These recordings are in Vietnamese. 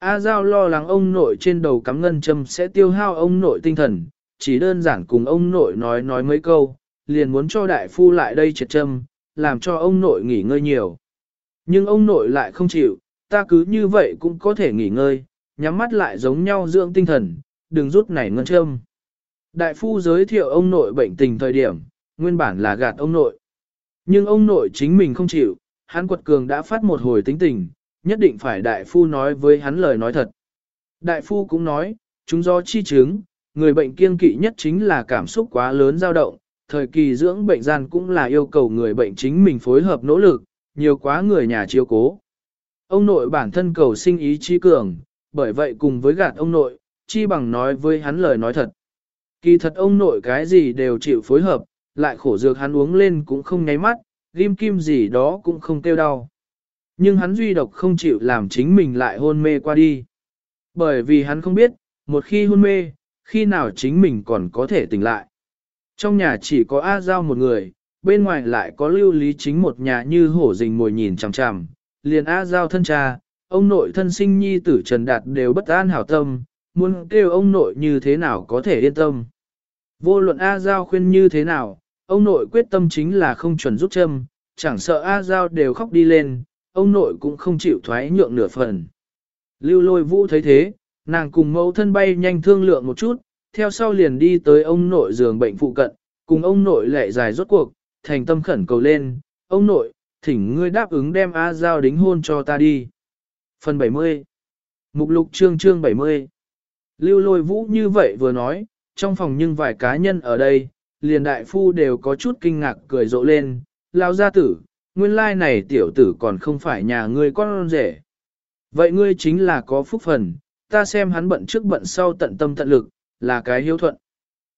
A Giao lo lắng ông nội trên đầu cắm ngân châm sẽ tiêu hao ông nội tinh thần, chỉ đơn giản cùng ông nội nói nói mấy câu, liền muốn cho đại phu lại đây triệt châm, làm cho ông nội nghỉ ngơi nhiều. Nhưng ông nội lại không chịu, ta cứ như vậy cũng có thể nghỉ ngơi, nhắm mắt lại giống nhau dưỡng tinh thần, đừng rút nảy ngân châm. Đại phu giới thiệu ông nội bệnh tình thời điểm, nguyên bản là gạt ông nội. Nhưng ông nội chính mình không chịu, hắn quật cường đã phát một hồi tính tình, nhất định phải đại phu nói với hắn lời nói thật. Đại phu cũng nói, chúng do chi chứng, người bệnh kiêng kỵ nhất chính là cảm xúc quá lớn dao động, thời kỳ dưỡng bệnh gian cũng là yêu cầu người bệnh chính mình phối hợp nỗ lực, nhiều quá người nhà chiếu cố. Ông nội bản thân cầu sinh ý chí cường, bởi vậy cùng với gạt ông nội, chi bằng nói với hắn lời nói thật. Kỳ thật ông nội cái gì đều chịu phối hợp, lại khổ dược hắn uống lên cũng không nháy mắt, ghim kim gì đó cũng không kêu đau. Nhưng hắn duy độc không chịu làm chính mình lại hôn mê qua đi. Bởi vì hắn không biết, một khi hôn mê, khi nào chính mình còn có thể tỉnh lại. Trong nhà chỉ có A Giao một người, bên ngoài lại có lưu lý chính một nhà như hổ rình mồi nhìn chằm chằm, liền A Giao thân cha, ông nội thân sinh nhi tử Trần Đạt đều bất an hảo tâm, muốn kêu ông nội như thế nào có thể yên tâm. Vô luận A Giao khuyên như thế nào, ông nội quyết tâm chính là không chuẩn rút châm, chẳng sợ A Giao đều khóc đi lên, ông nội cũng không chịu thoái nhượng nửa phần. Lưu lôi vũ thấy thế, nàng cùng mẫu thân bay nhanh thương lượng một chút, theo sau liền đi tới ông nội giường bệnh phụ cận, cùng ông nội lệ dài rốt cuộc, thành tâm khẩn cầu lên, ông nội, thỉnh ngươi đáp ứng đem A Giao đính hôn cho ta đi. Phần 70 Mục lục chương chương 70 Lưu lôi vũ như vậy vừa nói, trong phòng nhưng vài cá nhân ở đây, liền đại phu đều có chút kinh ngạc cười rộ lên, lao gia tử, nguyên lai này tiểu tử còn không phải nhà ngươi con rể. Vậy ngươi chính là có phúc phần, ta xem hắn bận trước bận sau tận tâm tận lực, là cái hiếu thuận.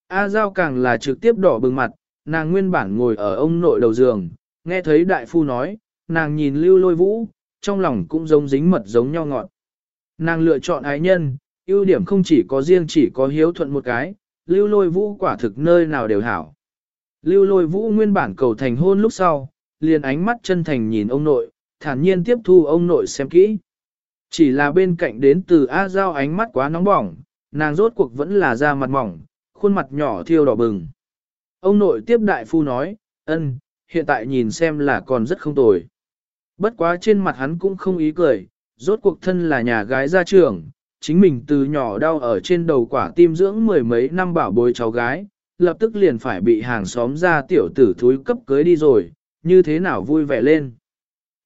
A Giao càng là trực tiếp đỏ bừng mặt, nàng nguyên bản ngồi ở ông nội đầu giường, nghe thấy đại phu nói, nàng nhìn lưu lôi vũ, trong lòng cũng giống dính mật giống nhau ngọt. Nàng lựa chọn ái nhân, ưu điểm không chỉ có riêng chỉ có hiếu thuận một cái, lưu lôi vũ quả thực nơi nào đều hảo. Lưu lôi vũ nguyên bản cầu thành hôn lúc sau, liền ánh mắt chân thành nhìn ông nội, thản nhiên tiếp thu ông nội xem kỹ. Chỉ là bên cạnh đến từ A Giao ánh mắt quá nóng bỏng, nàng rốt cuộc vẫn là da mặt mỏng, khuôn mặt nhỏ thiêu đỏ bừng. Ông nội tiếp đại phu nói, ân, hiện tại nhìn xem là còn rất không tồi. Bất quá trên mặt hắn cũng không ý cười, rốt cuộc thân là nhà gái gia trưởng, chính mình từ nhỏ đau ở trên đầu quả tim dưỡng mười mấy năm bảo bối cháu gái, lập tức liền phải bị hàng xóm ra tiểu tử thúi cấp cưới đi rồi, như thế nào vui vẻ lên.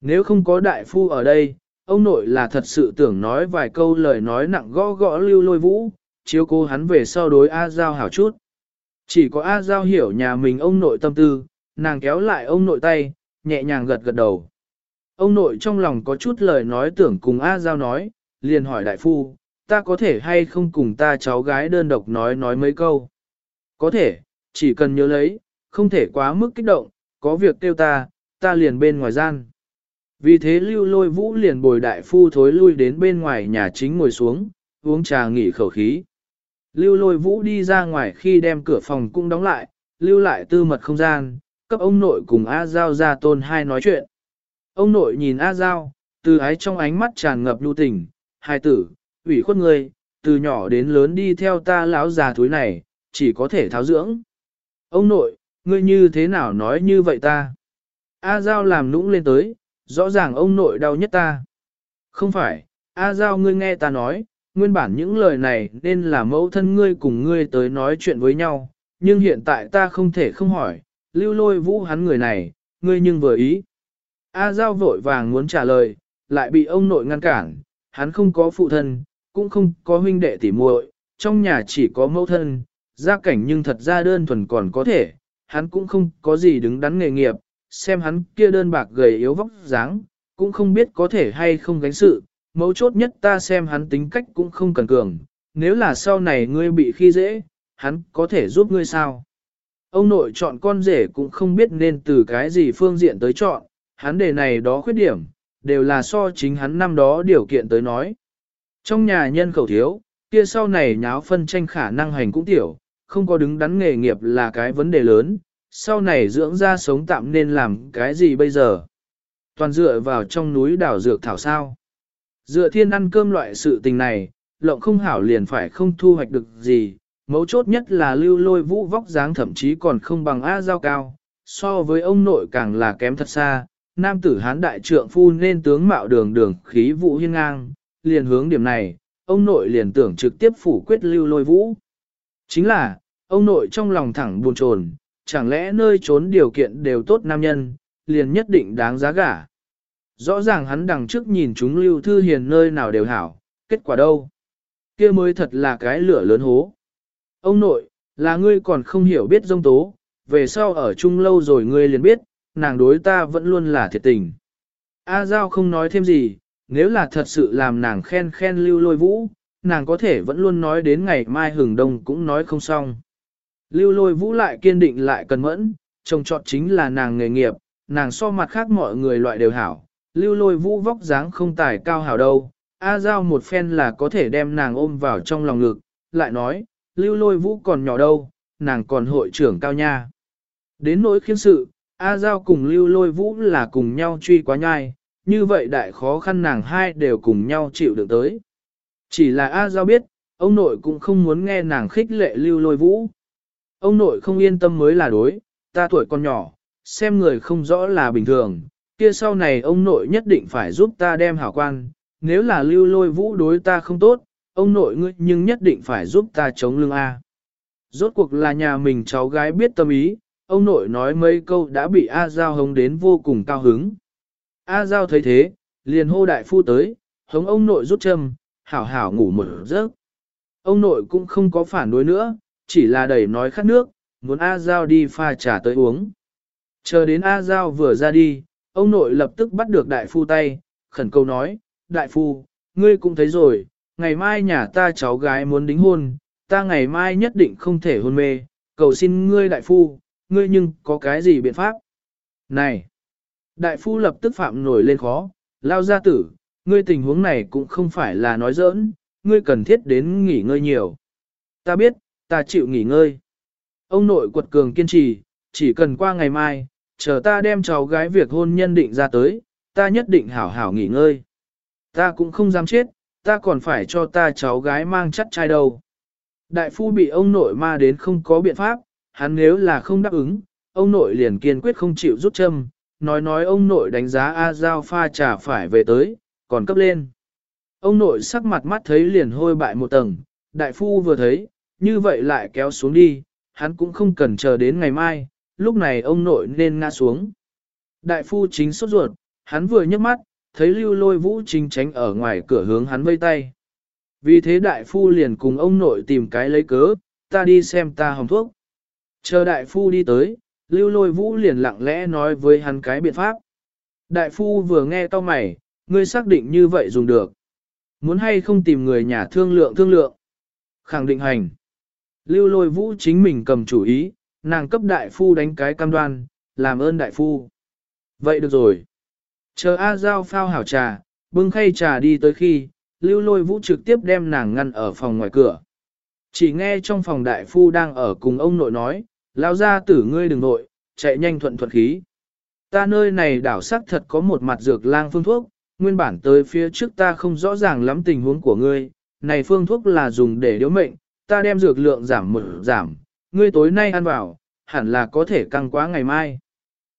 Nếu không có đại phu ở đây, ông nội là thật sự tưởng nói vài câu lời nói nặng gõ gõ lưu lôi vũ, chiếu cố hắn về sau đối A Giao hảo chút. Chỉ có A Giao hiểu nhà mình ông nội tâm tư, nàng kéo lại ông nội tay, nhẹ nhàng gật gật đầu. Ông nội trong lòng có chút lời nói tưởng cùng A Giao nói, liền hỏi đại phu, ta có thể hay không cùng ta cháu gái đơn độc nói nói mấy câu. Có thể, chỉ cần nhớ lấy, không thể quá mức kích động, có việc kêu ta, ta liền bên ngoài gian. Vì thế lưu lôi vũ liền bồi đại phu thối lui đến bên ngoài nhà chính ngồi xuống, uống trà nghỉ khẩu khí. Lưu lôi vũ đi ra ngoài khi đem cửa phòng cũng đóng lại, lưu lại tư mật không gian, cấp ông nội cùng A Giao ra tôn hai nói chuyện. Ông nội nhìn A Giao, từ ái trong ánh mắt tràn ngập lưu tình, hai tử, ủy khuất người, từ nhỏ đến lớn đi theo ta lão già thúi này, chỉ có thể tháo dưỡng. Ông nội, ngươi như thế nào nói như vậy ta? A Giao làm nũng lên tới, rõ ràng ông nội đau nhất ta. Không phải, A Giao ngươi nghe ta nói, nguyên bản những lời này nên là mẫu thân ngươi cùng ngươi tới nói chuyện với nhau, nhưng hiện tại ta không thể không hỏi, lưu lôi vũ hắn người này, ngươi nhưng vừa ý. A Giao vội vàng muốn trả lời, lại bị ông nội ngăn cản, hắn không có phụ thân, cũng không có huynh đệ tỉ muội, trong nhà chỉ có mẫu thân, gia cảnh nhưng thật ra đơn thuần còn có thể, hắn cũng không có gì đứng đắn nghề nghiệp, xem hắn kia đơn bạc gầy yếu vóc dáng, cũng không biết có thể hay không gánh sự, mấu chốt nhất ta xem hắn tính cách cũng không cần cường, nếu là sau này ngươi bị khi dễ, hắn có thể giúp ngươi sao? Ông nội chọn con rể cũng không biết nên từ cái gì phương diện tới chọn, hắn đề này đó khuyết điểm, đều là so chính hắn năm đó điều kiện tới nói. Trong nhà nhân khẩu thiếu, kia sau này nháo phân tranh khả năng hành cũng tiểu, không có đứng đắn nghề nghiệp là cái vấn đề lớn, sau này dưỡng ra sống tạm nên làm cái gì bây giờ? Toàn dựa vào trong núi đảo dược thảo sao? Dựa thiên ăn cơm loại sự tình này, lộng không hảo liền phải không thu hoạch được gì, mấu chốt nhất là lưu lôi vũ vóc dáng thậm chí còn không bằng A giao cao, so với ông nội càng là kém thật xa, nam tử hán đại trượng phu nên tướng mạo đường đường khí vũ hiên ngang, liền hướng điểm này, ông nội liền tưởng trực tiếp phủ quyết lưu lôi vũ. Chính là, ông nội trong lòng thẳng buồn chồn, chẳng lẽ nơi trốn điều kiện đều tốt nam nhân, liền nhất định đáng giá gả. Rõ ràng hắn đằng trước nhìn chúng lưu thư hiền nơi nào đều hảo, kết quả đâu? kia mới thật là cái lửa lớn hố. Ông nội, là ngươi còn không hiểu biết dông tố, về sau ở chung lâu rồi ngươi liền biết, nàng đối ta vẫn luôn là thiệt tình. A Giao không nói thêm gì, nếu là thật sự làm nàng khen khen lưu lôi vũ, nàng có thể vẫn luôn nói đến ngày mai hừng đông cũng nói không xong. Lưu lôi vũ lại kiên định lại cần mẫn, trông trọt chính là nàng nghề nghiệp, nàng so mặt khác mọi người loại đều hảo. Lưu lôi vũ vóc dáng không tài cao hảo đâu, A Giao một phen là có thể đem nàng ôm vào trong lòng ngực, lại nói, lưu lôi vũ còn nhỏ đâu, nàng còn hội trưởng cao nha. Đến nỗi khiến sự, A Giao cùng lưu lôi vũ là cùng nhau truy quá nhai, như vậy đại khó khăn nàng hai đều cùng nhau chịu được tới. Chỉ là A Giao biết, ông nội cũng không muốn nghe nàng khích lệ lưu lôi vũ. Ông nội không yên tâm mới là đối, ta tuổi còn nhỏ, xem người không rõ là bình thường, kia sau này ông nội nhất định phải giúp ta đem hảo quan, nếu là lưu lôi vũ đối ta không tốt, ông nội ngươi nhưng nhất định phải giúp ta chống lưng A. Rốt cuộc là nhà mình cháu gái biết tâm ý, ông nội nói mấy câu đã bị A Giao hống đến vô cùng cao hứng. A Giao thấy thế, liền hô đại phu tới, hống ông nội rút châm, hảo hảo ngủ một giấc. Ông nội cũng không có phản đối nữa, chỉ là đẩy nói khát nước, muốn A Giao đi pha trà tới uống. Chờ đến A Giao vừa ra đi, ông nội lập tức bắt được đại phu tay, khẩn cầu nói, đại phu, ngươi cũng thấy rồi, ngày mai nhà ta cháu gái muốn đính hôn, ta ngày mai nhất định không thể hôn mê, cầu xin ngươi đại phu, ngươi nhưng có cái gì biện pháp? Này! Đại phu lập tức phạm nổi lên khó, lao ra tử, ngươi tình huống này cũng không phải là nói giỡn, ngươi cần thiết đến nghỉ ngơi nhiều. Ta biết, ta chịu nghỉ ngơi. Ông nội quật cường kiên trì, chỉ cần qua ngày mai, chờ ta đem cháu gái việc hôn nhân định ra tới, ta nhất định hảo hảo nghỉ ngơi. Ta cũng không dám chết, ta còn phải cho ta cháu gái mang chắc trai đâu. Đại phu bị ông nội ma đến không có biện pháp, hắn nếu là không đáp ứng, ông nội liền kiên quyết không chịu rút châm, nói nói ông nội đánh giá A Giao pha trà phải về tới, còn cấp lên. Ông nội sắc mặt mắt thấy liền hôi bại một tầng, đại phu vừa thấy, như vậy lại kéo xuống đi, hắn cũng không cần chờ đến ngày mai, lúc này ông nội nên ngã xuống. Đại phu chính sốt ruột, hắn vừa nhấc mắt, thấy lưu lôi vũ chính tránh ở ngoài cửa hướng hắn vây tay. Vì thế đại phu liền cùng ông nội tìm cái lấy cớ, ta đi xem ta hồng thuốc. Chờ đại phu đi tới, lưu lôi vũ liền lặng lẽ nói với hắn cái biện pháp. Đại phu vừa nghe tao mày, ngươi xác định như vậy dùng được. Muốn hay không tìm người nhà thương lượng thương lượng. Khẳng định hành. Lưu lôi vũ chính mình cầm chủ ý, nàng cấp đại phu đánh cái cam đoan, làm ơn đại phu. Vậy được rồi. Chờ A Giao phao hảo trà, bưng khay trà đi tới khi, lưu lôi vũ trực tiếp đem nàng ngăn ở phòng ngoài cửa. Chỉ nghe trong phòng đại phu đang ở cùng ông nội nói, lao ra tử ngươi đừng nội, chạy nhanh thuận thuận khí. Ta nơi này đảo sắc thật có một mặt dược lang phương thuốc, nguyên bản tới phía trước ta không rõ ràng lắm tình huống của ngươi, này phương thuốc là dùng để điếu mệnh, ta đem dược lượng giảm một giảm, ngươi tối nay ăn vào, hẳn là có thể căng quá ngày mai.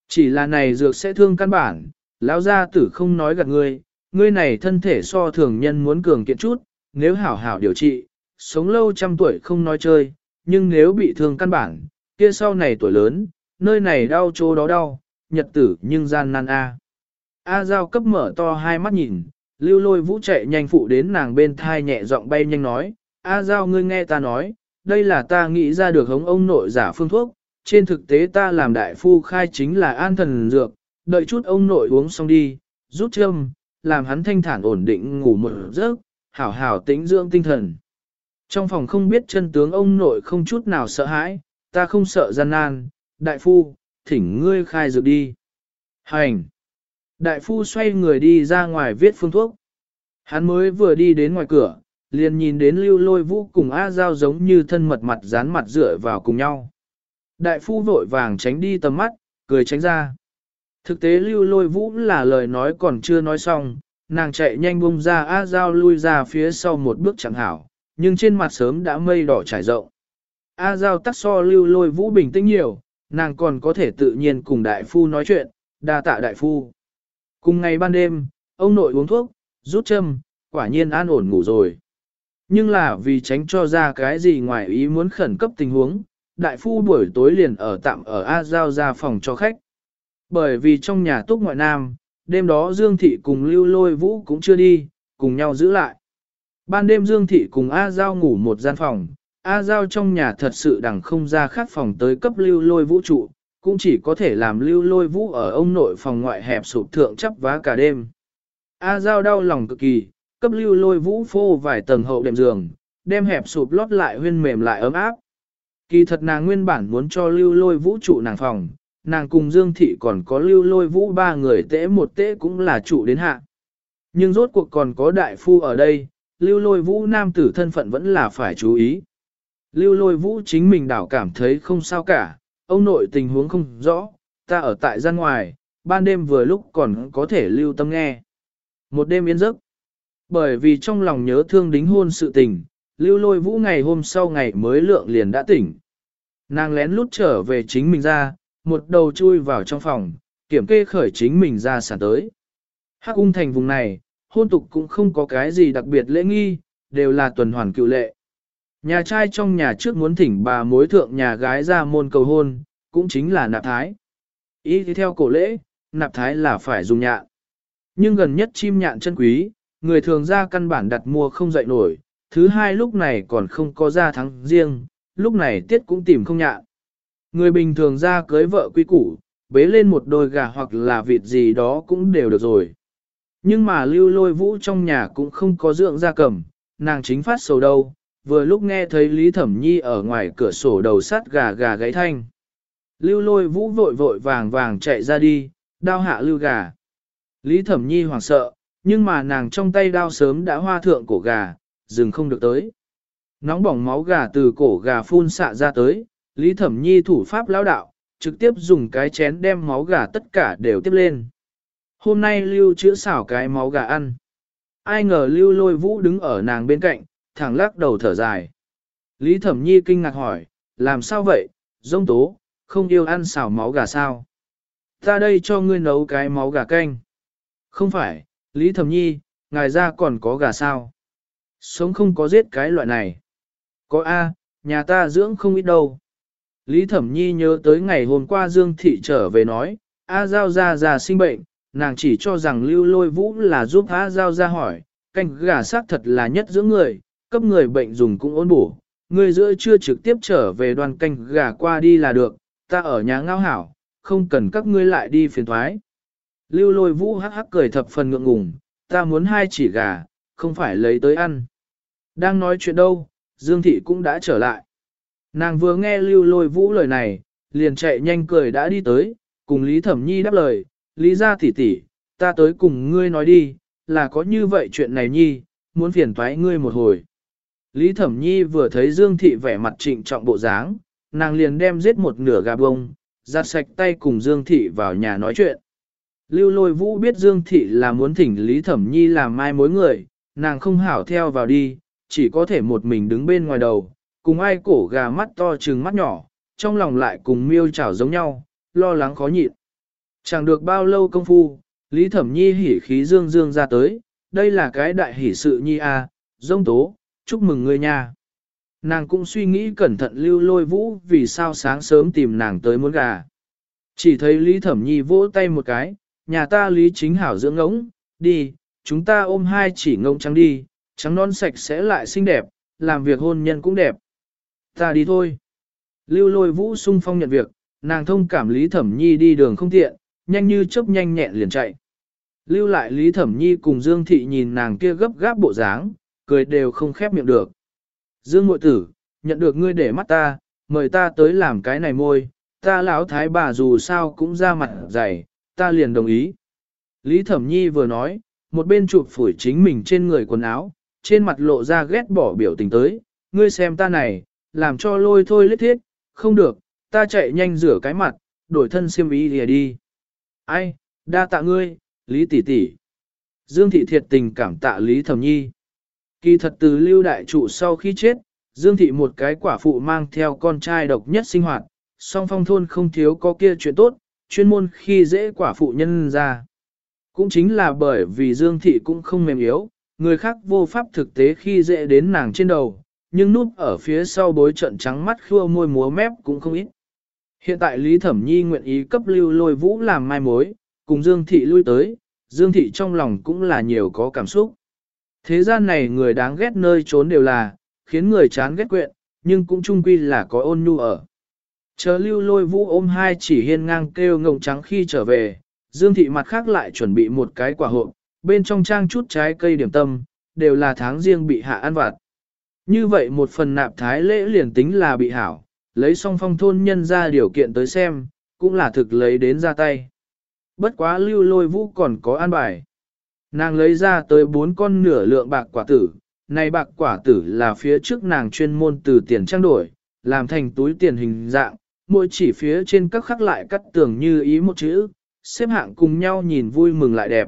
Chỉ là này dược sẽ thương căn bản, lão gia tử không nói gạt ngươi, ngươi này thân thể so thường nhân muốn cường kiện chút, nếu hảo hảo điều trị, sống lâu trăm tuổi không nói chơi, nhưng nếu bị thương căn bản, kia sau này tuổi lớn, nơi này đau chỗ đó đau, nhật tử nhưng gian nan a. A Giao cấp mở to hai mắt nhìn, lưu lôi vũ chạy nhanh phụ đến nàng bên thai nhẹ giọng bay nhanh nói, A Giao ngươi nghe ta nói, đây là ta nghĩ ra được hống ông nội giả phương thuốc, trên thực tế ta làm đại phu khai chính là an thần dược, đợi chút ông nội uống xong đi, rút châm, làm hắn thanh thản ổn định ngủ một giấc, hảo hảo tĩnh dưỡng tinh thần. Trong phòng không biết chân tướng ông nội không chút nào sợ hãi, ta không sợ gian nan, đại phu, thỉnh ngươi khai dược đi. Hành! Đại phu xoay người đi ra ngoài viết phương thuốc. Hắn mới vừa đi đến ngoài cửa, liền nhìn đến lưu lôi vũ cùng A Giao giống như thân mật mặt dán mặt dựa vào cùng nhau. Đại phu vội vàng tránh đi tầm mắt, cười tránh ra. Thực tế lưu lôi vũ là lời nói còn chưa nói xong, nàng chạy nhanh bung ra A Giao lui ra phía sau một bước chẳng hảo, nhưng trên mặt sớm đã mây đỏ trải rộng. A Giao tắc so lưu lôi vũ bình tĩnh nhiều, nàng còn có thể tự nhiên cùng đại phu nói chuyện, đa tạ đại phu. Cùng ngày ban đêm, ông nội uống thuốc, rút châm, quả nhiên an ổn ngủ rồi. Nhưng là vì tránh cho ra cái gì ngoài ý muốn khẩn cấp tình huống, đại phu buổi tối liền ở tạm ở A Giao ra phòng cho khách. Bởi vì trong nhà túc ngoại nam, đêm đó Dương Thị cùng Lưu Lôi Vũ cũng chưa đi, cùng nhau giữ lại. Ban đêm Dương Thị cùng A Giao ngủ một gian phòng, A Giao trong nhà thật sự đằng không ra khác phòng tới cấp Lưu Lôi Vũ trụ, cũng chỉ có thể làm Lưu Lôi Vũ ở ông nội phòng ngoại hẹp sụp thượng chắp vá cả đêm. A Giao đau lòng cực kỳ, cấp Lưu Lôi Vũ phô vài tầng hậu đệm giường, đem hẹp sụp lót lại huyên mềm lại ấm áp. Kỳ thật nàng nguyên bản muốn cho Lưu Lôi Vũ trụ nàng phòng, nàng cùng Dương Thị còn có lưu lôi vũ ba người tễ một tễ cũng là trụ đến hạ. Nhưng rốt cuộc còn có đại phu ở đây, lưu lôi vũ nam tử thân phận vẫn là phải chú ý. Lưu lôi vũ chính mình đảo cảm thấy không sao cả, ông nội tình huống không rõ, ta ở tại gian ngoài, ban đêm vừa lúc còn có thể lưu tâm nghe. Một đêm yên giấc, bởi vì trong lòng nhớ thương đính hôn sự tình, lưu lôi vũ ngày hôm sau ngày mới lượng liền đã tỉnh. Nàng lén lút trở về chính mình ra, một đầu chui vào trong phòng, kiểm kê khởi chính mình ra sản tới. Hắc ung thành vùng này, hôn tục cũng không có cái gì đặc biệt lễ nghi, đều là tuần hoàn cựu lệ. Nhà trai trong nhà trước muốn thỉnh bà mối thượng nhà gái ra môn cầu hôn, cũng chính là nạp thái. Ý thì theo cổ lễ, nạp thái là phải dùng nhạn. Nhưng gần nhất chim nhạn chân quý, người thường ra căn bản đặt mua không dậy nổi, thứ hai lúc này còn không có ra thắng riêng, lúc này tiết cũng tìm không nhạn. Người bình thường ra cưới vợ quý củ, bế lên một đôi gà hoặc là vịt gì đó cũng đều được rồi. Nhưng mà lưu lôi vũ trong nhà cũng không có dưỡng ra cầm, nàng chính phát sầu đâu, vừa lúc nghe thấy Lý Thẩm Nhi ở ngoài cửa sổ đầu sắt gà gà gáy thanh. Lưu lôi vũ vội vội vàng vàng chạy ra đi, đao hạ lưu gà. Lý Thẩm Nhi hoảng sợ, nhưng mà nàng trong tay đao sớm đã hoa thượng cổ gà, dừng không được tới. Nóng bỏng máu gà từ cổ gà phun xạ ra tới, Lý Thẩm Nhi thủ pháp lão đạo, trực tiếp dùng cái chén đem máu gà tất cả đều tiếp lên. Hôm nay lưu chữa xảo cái máu gà ăn. Ai ngờ lưu lôi vũ đứng ở nàng bên cạnh, thẳng lắc đầu thở dài. Lý Thẩm Nhi kinh ngạc hỏi, làm sao vậy, dông tố, không yêu ăn xào máu gà sao? Ta đây cho ngươi nấu cái máu gà canh. Không phải, Lý Thẩm Nhi, ngài ra còn có gà sao? Sống không có giết cái loại này. Có A, nhà ta dưỡng không ít đâu. Lý Thẩm Nhi nhớ tới ngày hôm qua Dương Thị trở về nói, A Giao ra già sinh bệnh, nàng chỉ cho rằng lưu lôi vũ là giúp A Giao ra hỏi, canh gà xác thật là nhất giữa người, cấp người bệnh dùng cũng ổn bổ, người giữa chưa trực tiếp trở về đoàn canh gà qua đi là được, ta ở nhà ngao hảo, không cần các ngươi lại đi phiền thoái. Lưu lôi vũ hắc hắc cười thập phần ngượng ngùng, ta muốn hai chỉ gà, không phải lấy tới ăn. Đang nói chuyện đâu, Dương Thị cũng đã trở lại. Nàng vừa nghe lưu lôi vũ lời này, liền chạy nhanh cười đã đi tới, cùng Lý Thẩm Nhi đáp lời, Lý ra tỷ tỷ, ta tới cùng ngươi nói đi, là có như vậy chuyện này nhi, muốn phiền toái ngươi một hồi. Lý Thẩm Nhi vừa thấy Dương Thị vẻ mặt trịnh trọng bộ dáng, nàng liền đem giết một nửa gà bông, giặt sạch tay cùng Dương Thị vào nhà nói chuyện. Lưu lôi vũ biết Dương Thị là muốn thỉnh Lý Thẩm Nhi làm mai mối người, nàng không hảo theo vào đi, chỉ có thể một mình đứng bên ngoài đầu, cùng ai cổ gà mắt to trừng mắt nhỏ, trong lòng lại cùng miêu chảo giống nhau, lo lắng khó nhịn. Chẳng được bao lâu công phu, Lý Thẩm Nhi hỉ khí dương dương ra tới, đây là cái đại hỉ sự nhi a, à, dông tố, chúc mừng ngươi nha. Nàng cũng suy nghĩ cẩn thận lưu lôi vũ vì sao sáng sớm tìm nàng tới muốn gà. Chỉ thấy Lý Thẩm Nhi vỗ tay một cái, nhà ta Lý chính hảo dưỡng ngỗng, đi, chúng ta ôm hai chỉ ngỗng trắng đi, trắng non sạch sẽ lại xinh đẹp, làm việc hôn nhân cũng đẹp. Ta đi thôi. Lưu lôi vũ sung phong nhận việc, nàng thông cảm Lý Thẩm Nhi đi đường không tiện, nhanh như chớp nhanh nhẹn liền chạy. Lưu lại Lý Thẩm Nhi cùng Dương Thị nhìn nàng kia gấp gáp bộ dáng, cười đều không khép miệng được. Dương Mội Tử, nhận được ngươi để mắt ta, mời ta tới làm cái này môi, ta lão thái bà dù sao cũng ra mặt dày, ta liền đồng ý. Lý Thẩm Nhi vừa nói, một bên chụp phủi chính mình trên người quần áo, trên mặt lộ ra ghét bỏ biểu tình tới, ngươi xem ta này, làm cho lôi thôi lết thiết, không được, ta chạy nhanh rửa cái mặt, đổi thân xiêm y lìa đi. Ai, đa tạ ngươi, Lý tỷ tỷ. Dương thị thiệt tình cảm tạ Lý Thẩm Nhi. Kỳ thật từ lưu đại trụ sau khi chết, Dương thị một cái quả phụ mang theo con trai độc nhất sinh hoạt, song phong thôn không thiếu có kia chuyện tốt, chuyên môn khi dễ quả phụ nhân ra. Cũng chính là bởi vì Dương thị cũng không mềm yếu, người khác vô pháp thực tế khi dễ đến nàng trên đầu, nhưng núp ở phía sau bối trận trắng mắt khua môi múa mép cũng không ít. Hiện tại Lý Thẩm Nhi nguyện ý cấp lưu lôi vũ làm mai mối, cùng Dương thị lui tới, Dương thị trong lòng cũng là nhiều có cảm xúc. Thế gian này người đáng ghét nơi trốn đều là, khiến người chán ghét quyện, nhưng cũng chung quy là có ôn nhu ở. Chờ lưu lôi vũ ôm hai chỉ hiên ngang kêu ngồng trắng khi trở về, Dương thị mặt khác lại chuẩn bị một cái quả hộp, bên trong trang chút trái cây điểm tâm, đều là tháng riêng bị hạ ăn vặt. Như vậy một phần nạp thái lễ liền tính là bị hảo, lấy song phong thôn nhân ra điều kiện tới xem, cũng là thực lấy đến ra tay. Bất quá lưu lôi vũ còn có an bài. Nàng lấy ra tới bốn con nửa lượng bạc quả tử, này bạc quả tử là phía trước nàng chuyên môn từ tiền trang đổi, làm thành túi tiền hình dạng, mỗi chỉ phía trên các khắc lại cắt tường như ý một chữ, xếp hạng cùng nhau nhìn vui mừng lại đẹp.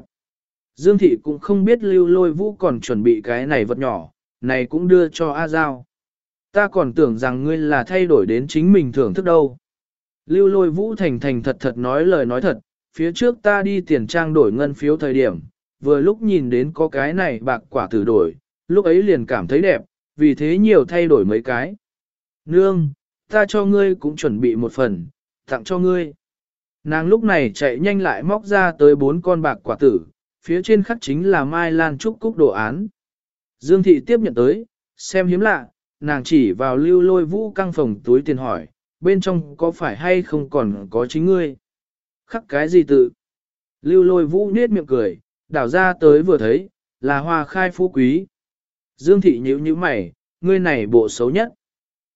Dương thị cũng không biết lưu lôi vũ còn chuẩn bị cái này vật nhỏ, này cũng đưa cho A Giao. Ta còn tưởng rằng ngươi là thay đổi đến chính mình thưởng thức đâu. Lưu lôi vũ thành thành thật thật nói lời nói thật, phía trước ta đi tiền trang đổi ngân phiếu thời điểm, vừa lúc nhìn đến có cái này bạc quả tử đổi, lúc ấy liền cảm thấy đẹp, vì thế nhiều thay đổi mấy cái. Nương, ta cho ngươi cũng chuẩn bị một phần, tặng cho ngươi. Nàng lúc này chạy nhanh lại móc ra tới bốn con bạc quả tử, phía trên khắc chính là Mai Lan Trúc Cúc đồ án. Dương thị tiếp nhận tới, xem hiếm lạ, nàng chỉ vào lưu lôi vũ căng phòng túi tiền hỏi, bên trong có phải hay không còn có chính ngươi? Khắc cái gì tự? Lưu lôi vũ nết miệng cười, đảo ra tới vừa thấy, là hoa khai phú quý. Dương thị nhíu nhíu mày, ngươi này bộ xấu nhất.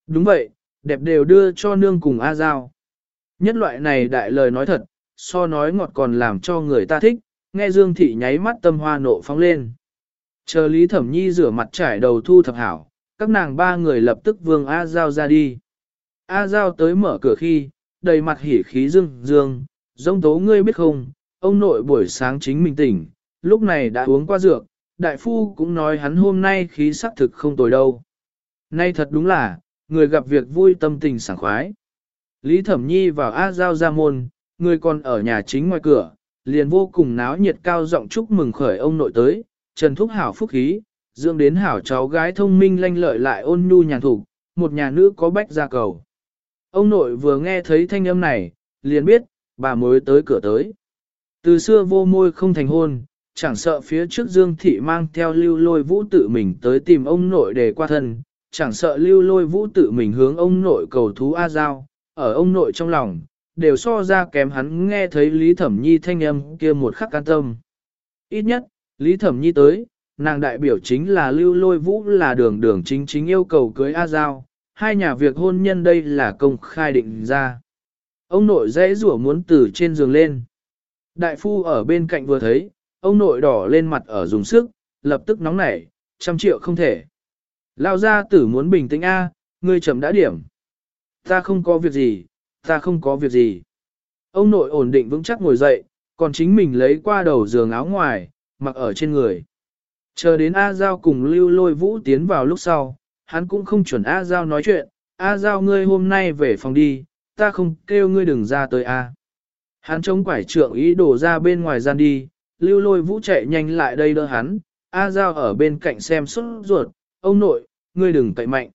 Đúng vậy, đẹp đều đưa cho nương cùng A Giao. Nhất loại này đại lời nói thật, so nói ngọt còn làm cho người ta thích, nghe Dương thị nháy mắt tâm hoa nộ phóng lên. Chờ Lý Thẩm Nhi rửa mặt trải đầu thu thập hảo, các nàng ba người lập tức vương A Giao ra đi. A Giao tới mở cửa khi, đầy mặt hỉ khí dương dương, dông tố ngươi biết không, ông nội buổi sáng chính mình tỉnh, lúc này đã uống qua dược, đại phu cũng nói hắn hôm nay khí sắc thực không tồi đâu. Nay thật đúng là, người gặp việc vui tâm tình sảng khoái. Lý Thẩm Nhi vào A Giao ra môn, người còn ở nhà chính ngoài cửa, liền vô cùng náo nhiệt cao giọng chúc mừng khởi ông nội tới, Trần Thúc Hảo phúc khí, dưỡng đến hảo cháu gái thông minh lanh lợi lại ôn nhu nhàn thủ, một nhà nữ có bách ra cầu. Ông nội vừa nghe thấy thanh âm này, liền biết, bà mới tới cửa tới. Từ xưa vô môi không thành hôn, chẳng sợ phía trước Dương Thị mang theo lưu lôi vũ tự mình tới tìm ông nội để qua thân, chẳng sợ lưu lôi vũ tự mình hướng ông nội cầu thú A Giao, ở ông nội trong lòng, đều so ra kém hắn nghe thấy Lý Thẩm Nhi thanh âm kia một khắc can tâm. Ít nhất, Lý Thẩm Nhi tới, nàng đại biểu chính là lưu lôi vũ là đường đường chính chính yêu cầu cưới A Giao, hai nhà việc hôn nhân đây là công khai định ra. Ông nội dễ rủa muốn từ trên giường lên. Đại phu ở bên cạnh vừa thấy, ông nội đỏ lên mặt ở dùng sức, lập tức nóng nảy, trăm triệu không thể. Lao ra tử muốn bình tĩnh A, ngươi chậm đã điểm. Ta không có việc gì, ta không có việc gì. Ông nội ổn định vững chắc ngồi dậy, còn chính mình lấy qua đầu giường áo ngoài, mặc ở trên người. Chờ đến A Giao cùng lưu lôi vũ tiến vào lúc sau, hắn cũng không chuẩn A Giao nói chuyện, A Giao ngươi hôm nay về phòng đi, ta không kêu ngươi đừng ra tới A. Hắn chống quải trượng ý đổ ra bên ngoài gian đi, lưu lôi vũ chạy nhanh lại đây đỡ hắn, A Giao ở bên cạnh xem xuất ruột, ông nội, ngươi đừng cậy mạnh.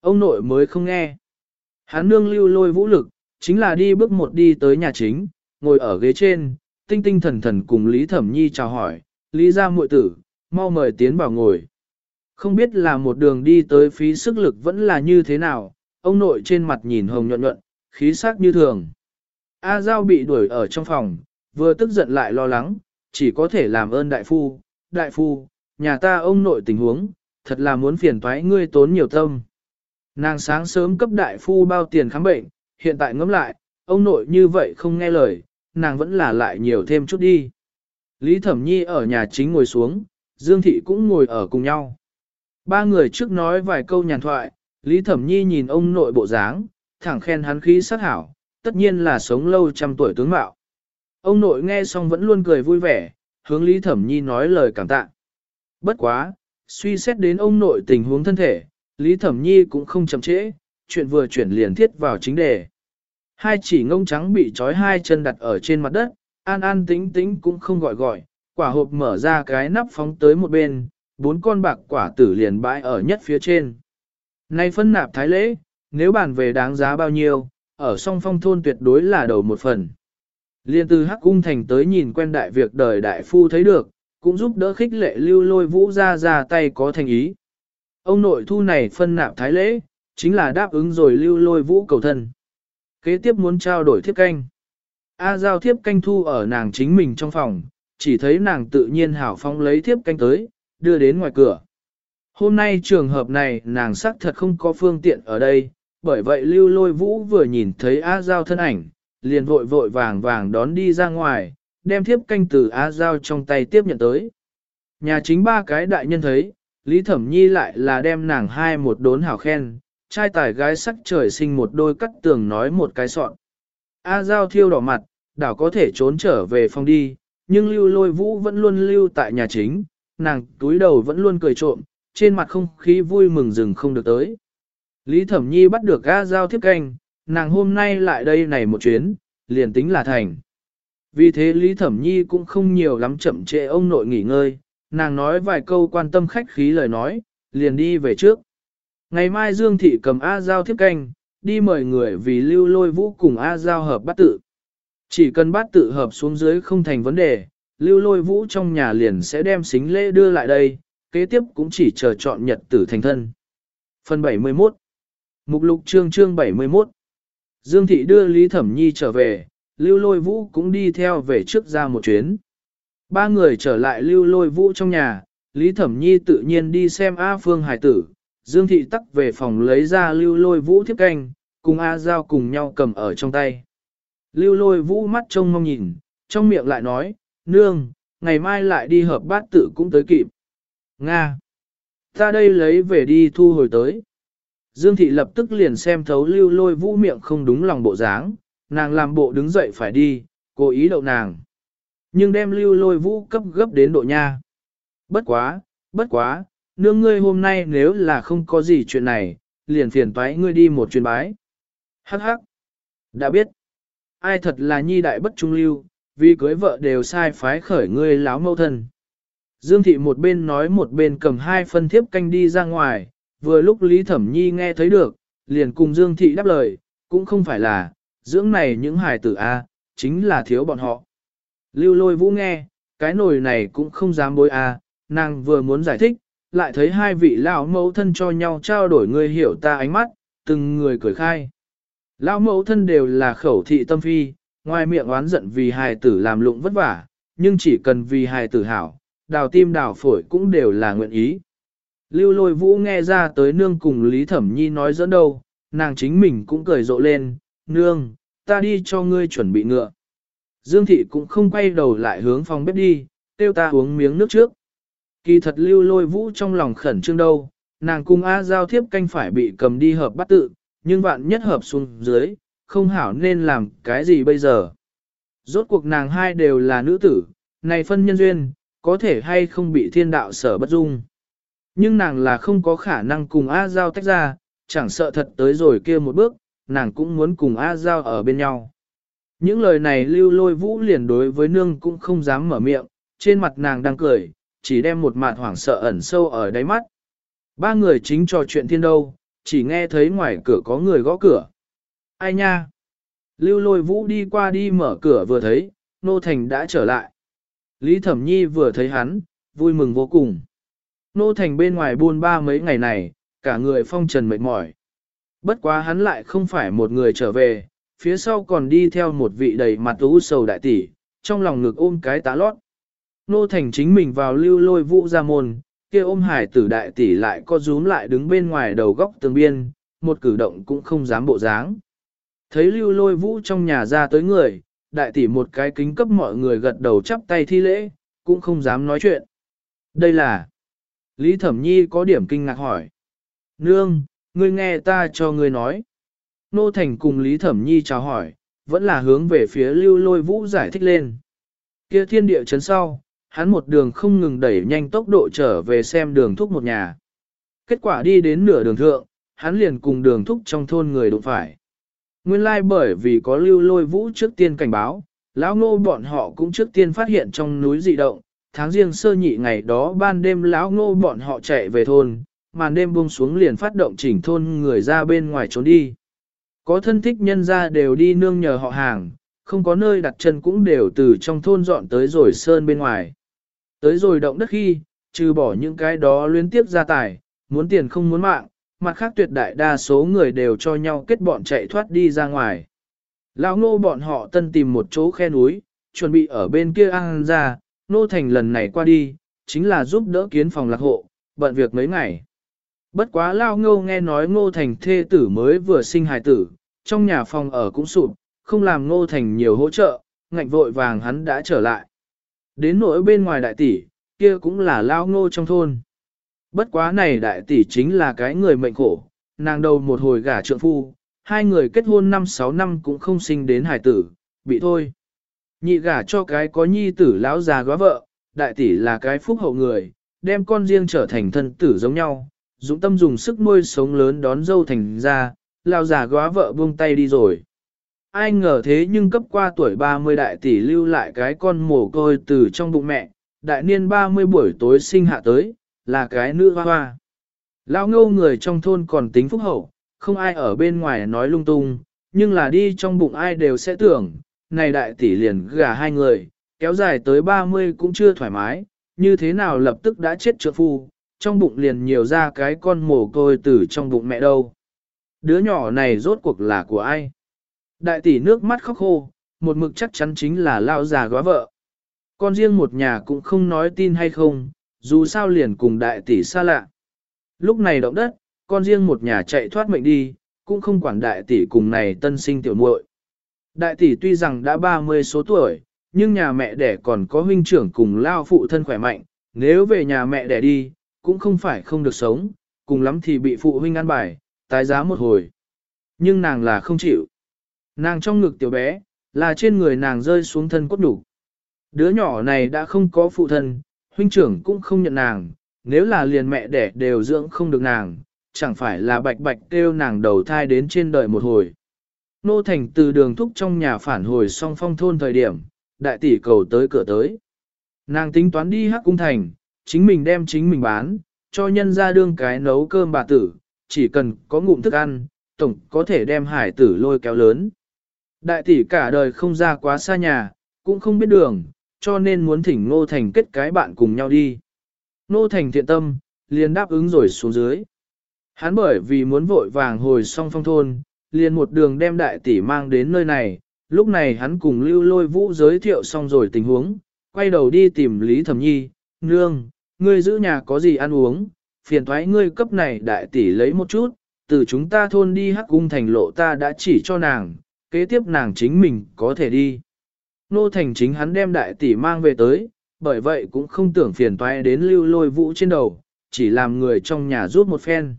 Ông nội mới không nghe. Hắn nương lưu lôi vũ lực, chính là đi bước một đi tới nhà chính, ngồi ở ghế trên, tinh tinh thần thần cùng Lý Thẩm Nhi chào hỏi, Lý ra muội tử, mau mời tiến vào ngồi. Không biết là một đường đi tới phí sức lực vẫn là như thế nào, ông nội trên mặt nhìn hồng nhuận nhuận, khí sắc như thường. A Giao bị đuổi ở trong phòng, vừa tức giận lại lo lắng, chỉ có thể làm ơn đại phu, đại phu, nhà ta ông nội tình huống, thật là muốn phiền toái ngươi tốn nhiều tâm. Nàng sáng sớm cấp đại phu bao tiền khám bệnh, hiện tại ngẫm lại, ông nội như vậy không nghe lời, nàng vẫn là lại nhiều thêm chút đi. Lý Thẩm Nhi ở nhà chính ngồi xuống, Dương Thị cũng ngồi ở cùng nhau. Ba người trước nói vài câu nhàn thoại, Lý Thẩm Nhi nhìn ông nội bộ dáng, thẳng khen hắn khí sát hảo, tất nhiên là sống lâu trăm tuổi tướng mạo. Ông nội nghe xong vẫn luôn cười vui vẻ, hướng Lý Thẩm Nhi nói lời cảm tạ. Bất quá, suy xét đến ông nội tình huống thân thể, Lý Thẩm Nhi cũng không chậm trễ, chuyện vừa chuyển liền thiết vào chính đề. Hai chỉ ngông trắng bị trói hai chân đặt ở trên mặt đất, an an tĩnh tĩnh cũng không gọi gọi, quả hộp mở ra cái nắp phóng tới một bên, bốn con bạc quả tử liền bãi ở nhất phía trên. Nay phân nạp thái lễ, nếu bàn về đáng giá bao nhiêu, ở song phong thôn tuyệt đối là đầu một phần. Liên từ Hắc Cung Thành tới nhìn quen đại việc đời đại phu thấy được, cũng giúp đỡ khích lệ lưu lôi vũ ra ra tay có thành ý. Ông nội thu này phân nạp thái lễ, chính là đáp ứng rồi lưu lôi vũ cầu thân. Kế tiếp muốn trao đổi thiếp canh. A giao thiếp canh thu ở nàng chính mình trong phòng, chỉ thấy nàng tự nhiên hảo phong lấy thiếp canh tới, đưa đến ngoài cửa. Hôm nay trường hợp này nàng xác thật không có phương tiện ở đây, bởi vậy lưu lôi vũ vừa nhìn thấy A giao thân ảnh, liền vội vội vàng vàng đón đi ra ngoài, đem thiếp canh từ A giao trong tay tiếp nhận tới. Nhà chính ba cái đại nhân thấy, Lý Thẩm Nhi lại là đem nàng hai một đốn hảo khen, trai tài gái sắc trời sinh một đôi cắt tường nói một cái sọn. A Giao thiêu đỏ mặt, đảo có thể trốn trở về phòng đi, nhưng lưu lôi vũ vẫn luôn lưu tại nhà chính, nàng túi đầu vẫn luôn cười trộm, trên mặt không khí vui mừng rừng không được tới. Lý Thẩm Nhi bắt được A Giao thiếp canh, nàng hôm nay lại đây này một chuyến, liền tính là thành. Vì thế Lý Thẩm Nhi cũng không nhiều lắm chậm trễ ông nội nghỉ ngơi, nàng nói vài câu quan tâm khách khí lời nói, liền đi về trước. Ngày mai Dương Thị cầm A Giao thiếp canh, đi mời người vì lưu lôi vũ cùng A Giao hợp bát tự. Chỉ cần bát tự hợp xuống dưới không thành vấn đề, lưu lôi vũ trong nhà liền sẽ đem xính lễ đưa lại đây, kế tiếp cũng chỉ chờ chọn nhật tử thành thân. Phần 71 Mục lục chương chương 71 Dương Thị đưa Lý Thẩm Nhi trở về, lưu lôi vũ cũng đi theo về trước ra một chuyến. Ba người trở lại lưu lôi vũ trong nhà, Lý Thẩm Nhi tự nhiên đi xem A Phương Hải tử, Dương Thị tắc về phòng lấy ra lưu lôi vũ thiếp canh, cùng A Giao cùng nhau cầm ở trong tay. Lưu lôi vũ mắt trông mong nhìn, trong miệng lại nói, nương, ngày mai lại đi hợp bát tự cũng tới kịp. Nga! Ta đây lấy về đi thu hồi tới. Dương Thị lập tức liền xem thấu lưu lôi vũ miệng không đúng lòng bộ dáng, nàng làm bộ đứng dậy phải đi, cố ý đậu nàng. Nhưng đem lưu lôi vũ cấp gấp đến độ nha. Bất quá, bất quá, nương ngươi hôm nay nếu là không có gì chuyện này, liền phiền toái ngươi đi một chuyến bái. Hắc hắc. Đã biết. Ai thật là nhi đại bất trung lưu, vì cưới vợ đều sai phái khởi ngươi láo mâu thân. Dương thị một bên nói một bên cầm hai phân thiếp canh đi ra ngoài, vừa lúc Lý Thẩm Nhi nghe thấy được, liền cùng Dương thị đáp lời, cũng không phải là, dưỡng này những hài tử A, chính là thiếu bọn họ. Lưu lôi vũ nghe, cái nồi này cũng không dám bối A, nàng vừa muốn giải thích, lại thấy hai vị lão mẫu thân cho nhau trao đổi người hiểu ta ánh mắt, từng người cười khai. Lão mẫu thân đều là khẩu thị tâm phi, ngoài miệng oán giận vì hài tử làm lụng vất vả, nhưng chỉ cần vì hài tử hảo, đào tim đào phổi cũng đều là nguyện ý. Lưu lôi vũ nghe ra tới nương cùng Lý Thẩm Nhi nói dẫn đâu, nàng chính mình cũng cười rộ lên, nương, ta đi cho ngươi chuẩn bị ngựa. Dương thị cũng không quay đầu lại hướng phòng bếp đi, tiêu ta uống miếng nước trước. Kỳ thật lưu lôi vũ trong lòng khẩn trương đâu, nàng cùng A giao thiếp canh phải bị cầm đi hợp bắt tự, nhưng vạn nhất hợp xuống dưới, không hảo nên làm cái gì bây giờ. Rốt cuộc nàng hai đều là nữ tử, này phân nhân duyên, có thể hay không bị thiên đạo sở bất dung. Nhưng nàng là không có khả năng cùng A Giao tách ra, chẳng sợ thật tới rồi kia một bước, nàng cũng muốn cùng A Giao ở bên nhau. Những lời này lưu lôi vũ liền đối với nương cũng không dám mở miệng, trên mặt nàng đang cười, chỉ đem một mặt hoảng sợ ẩn sâu ở đáy mắt. Ba người chính trò chuyện thiên đâu, chỉ nghe thấy ngoài cửa có người gõ cửa. Ai nha? Lưu lôi vũ đi qua đi mở cửa vừa thấy, Nô Thành đã trở lại. Lý Thẩm Nhi vừa thấy hắn, vui mừng vô cùng. Nô Thành bên ngoài buôn ba mấy ngày này, cả người phong trần mệt mỏi. Bất quá hắn lại không phải một người trở về, phía sau còn đi theo một vị đầy mặt ú sầu đại tỷ, trong lòng ngực ôm cái tá lót. Nô Thành chính mình vào lưu lôi vũ ra môn, kia ôm hải tử đại tỷ lại co rúm lại đứng bên ngoài đầu góc tường biên, một cử động cũng không dám bộ dáng. Thấy lưu lôi vũ trong nhà ra tới người, đại tỷ một cái kính cấp mọi người gật đầu chắp tay thi lễ, cũng không dám nói chuyện. Đây là... Lý Thẩm Nhi có điểm kinh ngạc hỏi. Nương, ngươi nghe ta cho ngươi nói. Nô Thành cùng Lý Thẩm Nhi chào hỏi, vẫn là hướng về phía lưu lôi vũ giải thích lên. Kia thiên địa chấn sau, Hắn một đường không ngừng đẩy nhanh tốc độ trở về xem đường thúc một nhà. Kết quả đi đến nửa đường thượng, hắn liền cùng đường thúc trong thôn người đụng phải. Nguyên lai like bởi vì có lưu lôi vũ trước tiên cảnh báo, lão ngô bọn họ cũng trước tiên phát hiện trong núi dị động, tháng riêng sơ nhị ngày đó ban đêm lão ngô bọn họ chạy về thôn, màn đêm buông xuống liền phát động chỉnh thôn người ra bên ngoài trốn đi. Có thân thích nhân ra đều đi nương nhờ họ hàng, không có nơi đặt chân cũng đều từ trong thôn dọn tới rồi sơn bên ngoài. Tới rồi động đất khi, trừ bỏ những cái đó liên tiếp ra tài, muốn tiền không muốn mạng, mặt khác tuyệt đại đa số người đều cho nhau kết bọn chạy thoát đi ra ngoài. Lão ngô bọn họ tân tìm một chỗ khe núi, chuẩn bị ở bên kia ăn ra, nô thành lần này qua đi, chính là giúp đỡ kiến phòng lạc hộ, bận việc mấy ngày. Bất quá lao ngô nghe nói ngô thành thê tử mới vừa sinh hài tử, trong nhà phòng ở cũng sụp, không làm ngô thành nhiều hỗ trợ, ngạnh vội vàng hắn đã trở lại. Đến nỗi bên ngoài đại tỷ, kia cũng là lao ngô trong thôn. Bất quá này đại tỷ chính là cái người mệnh khổ, nàng đầu một hồi gả trượng phu, hai người kết hôn 5-6 năm cũng không sinh đến hải tử, bị thôi. Nhị gả cho cái có nhi tử lão già góa vợ, đại tỷ là cái phúc hậu người, đem con riêng trở thành thân tử giống nhau, dũng tâm dùng sức nuôi sống lớn đón dâu thành ra, lão già góa vợ buông tay đi rồi. Ai ngờ thế nhưng cấp qua tuổi 30 đại tỷ lưu lại cái con mồ côi từ trong bụng mẹ, đại niên 30 buổi tối sinh hạ tới, là cái nữ hoa hoa. Lão ngâu người trong thôn còn tính phúc hậu, không ai ở bên ngoài nói lung tung, nhưng là đi trong bụng ai đều sẽ tưởng, này đại tỷ liền gả hai người, kéo dài tới 30 cũng chưa thoải mái, như thế nào lập tức đã chết trượng phu, trong bụng liền nhiều ra cái con mồ côi từ trong bụng mẹ đâu. Đứa nhỏ này rốt cuộc là của ai? Đại tỷ nước mắt khóc khô, một mực chắc chắn chính là lao già góa vợ. Con riêng một nhà cũng không nói tin hay không, dù sao liền cùng đại tỷ xa lạ. Lúc này động đất, con riêng một nhà chạy thoát mệnh đi, cũng không quản đại tỷ cùng này tân sinh tiểu muội. Đại tỷ tuy rằng đã 30 số tuổi, nhưng nhà mẹ đẻ còn có huynh trưởng cùng lao phụ thân khỏe mạnh, nếu về nhà mẹ đẻ đi, cũng không phải không được sống, cùng lắm thì bị phụ huynh ăn bài, tái giá một hồi. Nhưng nàng là không chịu. Nàng trong ngực tiểu bé, là trên người nàng rơi xuống thân cốt đủ. Đứa nhỏ này đã không có phụ thân, huynh trưởng cũng không nhận nàng, nếu là liền mẹ đẻ đều dưỡng không được nàng, chẳng phải là bạch bạch kêu nàng đầu thai đến trên đời một hồi. Nô Thành từ đường thúc trong nhà phản hồi song phong thôn thời điểm, đại tỷ cầu tới cửa tới. Nàng tính toán đi hắc cung thành, chính mình đem chính mình bán, cho nhân ra đương cái nấu cơm bà tử, chỉ cần có ngụm thức ăn, tổng có thể đem hải tử lôi kéo lớn. Đại tỷ cả đời không ra quá xa nhà, cũng không biết đường, cho nên muốn thỉnh Nô Thành kết cái bạn cùng nhau đi. Nô Thành thiện tâm, liền đáp ứng rồi xuống dưới. Hắn bởi vì muốn vội vàng hồi Song phong thôn, liền một đường đem đại tỷ mang đến nơi này, lúc này hắn cùng lưu lôi vũ giới thiệu xong rồi tình huống, quay đầu đi tìm Lý Thẩm Nhi, nương, ngươi giữ nhà có gì ăn uống, phiền thoái ngươi cấp này đại tỷ lấy một chút, từ chúng ta thôn đi hắc cung thành lộ ta đã chỉ cho nàng, kế tiếp nàng chính mình có thể đi. Nô thành chính hắn đem đại tỷ mang về tới, bởi vậy cũng không tưởng phiền toái đến lưu lôi vũ trên đầu, chỉ làm người trong nhà rút một phen.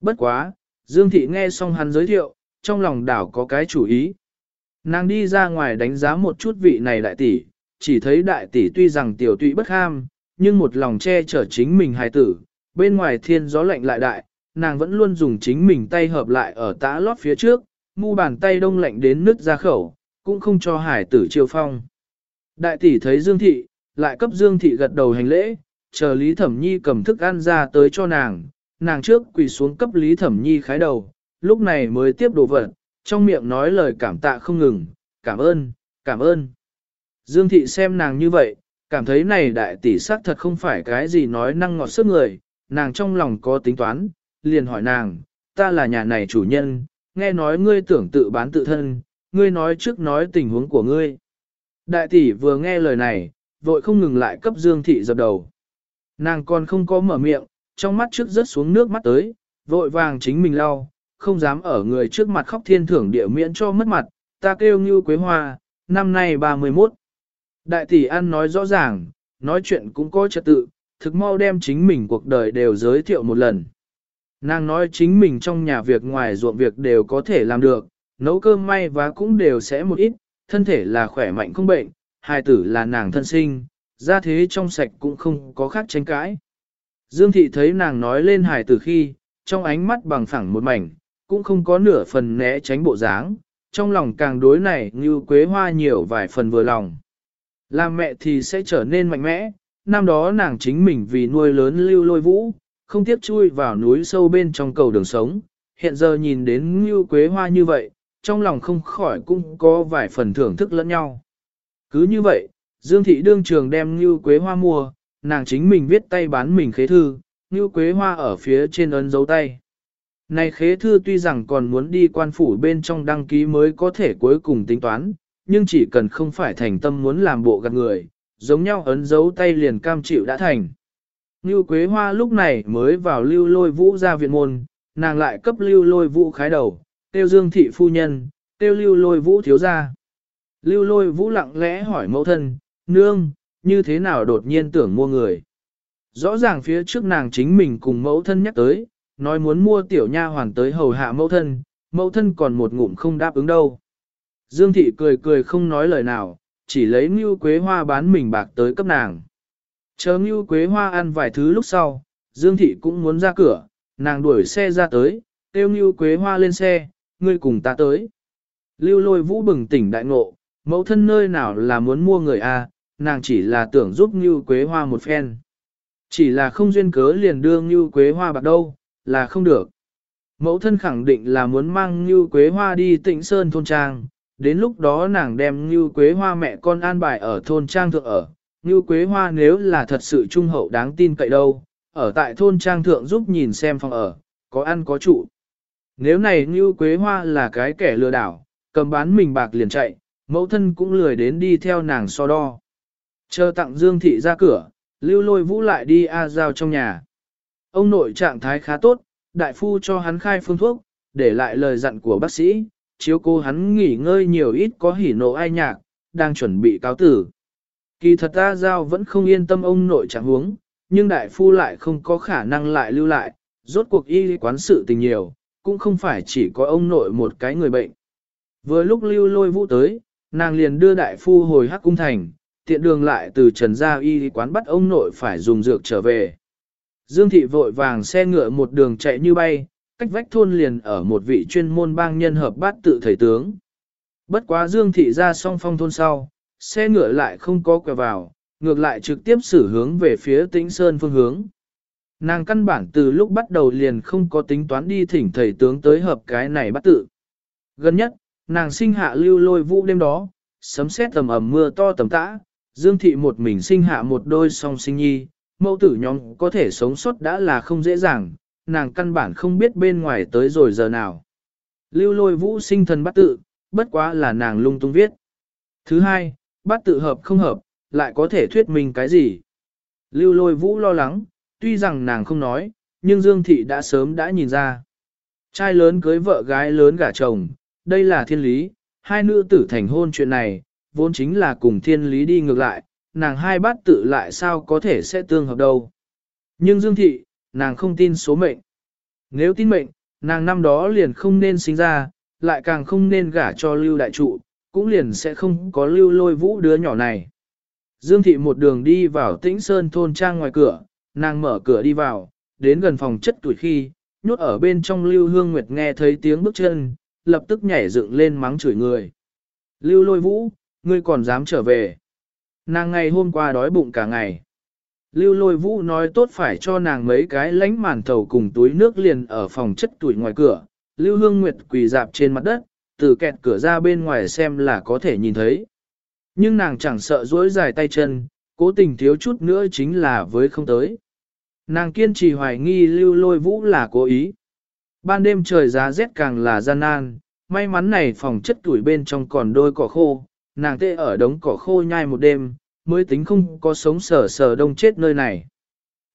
Bất quá, Dương Thị nghe xong hắn giới thiệu, trong lòng đảo có cái chủ ý. Nàng đi ra ngoài đánh giá một chút vị này đại tỷ, chỉ thấy đại tỷ tuy rằng tiểu tụy bất ham, nhưng một lòng che chở chính mình hài tử, bên ngoài thiên gió lạnh lại đại, nàng vẫn luôn dùng chính mình tay hợp lại ở tã lót phía trước, mu bàn tay đông lạnh đến nứt ra khẩu, cũng không cho hải tử chiêu phong. Đại tỷ thấy Dương Thị, lại cấp Dương Thị gật đầu hành lễ, chờ Lý Thẩm Nhi cầm thức ăn ra tới cho nàng, nàng trước quỳ xuống cấp Lý Thẩm Nhi khái đầu, lúc này mới tiếp đồ vật, trong miệng nói lời cảm tạ không ngừng, cảm ơn, cảm ơn. Dương Thị xem nàng như vậy, cảm thấy này đại tỷ sắc thật không phải cái gì nói năng ngọt sức người, nàng trong lòng có tính toán, liền hỏi nàng, ta là nhà này chủ nhân, nghe nói ngươi tưởng tự bán tự thân, ngươi nói trước nói tình huống của ngươi. Đại tỷ vừa nghe lời này, vội không ngừng lại cấp Dương Thị dập đầu. Nàng còn không có mở miệng, trong mắt trước rớt xuống nước mắt tới, vội vàng chính mình lau, không dám ở người trước mặt khóc thiên thưởng địa miễn cho mất mặt, ta kêu như quế hoa, năm nay 31. Đại tỷ ăn nói rõ ràng, nói chuyện cũng có trật tự, thực mau đem chính mình cuộc đời đều giới thiệu một lần. Nàng nói chính mình trong nhà việc ngoài ruộng việc đều có thể làm được, nấu cơm may và cũng đều sẽ một ít, thân thể là khỏe mạnh không bệnh, hài tử là nàng thân sinh, ra thế trong sạch cũng không có khác tranh cãi. Dương thị thấy nàng nói lên hài từ khi, trong ánh mắt bằng phẳng một mảnh, cũng không có nửa phần né tránh bộ dáng, trong lòng càng đối này như quế hoa nhiều vài phần vừa lòng. Làm mẹ thì sẽ trở nên mạnh mẽ, năm đó nàng chính mình vì nuôi lớn lưu lôi vũ, không tiếp chui vào núi sâu bên trong cầu đường sống, hiện giờ nhìn đến như quế hoa như vậy, trong lòng không khỏi cũng có vài phần thưởng thức lẫn nhau. Cứ như vậy, Dương Thị đương trường đem như quế hoa mua, nàng chính mình viết tay bán mình khế thư, như quế hoa ở phía trên ấn dấu tay. Này khế thư tuy rằng còn muốn đi quan phủ bên trong đăng ký mới có thể cuối cùng tính toán, nhưng chỉ cần không phải thành tâm muốn làm bộ gạt người, giống nhau ấn dấu tay liền cam chịu đã thành. Như Quế Hoa lúc này mới vào lưu lôi vũ ra viện môn, nàng lại cấp lưu lôi vũ khái đầu, tiêu dương thị phu nhân, tiêu lưu lôi vũ thiếu ra. Lưu lôi vũ lặng lẽ hỏi mẫu thân, nương, như thế nào đột nhiên tưởng mua người. Rõ ràng phía trước nàng chính mình cùng mẫu thân nhắc tới, nói muốn mua tiểu nha hoàn tới hầu hạ mẫu thân, mẫu thân còn một ngụm không đáp ứng đâu. Dương thị cười cười không nói lời nào, chỉ lấy Ngưu Quế Hoa bán mình bạc tới cấp nàng. Chờ Ngưu Quế Hoa ăn vài thứ lúc sau, Dương thị cũng muốn ra cửa, nàng đuổi xe ra tới, kêu Ngưu Quế Hoa lên xe, ngươi cùng ta tới. Lưu lôi vũ bừng tỉnh đại ngộ, mẫu thân nơi nào là muốn mua người a, nàng chỉ là tưởng giúp Ngưu Quế Hoa một phen. Chỉ là không duyên cớ liền đưa Ngưu Quế Hoa bạc đâu, là không được. Mẫu thân khẳng định là muốn mang Ngưu Quế Hoa đi tịnh Sơn thôn trang, đến lúc đó nàng đem Ngưu Quế Hoa mẹ con an bài ở thôn trang thượng ở. Ngưu Quế Hoa nếu là thật sự trung hậu đáng tin cậy đâu, ở tại thôn trang thượng giúp nhìn xem phòng ở, có ăn có trụ. Nếu này Ngưu Quế Hoa là cái kẻ lừa đảo, cầm bán mình bạc liền chạy, mẫu thân cũng lười đến đi theo nàng so đo. Chờ tặng Dương Thị ra cửa, lưu lôi vũ lại đi A Giao trong nhà. Ông nội trạng thái khá tốt, đại phu cho hắn khai phương thuốc, để lại lời dặn của bác sĩ, chiếu cô hắn nghỉ ngơi nhiều ít có hỉ nộ ai nhạc, đang chuẩn bị cáo tử. Kỳ thật A Giao vẫn không yên tâm ông nội trạng huống, nhưng đại phu lại không có khả năng lại lưu lại, rốt cuộc y quán sự tình nhiều, cũng không phải chỉ có ông nội một cái người bệnh. Vừa lúc lưu lôi vũ tới, nàng liền đưa đại phu hồi hắc cung thành, tiện đường lại từ trần gia y quán bắt ông nội phải dùng dược trở về. Dương thị vội vàng xe ngựa một đường chạy như bay, cách vách thôn liền ở một vị chuyên môn bang nhân hợp bát tự thầy tướng. Bất quá Dương thị ra song phong thôn sau, xe ngựa lại không có quẹo vào, ngược lại trực tiếp xử hướng về phía tĩnh sơn phương hướng. Nàng căn bản từ lúc bắt đầu liền không có tính toán đi thỉnh thầy tướng tới hợp cái này bắt tự. Gần nhất, nàng sinh hạ lưu lôi vũ đêm đó, sấm sét tầm ẩm mưa to tầm tã, Dương thị một mình sinh hạ một đôi song sinh nhi, mẫu tử nhóm có thể sống sót đã là không dễ dàng, nàng căn bản không biết bên ngoài tới rồi giờ nào. Lưu lôi vũ sinh thần bắt tự, bất quá là nàng lung tung viết. Thứ hai, bắt tự hợp không hợp, lại có thể thuyết minh cái gì? Lưu lôi vũ lo lắng, tuy rằng nàng không nói, nhưng Dương Thị đã sớm đã nhìn ra. Trai lớn cưới vợ gái lớn gả chồng, đây là thiên lý, hai nữ tử thành hôn chuyện này, vốn chính là cùng thiên lý đi ngược lại, nàng hai bát tự lại sao có thể sẽ tương hợp đâu. Nhưng Dương Thị, nàng không tin số mệnh. Nếu tin mệnh, nàng năm đó liền không nên sinh ra, lại càng không nên gả cho lưu đại trụ, cũng liền sẽ không có lưu lôi vũ đứa nhỏ này. Dương thị một đường đi vào tĩnh sơn thôn trang ngoài cửa, nàng mở cửa đi vào, đến gần phòng chất tuổi khi, nhốt ở bên trong lưu hương nguyệt nghe thấy tiếng bước chân, lập tức nhảy dựng lên mắng chửi người. Lưu lôi vũ, ngươi còn dám trở về. Nàng ngày hôm qua đói bụng cả ngày. Lưu lôi vũ nói tốt phải cho nàng mấy cái lánh màn thầu cùng túi nước liền ở phòng chất tuổi ngoài cửa. Lưu hương nguyệt quỳ dạp trên mặt đất, từ kẹt cửa ra bên ngoài xem là có thể nhìn thấy. Nhưng nàng chẳng sợ dối dài tay chân, cố tình thiếu chút nữa chính là với không tới. Nàng kiên trì hoài nghi lưu lôi vũ là cố ý. Ban đêm trời giá rét càng là gian nan, may mắn này phòng chất tuổi bên trong còn đôi cỏ khô, nàng tê ở đống cỏ khô nhai một đêm, mới tính không có sống sờ sờ đông chết nơi này.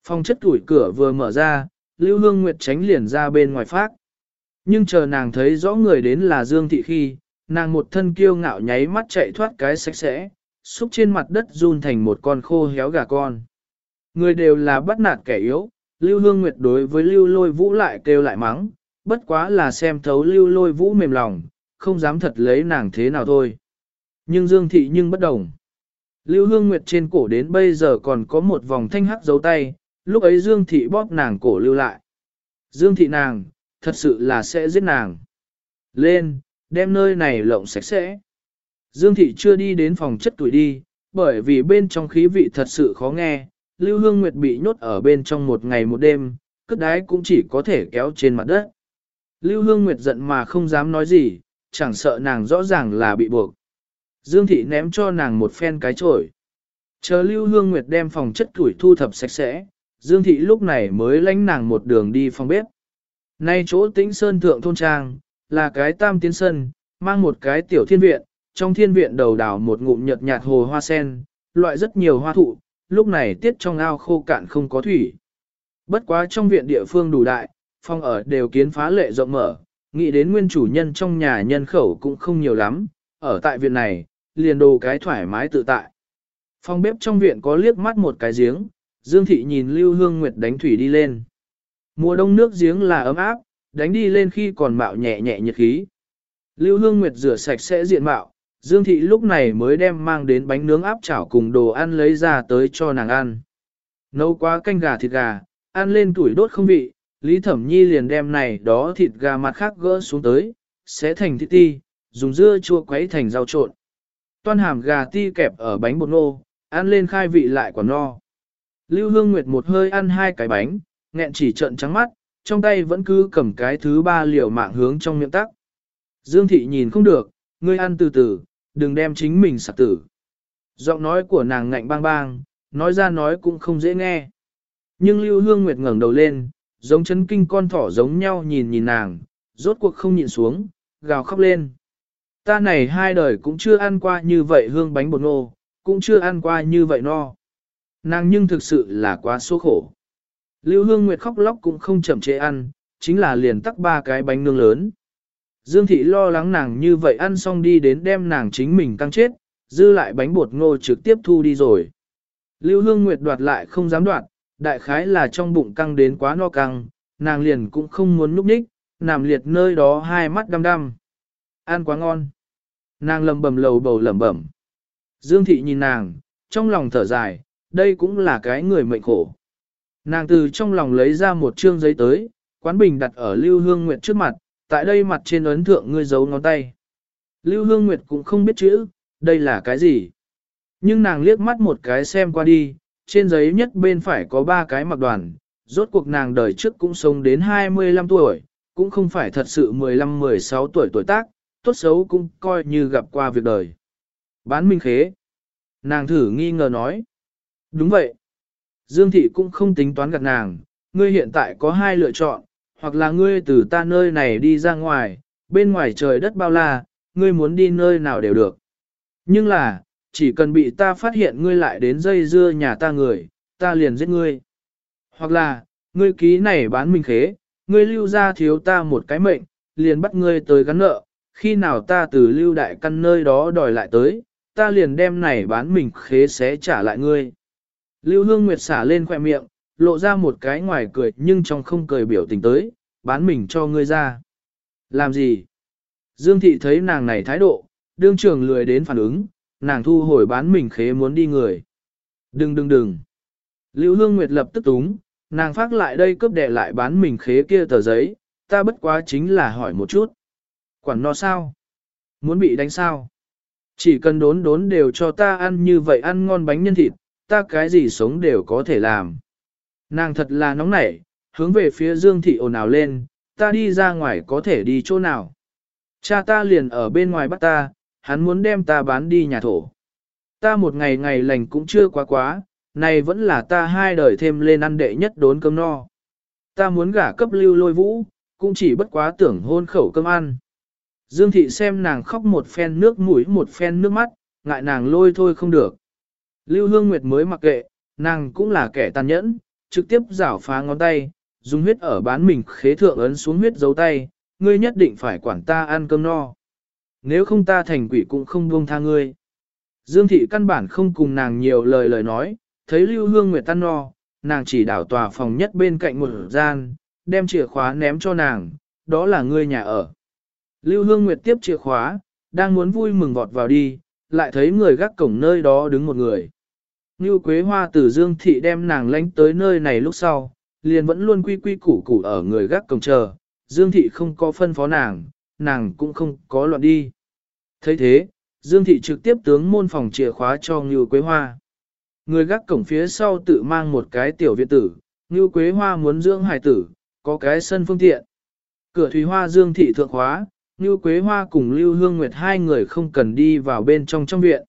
Phòng chất tuổi cửa vừa mở ra, Lưu Hương Nguyệt tránh liền ra bên ngoài phát. Nhưng chờ nàng thấy rõ người đến là Dương Thị khi, nàng một thân kiêu ngạo nháy mắt chạy thoát cái sạch sẽ, xúc trên mặt đất run thành một con khô héo gà con. Người đều là bắt nạt kẻ yếu, Lưu Hương Nguyệt đối với Lưu Lôi Vũ lại kêu lại mắng, bất quá là xem thấu Lưu Lôi Vũ mềm lòng, không dám thật lấy nàng thế nào thôi. Nhưng Dương Thị nhưng bất đồng. Lưu Hương Nguyệt trên cổ đến bây giờ còn có một vòng thanh hắc dấu tay, lúc ấy Dương Thị bóp nàng cổ lưu lại. Dương Thị nàng, thật sự là sẽ giết nàng. Lên, đem nơi này lộng sạch sẽ. Dương Thị chưa đi đến phòng chất tuổi đi, bởi vì bên trong khí vị thật sự khó nghe, Lưu Hương Nguyệt bị nhốt ở bên trong một ngày một đêm, cất đái cũng chỉ có thể kéo trên mặt đất. Lưu Hương Nguyệt giận mà không dám nói gì, chẳng sợ nàng rõ ràng là bị buộc. Dương Thị ném cho nàng một phen cái chổi. Chờ Lưu Hương Nguyệt đem phòng chất tuổi thu thập sạch sẽ, Dương Thị lúc này mới lánh nàng một đường đi phòng bếp. Nay chỗ tĩnh sơn thượng thôn trang, là cái tam tiến sân, mang một cái tiểu thiên viện, trong thiên viện đầu đảo một ngụm nhợt nhạt hồ hoa sen, loại rất nhiều hoa thụ, lúc này tiết trong ao khô cạn không có thủy. Bất quá trong viện địa phương đủ đại, phòng ở đều kiến phá lệ rộng mở, nghĩ đến nguyên chủ nhân trong nhà nhân khẩu cũng không nhiều lắm, ở tại viện này, liền đồ cái thoải mái tự tại. Phòng bếp trong viện có liếc mắt một cái giếng, Dương Thị nhìn Lưu Hương Nguyệt đánh thủy đi lên. Mùa đông nước giếng là ấm áp, đánh đi lên khi còn mạo nhẹ nhẹ nhiệt khí. Lưu Hương Nguyệt rửa sạch sẽ diện mạo, Dương Thị lúc này mới đem mang đến bánh nướng áp chảo cùng đồ ăn lấy ra tới cho nàng ăn. Nấu quá canh gà thịt gà, ăn lên tuổi đốt không vị, Lý Thẩm Nhi liền đem này đó thịt gà mặt khác gỡ xuống tới, sẽ thành thịt ti, dùng dưa chua quấy thành rau trộn. Toan hàm gà ti kẹp ở bánh bột nô, ăn lên khai vị lại quả no. Lưu Hương Nguyệt một hơi ăn hai cái bánh, nghẹn chỉ trợn trắng mắt, trong tay vẫn cứ cầm cái thứ ba liều mạng hướng trong miệng tắc. Dương Thị nhìn không được, ngươi ăn từ từ, đừng đem chính mình sạc tử. Giọng nói của nàng ngạnh bang bang, nói ra nói cũng không dễ nghe. Nhưng Lưu Hương Nguyệt ngẩng đầu lên, giống chấn kinh con thỏ giống nhau nhìn nhìn nàng, rốt cuộc không nhìn xuống, gào khóc lên. Ta này hai đời cũng chưa ăn qua như vậy hương bánh bột ngô, cũng chưa ăn qua như vậy no. Nàng nhưng thực sự là quá số khổ. Lưu Hương Nguyệt khóc lóc cũng không chậm chế ăn, chính là liền tắc ba cái bánh nương lớn. Dương Thị lo lắng nàng như vậy ăn xong đi đến đem nàng chính mình căng chết, dư lại bánh bột ngô trực tiếp thu đi rồi. Lưu Hương Nguyệt đoạt lại không dám đoạt, đại khái là trong bụng căng đến quá no căng, nàng liền cũng không muốn núp ních, nằm liệt nơi đó hai mắt đăm đăm. Ăn quá ngon. Nàng lầm bầm lầu bầu lẩm bẩm. Dương Thị nhìn nàng, trong lòng thở dài, đây cũng là cái người mệnh khổ. Nàng từ trong lòng lấy ra một chương giấy tới, quán bình đặt ở Lưu Hương Nguyệt trước mặt, tại đây mặt trên ấn thượng ngươi giấu ngón tay. Lưu Hương Nguyệt cũng không biết chữ, đây là cái gì. Nhưng nàng liếc mắt một cái xem qua đi, trên giấy nhất bên phải có ba cái mặc đoàn, rốt cuộc nàng đời trước cũng sống đến 25 tuổi, cũng không phải thật sự 15-16 tuổi tuổi tác, tốt xấu cũng coi như gặp qua việc đời. Bán minh khế. Nàng thử nghi ngờ nói. Đúng vậy. Dương thị cũng không tính toán gạt nàng, ngươi hiện tại có hai lựa chọn, hoặc là ngươi từ ta nơi này đi ra ngoài, bên ngoài trời đất bao la, ngươi muốn đi nơi nào đều được. Nhưng là, chỉ cần bị ta phát hiện ngươi lại đến dây dưa nhà ta người, ta liền giết ngươi. Hoặc là, ngươi ký này bán mình khế, ngươi lưu ra thiếu ta một cái mệnh, liền bắt ngươi tới gắn nợ, khi nào ta từ lưu đại căn nơi đó đòi lại tới, ta liền đem này bán mình khế sẽ trả lại ngươi. Lưu Hương Nguyệt xả lên khoẻ miệng, lộ ra một cái ngoài cười nhưng trong không cười biểu tình tới, bán mình cho ngươi ra. Làm gì? Dương Thị thấy nàng này thái độ, đương trường lười đến phản ứng, nàng thu hồi bán mình khế muốn đi người. Đừng đừng đừng. Lưu Hương Nguyệt lập tức túng, nàng phát lại đây cướp đệ lại bán mình khế kia tờ giấy, ta bất quá chính là hỏi một chút. Quản nó sao? Muốn bị đánh sao? Chỉ cần đốn đốn đều cho ta ăn như vậy ăn ngon bánh nhân thịt, ta cái gì sống đều có thể làm. Nàng thật là nóng nảy, hướng về phía Dương Thị ồn ào lên, ta đi ra ngoài có thể đi chỗ nào. Cha ta liền ở bên ngoài bắt ta, hắn muốn đem ta bán đi nhà thổ. Ta một ngày ngày lành cũng chưa quá quá, này vẫn là ta hai đời thêm lên ăn đệ nhất đốn cơm no. Ta muốn gả cấp lưu lôi vũ, cũng chỉ bất quá tưởng hôn khẩu cơm ăn. Dương thị xem nàng khóc một phen nước mũi một phen nước mắt, ngại nàng lôi thôi không được. Lưu Hương Nguyệt mới mặc kệ, nàng cũng là kẻ tàn nhẫn, trực tiếp rảo phá ngón tay, dùng huyết ở bán mình khế thượng ấn xuống huyết dấu tay, ngươi nhất định phải quản ta ăn cơm no. Nếu không ta thành quỷ cũng không buông tha ngươi. Dương thị căn bản không cùng nàng nhiều lời lời nói, thấy Lưu Hương Nguyệt tan no, nàng chỉ đảo tòa phòng nhất bên cạnh một gian, đem chìa khóa ném cho nàng, đó là ngươi nhà ở. Lưu Hương Nguyệt tiếp chìa khóa, đang muốn vui mừng vọt vào đi, lại thấy người gác cổng nơi đó đứng một người. Như Quế Hoa từ Dương Thị đem nàng lánh tới nơi này lúc sau, liền vẫn luôn quy quy củ củ ở người gác cổng chờ, Dương Thị không có phân phó nàng, nàng cũng không có loạn đi. thấy thế, Dương Thị trực tiếp tướng môn phòng chìa khóa cho Ngưu Quế Hoa. Người gác cổng phía sau tự mang một cái tiểu viện tử, Ngưu Quế Hoa muốn dưỡng hải tử, có cái sân phương tiện. Cửa Thủy Hoa Dương Thị thượng khóa, Ngưu Quế Hoa cùng Lưu Hương Nguyệt hai người không cần đi vào bên trong trong viện.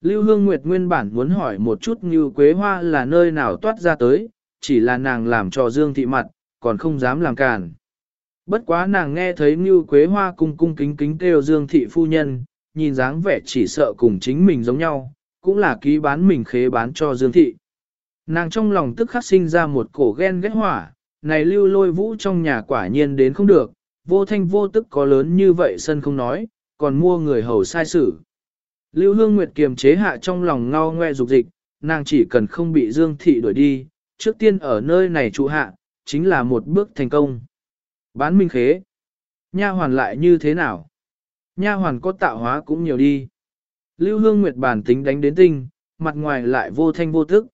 Lưu Hương Nguyệt nguyên bản muốn hỏi một chút Ngưu Quế Hoa là nơi nào toát ra tới, chỉ là nàng làm cho Dương Thị mặt, còn không dám làm cản. Bất quá nàng nghe thấy Ngưu Quế Hoa cung cung kính kính kêu Dương Thị phu nhân, nhìn dáng vẻ chỉ sợ cùng chính mình giống nhau, cũng là ký bán mình khế bán cho Dương Thị. Nàng trong lòng tức khắc sinh ra một cổ ghen ghét hỏa, này lưu lôi vũ trong nhà quả nhiên đến không được, vô thanh vô tức có lớn như vậy sân không nói, còn mua người hầu sai sử. Lưu Hương Nguyệt kiềm chế hạ trong lòng ngao ngoe dục dịch, nàng chỉ cần không bị Dương Thị đuổi đi, trước tiên ở nơi này trụ hạ, chính là một bước thành công. Bán minh khế. Nha hoàn lại như thế nào? Nha hoàn có tạo hóa cũng nhiều đi. Lưu Hương Nguyệt bản tính đánh đến tinh, mặt ngoài lại vô thanh vô tức.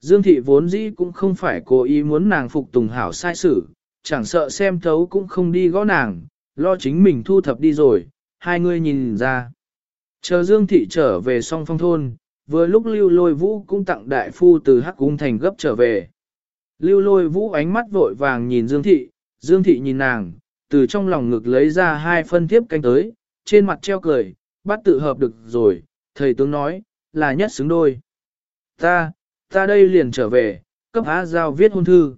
Dương thị vốn dĩ cũng không phải cố ý muốn nàng phục tùng hảo sai sử chẳng sợ xem thấu cũng không đi gõ nàng, lo chính mình thu thập đi rồi, hai người nhìn ra. Chờ Dương thị trở về song phong thôn, vừa lúc lưu lôi vũ cũng tặng đại phu từ hắc cung thành gấp trở về. Lưu lôi vũ ánh mắt vội vàng nhìn Dương thị, Dương thị nhìn nàng, từ trong lòng ngực lấy ra hai phân thiếp canh tới, trên mặt treo cười, bắt tự hợp được rồi, thầy tướng nói, là nhất xứng đôi. Ta, ta đây liền trở về, cấp á giao viết hôn thư.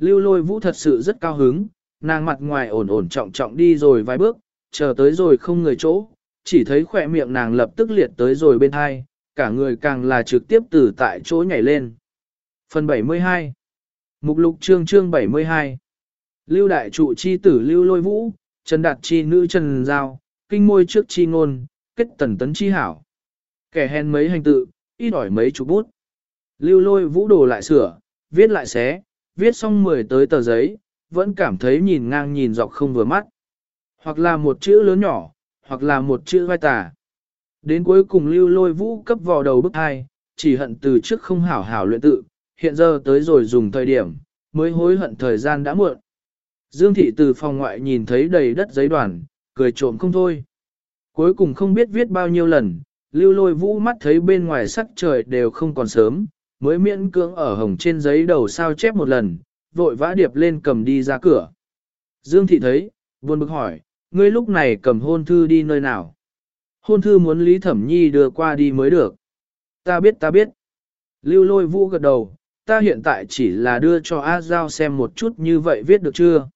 Lưu lôi vũ thật sự rất cao hứng, nàng mặt ngoài ổn ổn trọng trọng đi rồi vài bước, chờ tới rồi không người chỗ, chỉ thấy khỏe miệng nàng lập tức liệt tới rồi bên hai, cả người càng là trực tiếp từ tại chỗ nhảy lên. Phần 72 Mục lục chương chương 72 Lưu đại trụ chi tử lưu lôi vũ, Trần Đạt chi nữ Trần Giao, kinh môi trước chi ngôn, kết tần tấn chi hảo. Kẻ hèn mấy hành tự, ít ỏi mấy chục bút. Lưu lôi vũ đồ lại sửa, viết lại xé, viết xong mười tới tờ giấy, vẫn cảm thấy nhìn ngang nhìn dọc không vừa mắt. Hoặc là một chữ lớn nhỏ, hoặc là một chữ vai tả. Đến cuối cùng lưu lôi vũ cấp vào đầu bức hai, chỉ hận từ trước không hảo hảo luyện tự, hiện giờ tới rồi dùng thời điểm, mới hối hận thời gian đã muộn. Dương thị từ phòng ngoại nhìn thấy đầy đất giấy đoàn, cười trộm không thôi. Cuối cùng không biết viết bao nhiêu lần, lưu lôi vũ mắt thấy bên ngoài sắc trời đều không còn sớm, mới miễn cưỡng ở hồng trên giấy đầu sao chép một lần, vội vã điệp lên cầm đi ra cửa. Dương thị thấy, buồn bực hỏi, ngươi lúc này cầm hôn thư đi nơi nào? Hôn thư muốn Lý Thẩm Nhi đưa qua đi mới được. Ta biết ta biết. Lưu lôi vũ gật đầu, ta hiện tại chỉ là đưa cho A Giao xem một chút như vậy viết được chưa?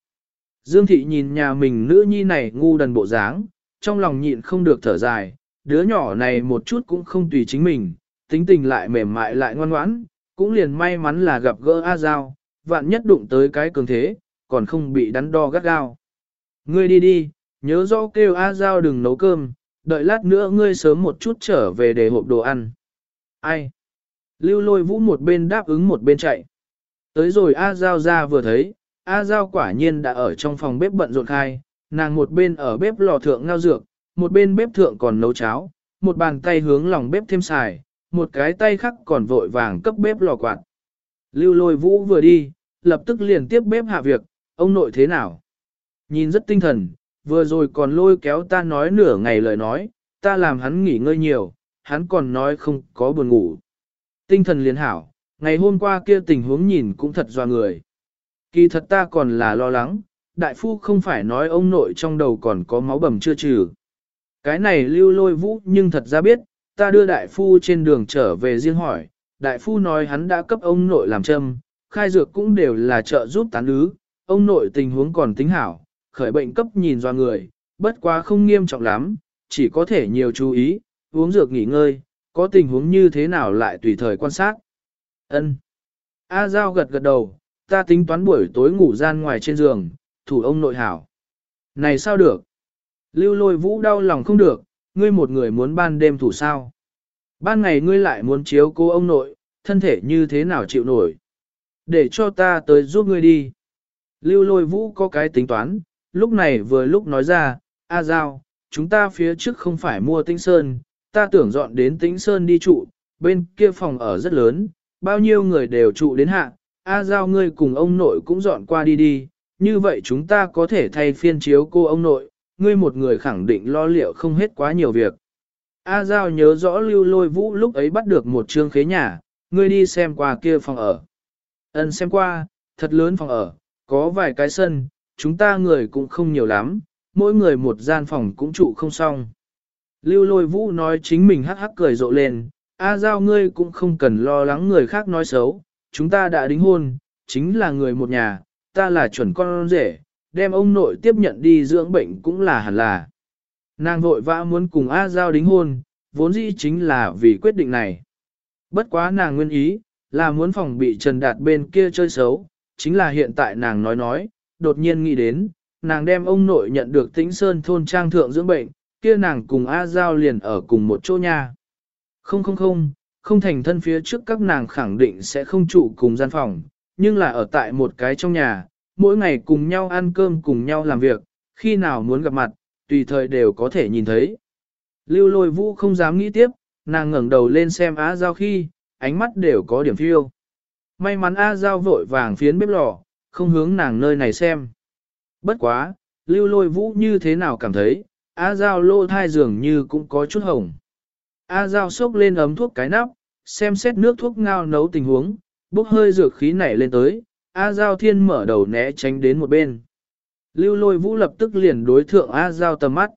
Dương thị nhìn nhà mình nữ nhi này ngu đần bộ dáng, trong lòng nhịn không được thở dài, đứa nhỏ này một chút cũng không tùy chính mình, tính tình lại mềm mại lại ngoan ngoãn, cũng liền may mắn là gặp gỡ A Giao, vạn nhất đụng tới cái cường thế, còn không bị đắn đo gắt gao. Ngươi đi đi, nhớ rõ kêu A Giao đừng nấu cơm, đợi lát nữa ngươi sớm một chút trở về để hộp đồ ăn. Ai? Lưu lôi vũ một bên đáp ứng một bên chạy. Tới rồi A Giao ra vừa thấy, A Giao quả nhiên đã ở trong phòng bếp bận rộn khai, nàng một bên ở bếp lò thượng ngao dược, một bên bếp thượng còn nấu cháo, một bàn tay hướng lòng bếp thêm xài, một cái tay khác còn vội vàng cấp bếp lò quạt. Lưu lôi vũ vừa đi, lập tức liền tiếp bếp hạ việc, ông nội thế nào? Nhìn rất tinh thần, vừa rồi còn lôi kéo ta nói nửa ngày lời nói, ta làm hắn nghỉ ngơi nhiều, hắn còn nói không có buồn ngủ. Tinh thần liền hảo, ngày hôm qua kia tình huống nhìn cũng thật doa người. Kỳ thật ta còn là lo lắng, đại phu không phải nói ông nội trong đầu còn có máu bầm chưa trừ. Cái này lưu lôi vũ nhưng thật ra biết, ta đưa đại phu trên đường trở về riêng hỏi, đại phu nói hắn đã cấp ông nội làm châm, khai dược cũng đều là trợ giúp tán ứ, ông nội tình huống còn tính hảo, khởi bệnh cấp nhìn do người, bất quá không nghiêm trọng lắm, chỉ có thể nhiều chú ý, uống dược nghỉ ngơi, có tình huống như thế nào lại tùy thời quan sát. Ân. A Giao gật gật đầu, ta tính toán buổi tối ngủ gian ngoài trên giường, thủ ông nội hảo. Này sao được? Lưu lôi vũ đau lòng không được, ngươi một người muốn ban đêm thủ sao. Ban ngày ngươi lại muốn chiếu cô ông nội, thân thể như thế nào chịu nổi. Để cho ta tới giúp ngươi đi. Lưu lôi vũ có cái tính toán, lúc này vừa lúc nói ra, A Giao, chúng ta phía trước không phải mua tinh sơn, ta tưởng dọn đến tĩnh sơn đi trụ, bên kia phòng ở rất lớn, bao nhiêu người đều trụ đến hạ, A Giao ngươi cùng ông nội cũng dọn qua đi đi, như vậy chúng ta có thể thay phiên chiếu cô ông nội, ngươi một người khẳng định lo liệu không hết quá nhiều việc. A Giao nhớ rõ lưu lôi vũ lúc ấy bắt được một trương khế nhà, ngươi đi xem qua kia phòng ở. Ân xem qua, thật lớn phòng ở, có vài cái sân, chúng ta người cũng không nhiều lắm, mỗi người một gian phòng cũng trụ không xong. Lưu lôi vũ nói chính mình hắc hắc cười rộ lên, A Giao ngươi cũng không cần lo lắng người khác nói xấu, chúng ta đã đính hôn, chính là người một nhà, ta là chuẩn con rể, đem ông nội tiếp nhận đi dưỡng bệnh cũng là hẳn là. Nàng vội vã muốn cùng A Giao đính hôn, vốn dĩ chính là vì quyết định này. Bất quá nàng nguyên ý, là muốn phòng bị Trần Đạt bên kia chơi xấu, chính là hiện tại nàng nói nói, đột nhiên nghĩ đến, nàng đem ông nội nhận được tĩnh sơn thôn trang thượng dưỡng bệnh, kia nàng cùng A Giao liền ở cùng một chỗ nha. Không không không, không thành thân phía trước các nàng khẳng định sẽ không trụ cùng gian phòng, nhưng là ở tại một cái trong nhà, mỗi ngày cùng nhau ăn cơm cùng nhau làm việc, khi nào muốn gặp mặt, tùy thời đều có thể nhìn thấy. Lưu lôi vũ không dám nghĩ tiếp, nàng ngẩng đầu lên xem Á Giao khi, ánh mắt đều có điểm phiêu. May mắn A Giao vội vàng phiến bếp lò, không hướng nàng nơi này xem. Bất quá, lưu lôi vũ như thế nào cảm thấy, A Giao lô thai dường như cũng có chút hồng. A Giao xốc lên ấm thuốc cái nắp, xem xét nước thuốc ngao nấu tình huống, bốc hơi dược khí nảy lên tới, A Giao thiên mở đầu né tránh đến một bên. Lưu lôi vũ lập tức liền đối thượng A Giao tầm mắt.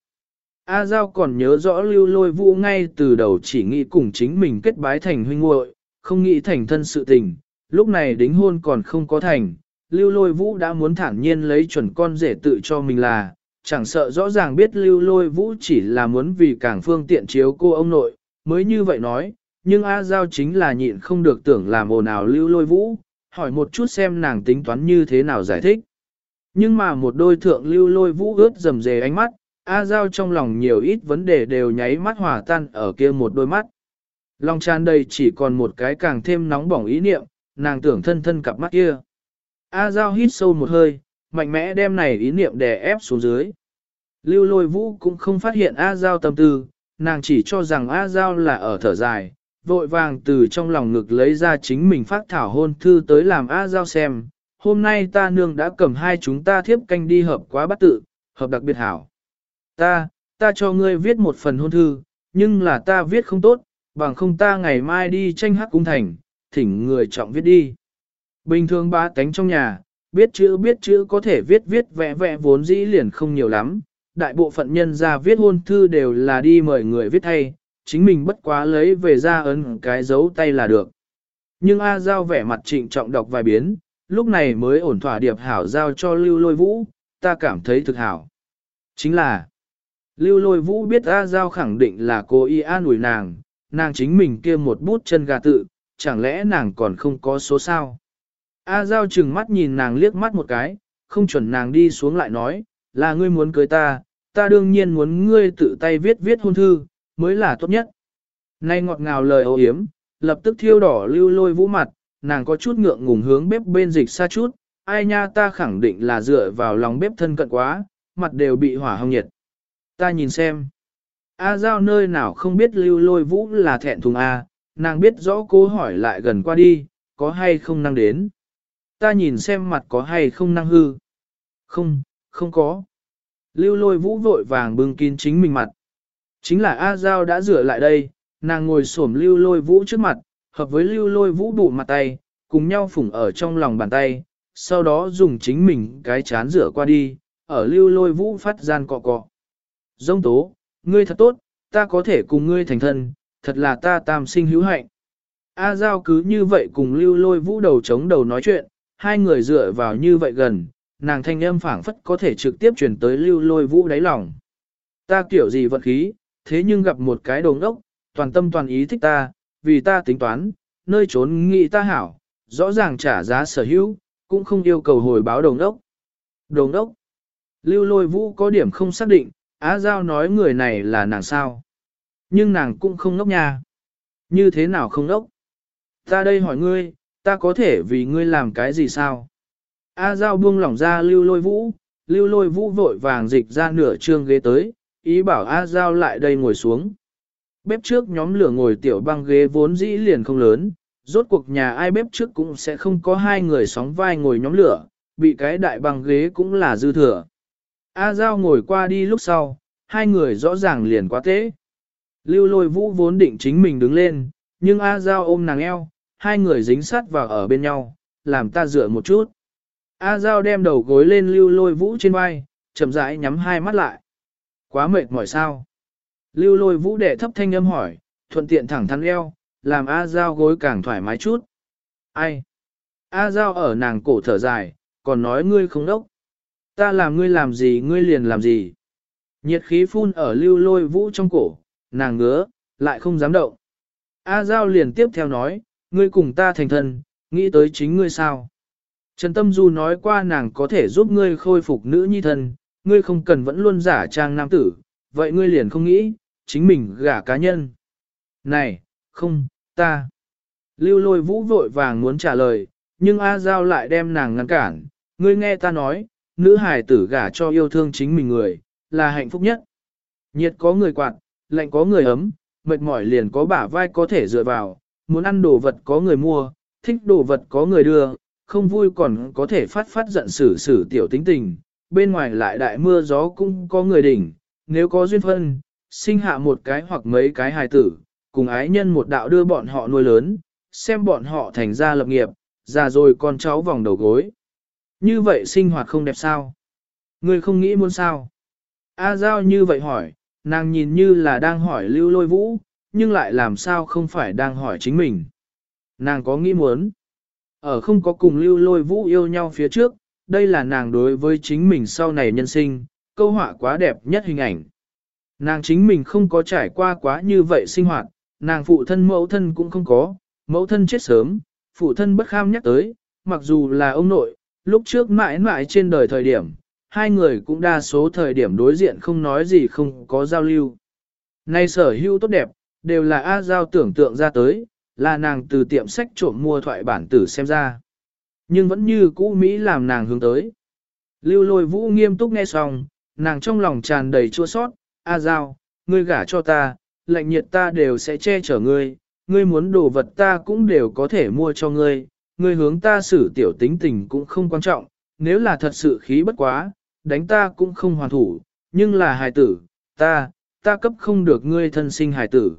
A Giao còn nhớ rõ lưu lôi vũ ngay từ đầu chỉ nghĩ cùng chính mình kết bái thành huynh muội, không nghĩ thành thân sự tình, lúc này đính hôn còn không có thành, lưu lôi vũ đã muốn thản nhiên lấy chuẩn con rể tự cho mình là, chẳng sợ rõ ràng biết lưu lôi vũ chỉ là muốn vì càng phương tiện chiếu cô ông nội, mới như vậy nói, nhưng A Giao chính là nhịn không được tưởng làm ồn ào lưu lôi vũ, hỏi một chút xem nàng tính toán như thế nào giải thích. Nhưng mà một đôi thượng lưu lôi vũ ướt dầm dề ánh mắt, A Giao trong lòng nhiều ít vấn đề đều nháy mắt hòa tan ở kia một đôi mắt. Lòng tràn đầy chỉ còn một cái càng thêm nóng bỏng ý niệm, nàng tưởng thân thân cặp mắt kia. A Giao hít sâu một hơi, mạnh mẽ đem này ý niệm đè ép xuống dưới. Lưu lôi vũ cũng không phát hiện A Giao tâm tư, nàng chỉ cho rằng A Giao là ở thở dài, vội vàng từ trong lòng ngực lấy ra chính mình phát thảo hôn thư tới làm A Giao xem. Hôm nay ta nương đã cầm hai chúng ta thiếp canh đi hợp quá bắt tự, hợp đặc biệt hảo. Ta, ta cho ngươi viết một phần hôn thư, nhưng là ta viết không tốt, bằng không ta ngày mai đi tranh hắc cung thành, thỉnh người trọng viết đi. Bình thường ba tánh trong nhà, biết chữ biết chữ có thể viết viết vẽ vẽ vốn dĩ liền không nhiều lắm, đại bộ phận nhân ra viết hôn thư đều là đi mời người viết thay, chính mình bất quá lấy về ra ấn cái dấu tay là được. Nhưng A Giao vẻ mặt trịnh trọng đọc vài biến, lúc này mới ổn thỏa điệp hảo giao cho Lưu Lôi Vũ, ta cảm thấy thực hảo. Chính là, Lưu Lôi Vũ biết A Giao khẳng định là cô y an ủi nàng, nàng chính mình kia một bút chân gà tự, chẳng lẽ nàng còn không có số sao? A Giao chừng mắt nhìn nàng liếc mắt một cái, không chuẩn nàng đi xuống lại nói, là ngươi muốn cưới ta, ta đương nhiên muốn ngươi tự tay viết viết hôn thư, mới là tốt nhất. Nay ngọt ngào lời ô yếm, lập tức thiêu đỏ lưu lôi vũ mặt, nàng có chút ngượng ngùng hướng bếp bên dịch xa chút, ai nha ta khẳng định là dựa vào lòng bếp thân cận quá, mặt đều bị hỏa hồng nhiệt. Ta nhìn xem. A giao nơi nào không biết lưu lôi vũ là thẹn thùng A, nàng biết rõ cố hỏi lại gần qua đi, có hay không năng đến. Ta nhìn xem mặt có hay không năng hư. Không, không có. Lưu lôi vũ vội vàng bưng kín chính mình mặt. Chính là A Giao đã rửa lại đây, nàng ngồi xổm lưu lôi vũ trước mặt, hợp với lưu lôi vũ bụ mặt tay, cùng nhau phủng ở trong lòng bàn tay, sau đó dùng chính mình cái chán rửa qua đi, ở lưu lôi vũ phát gian cọ cọ. Dông tố, ngươi thật tốt, ta có thể cùng ngươi thành thân, thật là ta tam sinh hữu hạnh. A Giao cứ như vậy cùng lưu lôi vũ đầu chống đầu nói chuyện, hai người dựa vào như vậy gần, nàng thanh âm phảng phất có thể trực tiếp truyền tới lưu lôi vũ đáy lòng. Ta kiểu gì vận khí, thế nhưng gặp một cái đồ ngốc, toàn tâm toàn ý thích ta, vì ta tính toán, nơi trốn nghĩ ta hảo, rõ ràng trả giá sở hữu, cũng không yêu cầu hồi báo đồ ngốc. Đồ ngốc. Lưu lôi vũ có điểm không xác định, Á Giao nói người này là nàng sao. Nhưng nàng cũng không ngốc nha. Như thế nào không ngốc? Ta đây hỏi ngươi, ta có thể vì ngươi làm cái gì sao? A Giao buông lỏng ra lưu lôi vũ, lưu lôi vũ vội vàng dịch ra nửa trương ghế tới, ý bảo A Giao lại đây ngồi xuống. bếp trước nhóm lửa ngồi tiểu băng ghế vốn dĩ liền không lớn, rốt cuộc nhà ai bếp trước cũng sẽ không có hai người sóng vai ngồi nhóm lửa, bị cái đại băng ghế cũng là dư thừa. A Giao ngồi qua đi lúc sau, hai người rõ ràng liền quá tế. Lưu lôi vũ vốn định chính mình đứng lên, nhưng A Giao ôm nàng eo, hai người dính sát vào ở bên nhau, làm ta dựa một chút. A Giao đem đầu gối lên lưu lôi vũ trên vai, chậm rãi nhắm hai mắt lại. Quá mệt mỏi sao? Lưu lôi vũ đệ thấp thanh âm hỏi, thuận tiện thẳng thắn eo, làm A Giao gối càng thoải mái chút. Ai? A Giao ở nàng cổ thở dài, còn nói ngươi không đốc. Ta làm ngươi làm gì ngươi liền làm gì. Nhiệt khí phun ở lưu lôi vũ trong cổ, nàng ngứa, lại không dám động. A Giao liền tiếp theo nói, ngươi cùng ta thành thân, nghĩ tới chính ngươi sao. Trần Tâm Du nói qua nàng có thể giúp ngươi khôi phục nữ nhi thân, ngươi không cần vẫn luôn giả trang nam tử, vậy ngươi liền không nghĩ, chính mình gả cá nhân. Này, không, ta. Lưu lôi vũ vội vàng muốn trả lời, nhưng A Giao lại đem nàng ngăn cản, ngươi nghe ta nói, nữ hài tử gả cho yêu thương chính mình người, là hạnh phúc nhất. Nhiệt có người quạt, lạnh có người ấm, mệt mỏi liền có bả vai có thể dựa vào, muốn ăn đồ vật có người mua, thích đồ vật có người đưa, không vui còn có thể phát phát giận xử xử tiểu tính tình, bên ngoài lại đại mưa gió cũng có người đỉnh, nếu có duyên phân, sinh hạ một cái hoặc mấy cái hài tử, cùng ái nhân một đạo đưa bọn họ nuôi lớn, xem bọn họ thành ra lập nghiệp, già rồi con cháu vòng đầu gối. Như vậy sinh hoạt không đẹp sao? Ngươi không nghĩ muốn sao? A Giao như vậy hỏi, nàng nhìn như là đang hỏi lưu lôi vũ, nhưng lại làm sao không phải đang hỏi chính mình. Nàng có nghĩ muốn. Ở không có cùng lưu lôi vũ yêu nhau phía trước, đây là nàng đối với chính mình sau này nhân sinh, câu họa quá đẹp nhất hình ảnh. Nàng chính mình không có trải qua quá như vậy sinh hoạt, nàng phụ thân mẫu thân cũng không có, mẫu thân chết sớm, phụ thân bất kham nhắc tới, mặc dù là ông nội, lúc trước mãi mãi trên đời thời điểm, hai người cũng đa số thời điểm đối diện không nói gì không có giao lưu. Nay sở hữu tốt đẹp, đều là A Giao tưởng tượng ra tới, là nàng từ tiệm sách trộm mua thoại bản tử xem ra. Nhưng vẫn như cũ Mỹ làm nàng hướng tới. Lưu lôi vũ nghiêm túc nghe xong, nàng trong lòng tràn đầy chua sót, A Giao, ngươi gả cho ta, lạnh nhiệt ta đều sẽ che chở ngươi, ngươi muốn đồ vật ta cũng đều có thể mua cho ngươi, ngươi hướng ta xử tiểu tính tình cũng không quan trọng, nếu là thật sự khí bất quá, đánh ta cũng không hoàn thủ, nhưng là hài tử, ta, ta cấp không được ngươi thân sinh hài tử.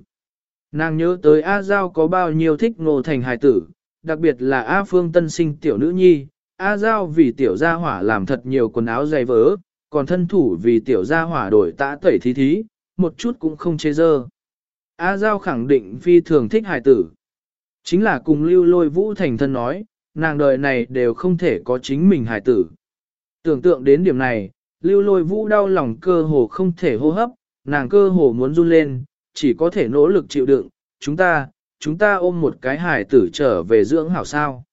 Nàng nhớ tới A Giao có bao nhiêu thích ngộ thành hài tử, đặc biệt là A Phương tân sinh tiểu nữ nhi, A Giao vì tiểu gia hỏa làm thật nhiều quần áo dày vỡ, còn thân thủ vì tiểu gia hỏa đổi tã tẩy thí thí, một chút cũng không chê dơ. A Giao khẳng định phi thường thích hài tử. Chính là cùng lưu lôi vũ thành thân nói, nàng đời này đều không thể có chính mình hài tử. Tưởng tượng đến điểm này, lưu lôi vũ đau lòng cơ hồ không thể hô hấp, nàng cơ hồ muốn run lên, chỉ có thể nỗ lực chịu đựng, chúng ta, chúng ta ôm một cái hài tử trở về dưỡng hảo sao.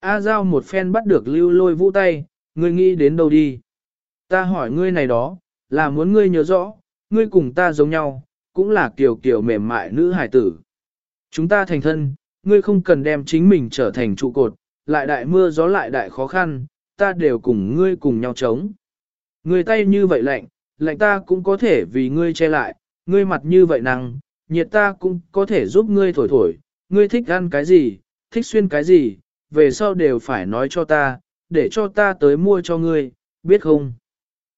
A Giao một phen bắt được lưu lôi vũ tay, ngươi nghĩ đến đâu đi. Ta hỏi ngươi này đó, là muốn ngươi nhớ rõ, ngươi cùng ta giống nhau, cũng là kiểu kiểu mềm mại nữ hài tử. Chúng ta thành thân, ngươi không cần đem chính mình trở thành trụ cột, lại đại mưa gió lại đại khó khăn, ta đều cùng ngươi cùng nhau chống. Ngươi tay như vậy lạnh, lạnh ta cũng có thể vì ngươi che lại, ngươi mặt như vậy năng, nhiệt ta cũng có thể giúp ngươi thổi thổi, ngươi thích ăn cái gì, thích xuyên cái gì, về sau đều phải nói cho ta, để cho ta tới mua cho ngươi, biết không?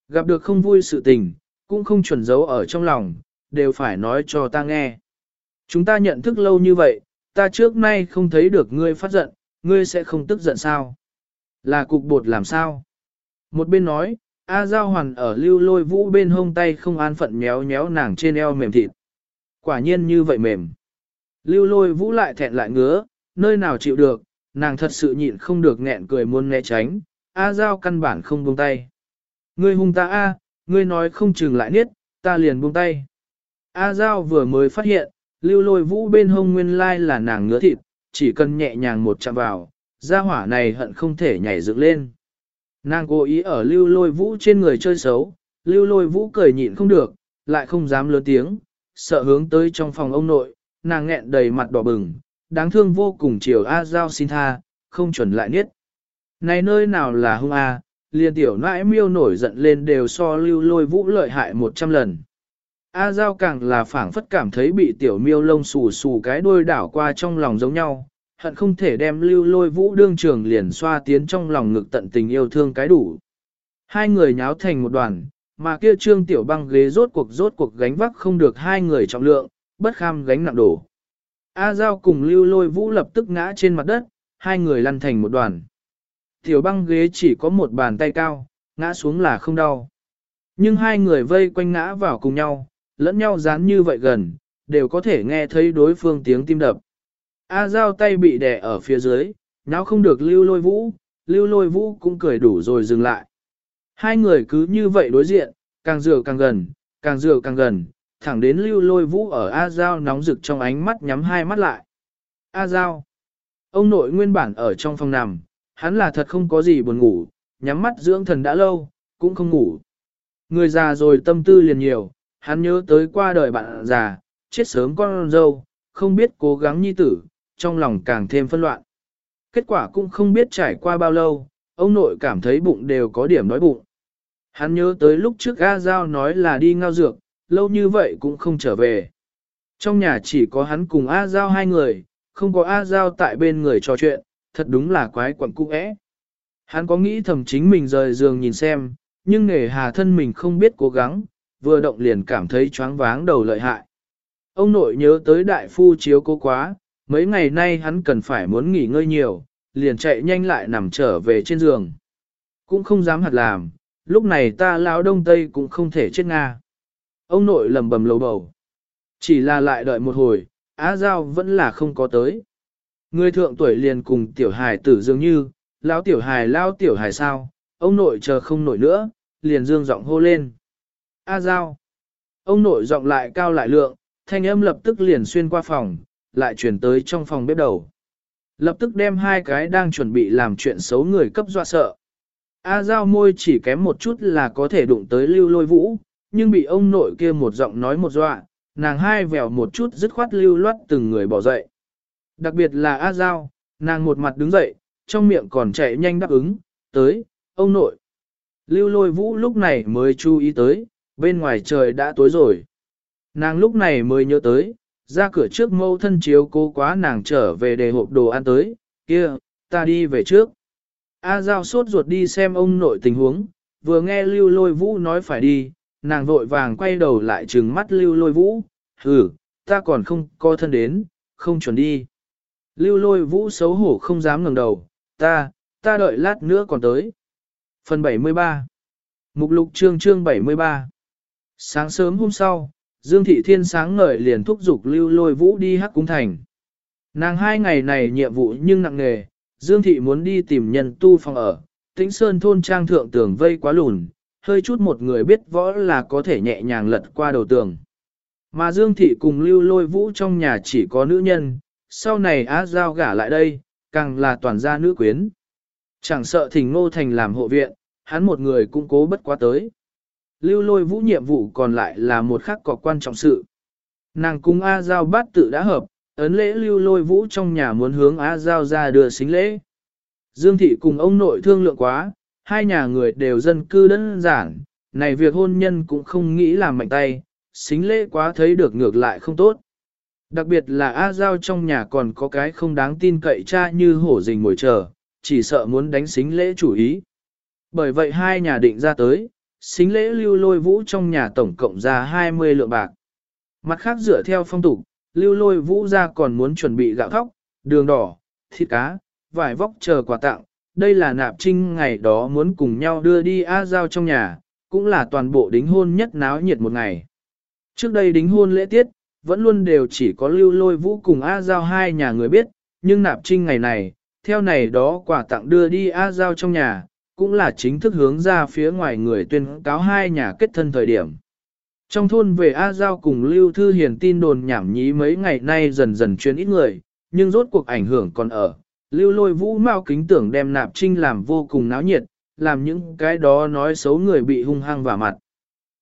Gặp được không vui sự tình, cũng không chuẩn giấu ở trong lòng, đều phải nói cho ta nghe. Chúng ta nhận thức lâu như vậy, ta trước nay không thấy được ngươi phát giận, ngươi sẽ không tức giận sao? Là cục bột làm sao? Một bên nói, A Giao Hoàn ở lưu lôi vũ bên hông tay không an phận méo méo nàng trên eo mềm thịt. Quả nhiên như vậy mềm. Lưu lôi vũ lại thẹn lại ngứa, nơi nào chịu được, nàng thật sự nhịn không được nghẹn cười muốn né tránh, A Giao căn bản không buông tay. Ngươi hung ta A, ngươi nói không chừng lại niết, ta liền buông tay. A Giao vừa mới phát hiện, lưu lôi vũ bên hông nguyên lai là nàng ngứa thịt, chỉ cần nhẹ nhàng một chạm vào, gia hỏa này hận không thể nhảy dựng lên. Nàng cố ý ở lưu lôi vũ trên người chơi xấu, lưu lôi vũ cười nhịn không được, lại không dám lớn tiếng, sợ hướng tới trong phòng ông nội, nàng nghẹn đầy mặt đỏ bừng, đáng thương vô cùng chiều A Giao xin tha, không chuẩn lại niết. Này nơi nào là hung A, liền tiểu nãi miêu nổi giận lên đều so lưu lôi vũ lợi hại một trăm lần. A Giao càng là phảng phất cảm thấy bị tiểu miêu lông xù xù cái đuôi đảo qua trong lòng giống nhau, hận không thể đem lưu lôi vũ đương trường liền xoa tiến trong lòng ngực tận tình yêu thương cái đủ. Hai người nháo thành một đoàn, mà kia trương tiểu băng ghế rốt cuộc rốt cuộc gánh vác không được hai người trọng lượng, bất kham gánh nặng đổ. A Giao cùng lưu lôi vũ lập tức ngã trên mặt đất, hai người lăn thành một đoàn. Tiểu băng ghế chỉ có một bàn tay cao, ngã xuống là không đau. Nhưng hai người vây quanh ngã vào cùng nhau, lẫn nhau dán như vậy gần, đều có thể nghe thấy đối phương tiếng tim đập. A Giao tay bị đè ở phía dưới, nháo không được lưu lôi vũ, lưu lôi vũ cũng cười đủ rồi dừng lại. Hai người cứ như vậy đối diện, càng dựa càng gần, càng dựa càng gần, thẳng đến lưu lôi vũ ở A Giao nóng rực trong ánh mắt nhắm hai mắt lại. A Giao. Ông nội nguyên bản ở trong phòng nằm, hắn là thật không có gì buồn ngủ, nhắm mắt dưỡng thần đã lâu, cũng không ngủ. Người già rồi tâm tư liền nhiều, hắn nhớ tới qua đời bạn già, chết sớm con dâu, không biết cố gắng nhi tử, trong lòng càng thêm phân loạn. Kết quả cũng không biết trải qua bao lâu, ông nội cảm thấy bụng đều có điểm đói bụng. Hắn nhớ tới lúc trước A Giao nói là đi ngao dược, lâu như vậy cũng không trở về. Trong nhà chỉ có hắn cùng A Giao hai người, không có A Giao tại bên người trò chuyện, thật đúng là quái quẩn cung ẽ. Hắn có nghĩ thầm chính mình rời giường nhìn xem, nhưng nghề hà thân mình không biết cố gắng, vừa động liền cảm thấy choáng váng đầu lợi hại. Ông nội nhớ tới đại phu chiếu cố quá, mấy ngày nay hắn cần phải muốn nghỉ ngơi nhiều, liền chạy nhanh lại nằm trở về trên giường. Cũng không dám hạt làm, lúc này ta lão đông tây cũng không thể chết nga. Ông nội lầm bầm lầu bầu. Chỉ là lại đợi một hồi, Á Giao vẫn là không có tới. Người thượng tuổi liền cùng tiểu hài tử dường như, lão tiểu hài lao tiểu hài sao, ông nội chờ không nổi nữa, liền dương giọng hô lên. A Giao. Ông nội giọng lại cao lại lượng, thanh âm lập tức liền xuyên qua phòng, lại chuyển tới trong phòng bếp đầu. Lập tức đem hai cái đang chuẩn bị làm chuyện xấu người cấp dọa sợ. A Giao môi chỉ kém một chút là có thể đụng tới lưu lôi vũ, nhưng bị ông nội kia một giọng nói một dọa, nàng hai vèo một chút dứt khoát lưu loát từng người bỏ dậy. Đặc biệt là A Giao, nàng một mặt đứng dậy, trong miệng còn chạy nhanh đáp ứng, tới, ông nội. Lưu lôi vũ lúc này mới chú ý tới, bên ngoài trời đã tối rồi. Nàng lúc này mới nhớ tới, ra cửa trước mâu thân chiếu cố quá nàng trở về để hộp đồ ăn tới, kia, ta đi về trước. A Giao sốt ruột đi xem ông nội tình huống, vừa nghe lưu lôi vũ nói phải đi, nàng vội vàng quay đầu lại trừng mắt lưu lôi vũ, hừ, ta còn không co thân đến, không chuẩn đi. Lưu lôi vũ xấu hổ không dám ngẩng đầu, ta, ta đợi lát nữa còn tới. Phần 73 Mục lục chương chương 73 Sáng sớm hôm sau, Dương Thị Thiên sáng ngời liền thúc giục lưu lôi vũ đi hắc cung thành. Nàng hai ngày này nhiệm vụ nhưng nặng nghề, Dương Thị muốn đi tìm nhân tu phòng ở, tĩnh sơn thôn trang thượng tường vây quá lùn, hơi chút một người biết võ là có thể nhẹ nhàng lật qua đầu tường. Mà Dương Thị cùng lưu lôi vũ trong nhà chỉ có nữ nhân, sau này á giao gả lại đây, càng là toàn gia nữ quyến. Chẳng sợ thỉnh ngô thành làm hộ viện, hắn một người cũng cố bất quá tới. Lưu lôi vũ nhiệm vụ còn lại là một khắc có quan trọng sự. Nàng cung A Giao bát tự đã hợp, ấn lễ lưu lôi vũ trong nhà muốn hướng A Giao ra đưa xính lễ. Dương thị cùng ông nội thương lượng quá, hai nhà người đều dân cư đơn giản, này việc hôn nhân cũng không nghĩ làm mạnh tay, xính lễ quá thấy được ngược lại không tốt. Đặc biệt là A Giao trong nhà còn có cái không đáng tin cậy cha như hổ rình ngồi chờ, chỉ sợ muốn đánh xính lễ chủ ý. Bởi vậy hai nhà định ra tới, xính lễ lưu lôi vũ trong nhà tổng cộng ra 20 lượng bạc. Mặt khác dựa theo phong tục, lưu lôi vũ ra còn muốn chuẩn bị gạo thóc, đường đỏ, thịt cá, vải vóc chờ quà tặng. Đây là nạp trinh ngày đó muốn cùng nhau đưa đi A Giao trong nhà, cũng là toàn bộ đính hôn nhất náo nhiệt một ngày. Trước đây đính hôn lễ tiết, vẫn luôn đều chỉ có lưu lôi vũ cùng A Giao hai nhà người biết, nhưng nạp trinh ngày này, theo này đó quà tặng đưa đi A Giao trong nhà, cũng là chính thức hướng ra phía ngoài người tuyên cáo hai nhà kết thân thời điểm. Trong thôn về A Giao cùng Lưu Thư Hiền tin đồn nhảm nhí mấy ngày nay dần dần chuyên ít người, nhưng rốt cuộc ảnh hưởng còn ở. Lưu lôi vũ mau kính tưởng đem nạp trinh làm vô cùng náo nhiệt, làm những cái đó nói xấu người bị hung hăng vào mặt.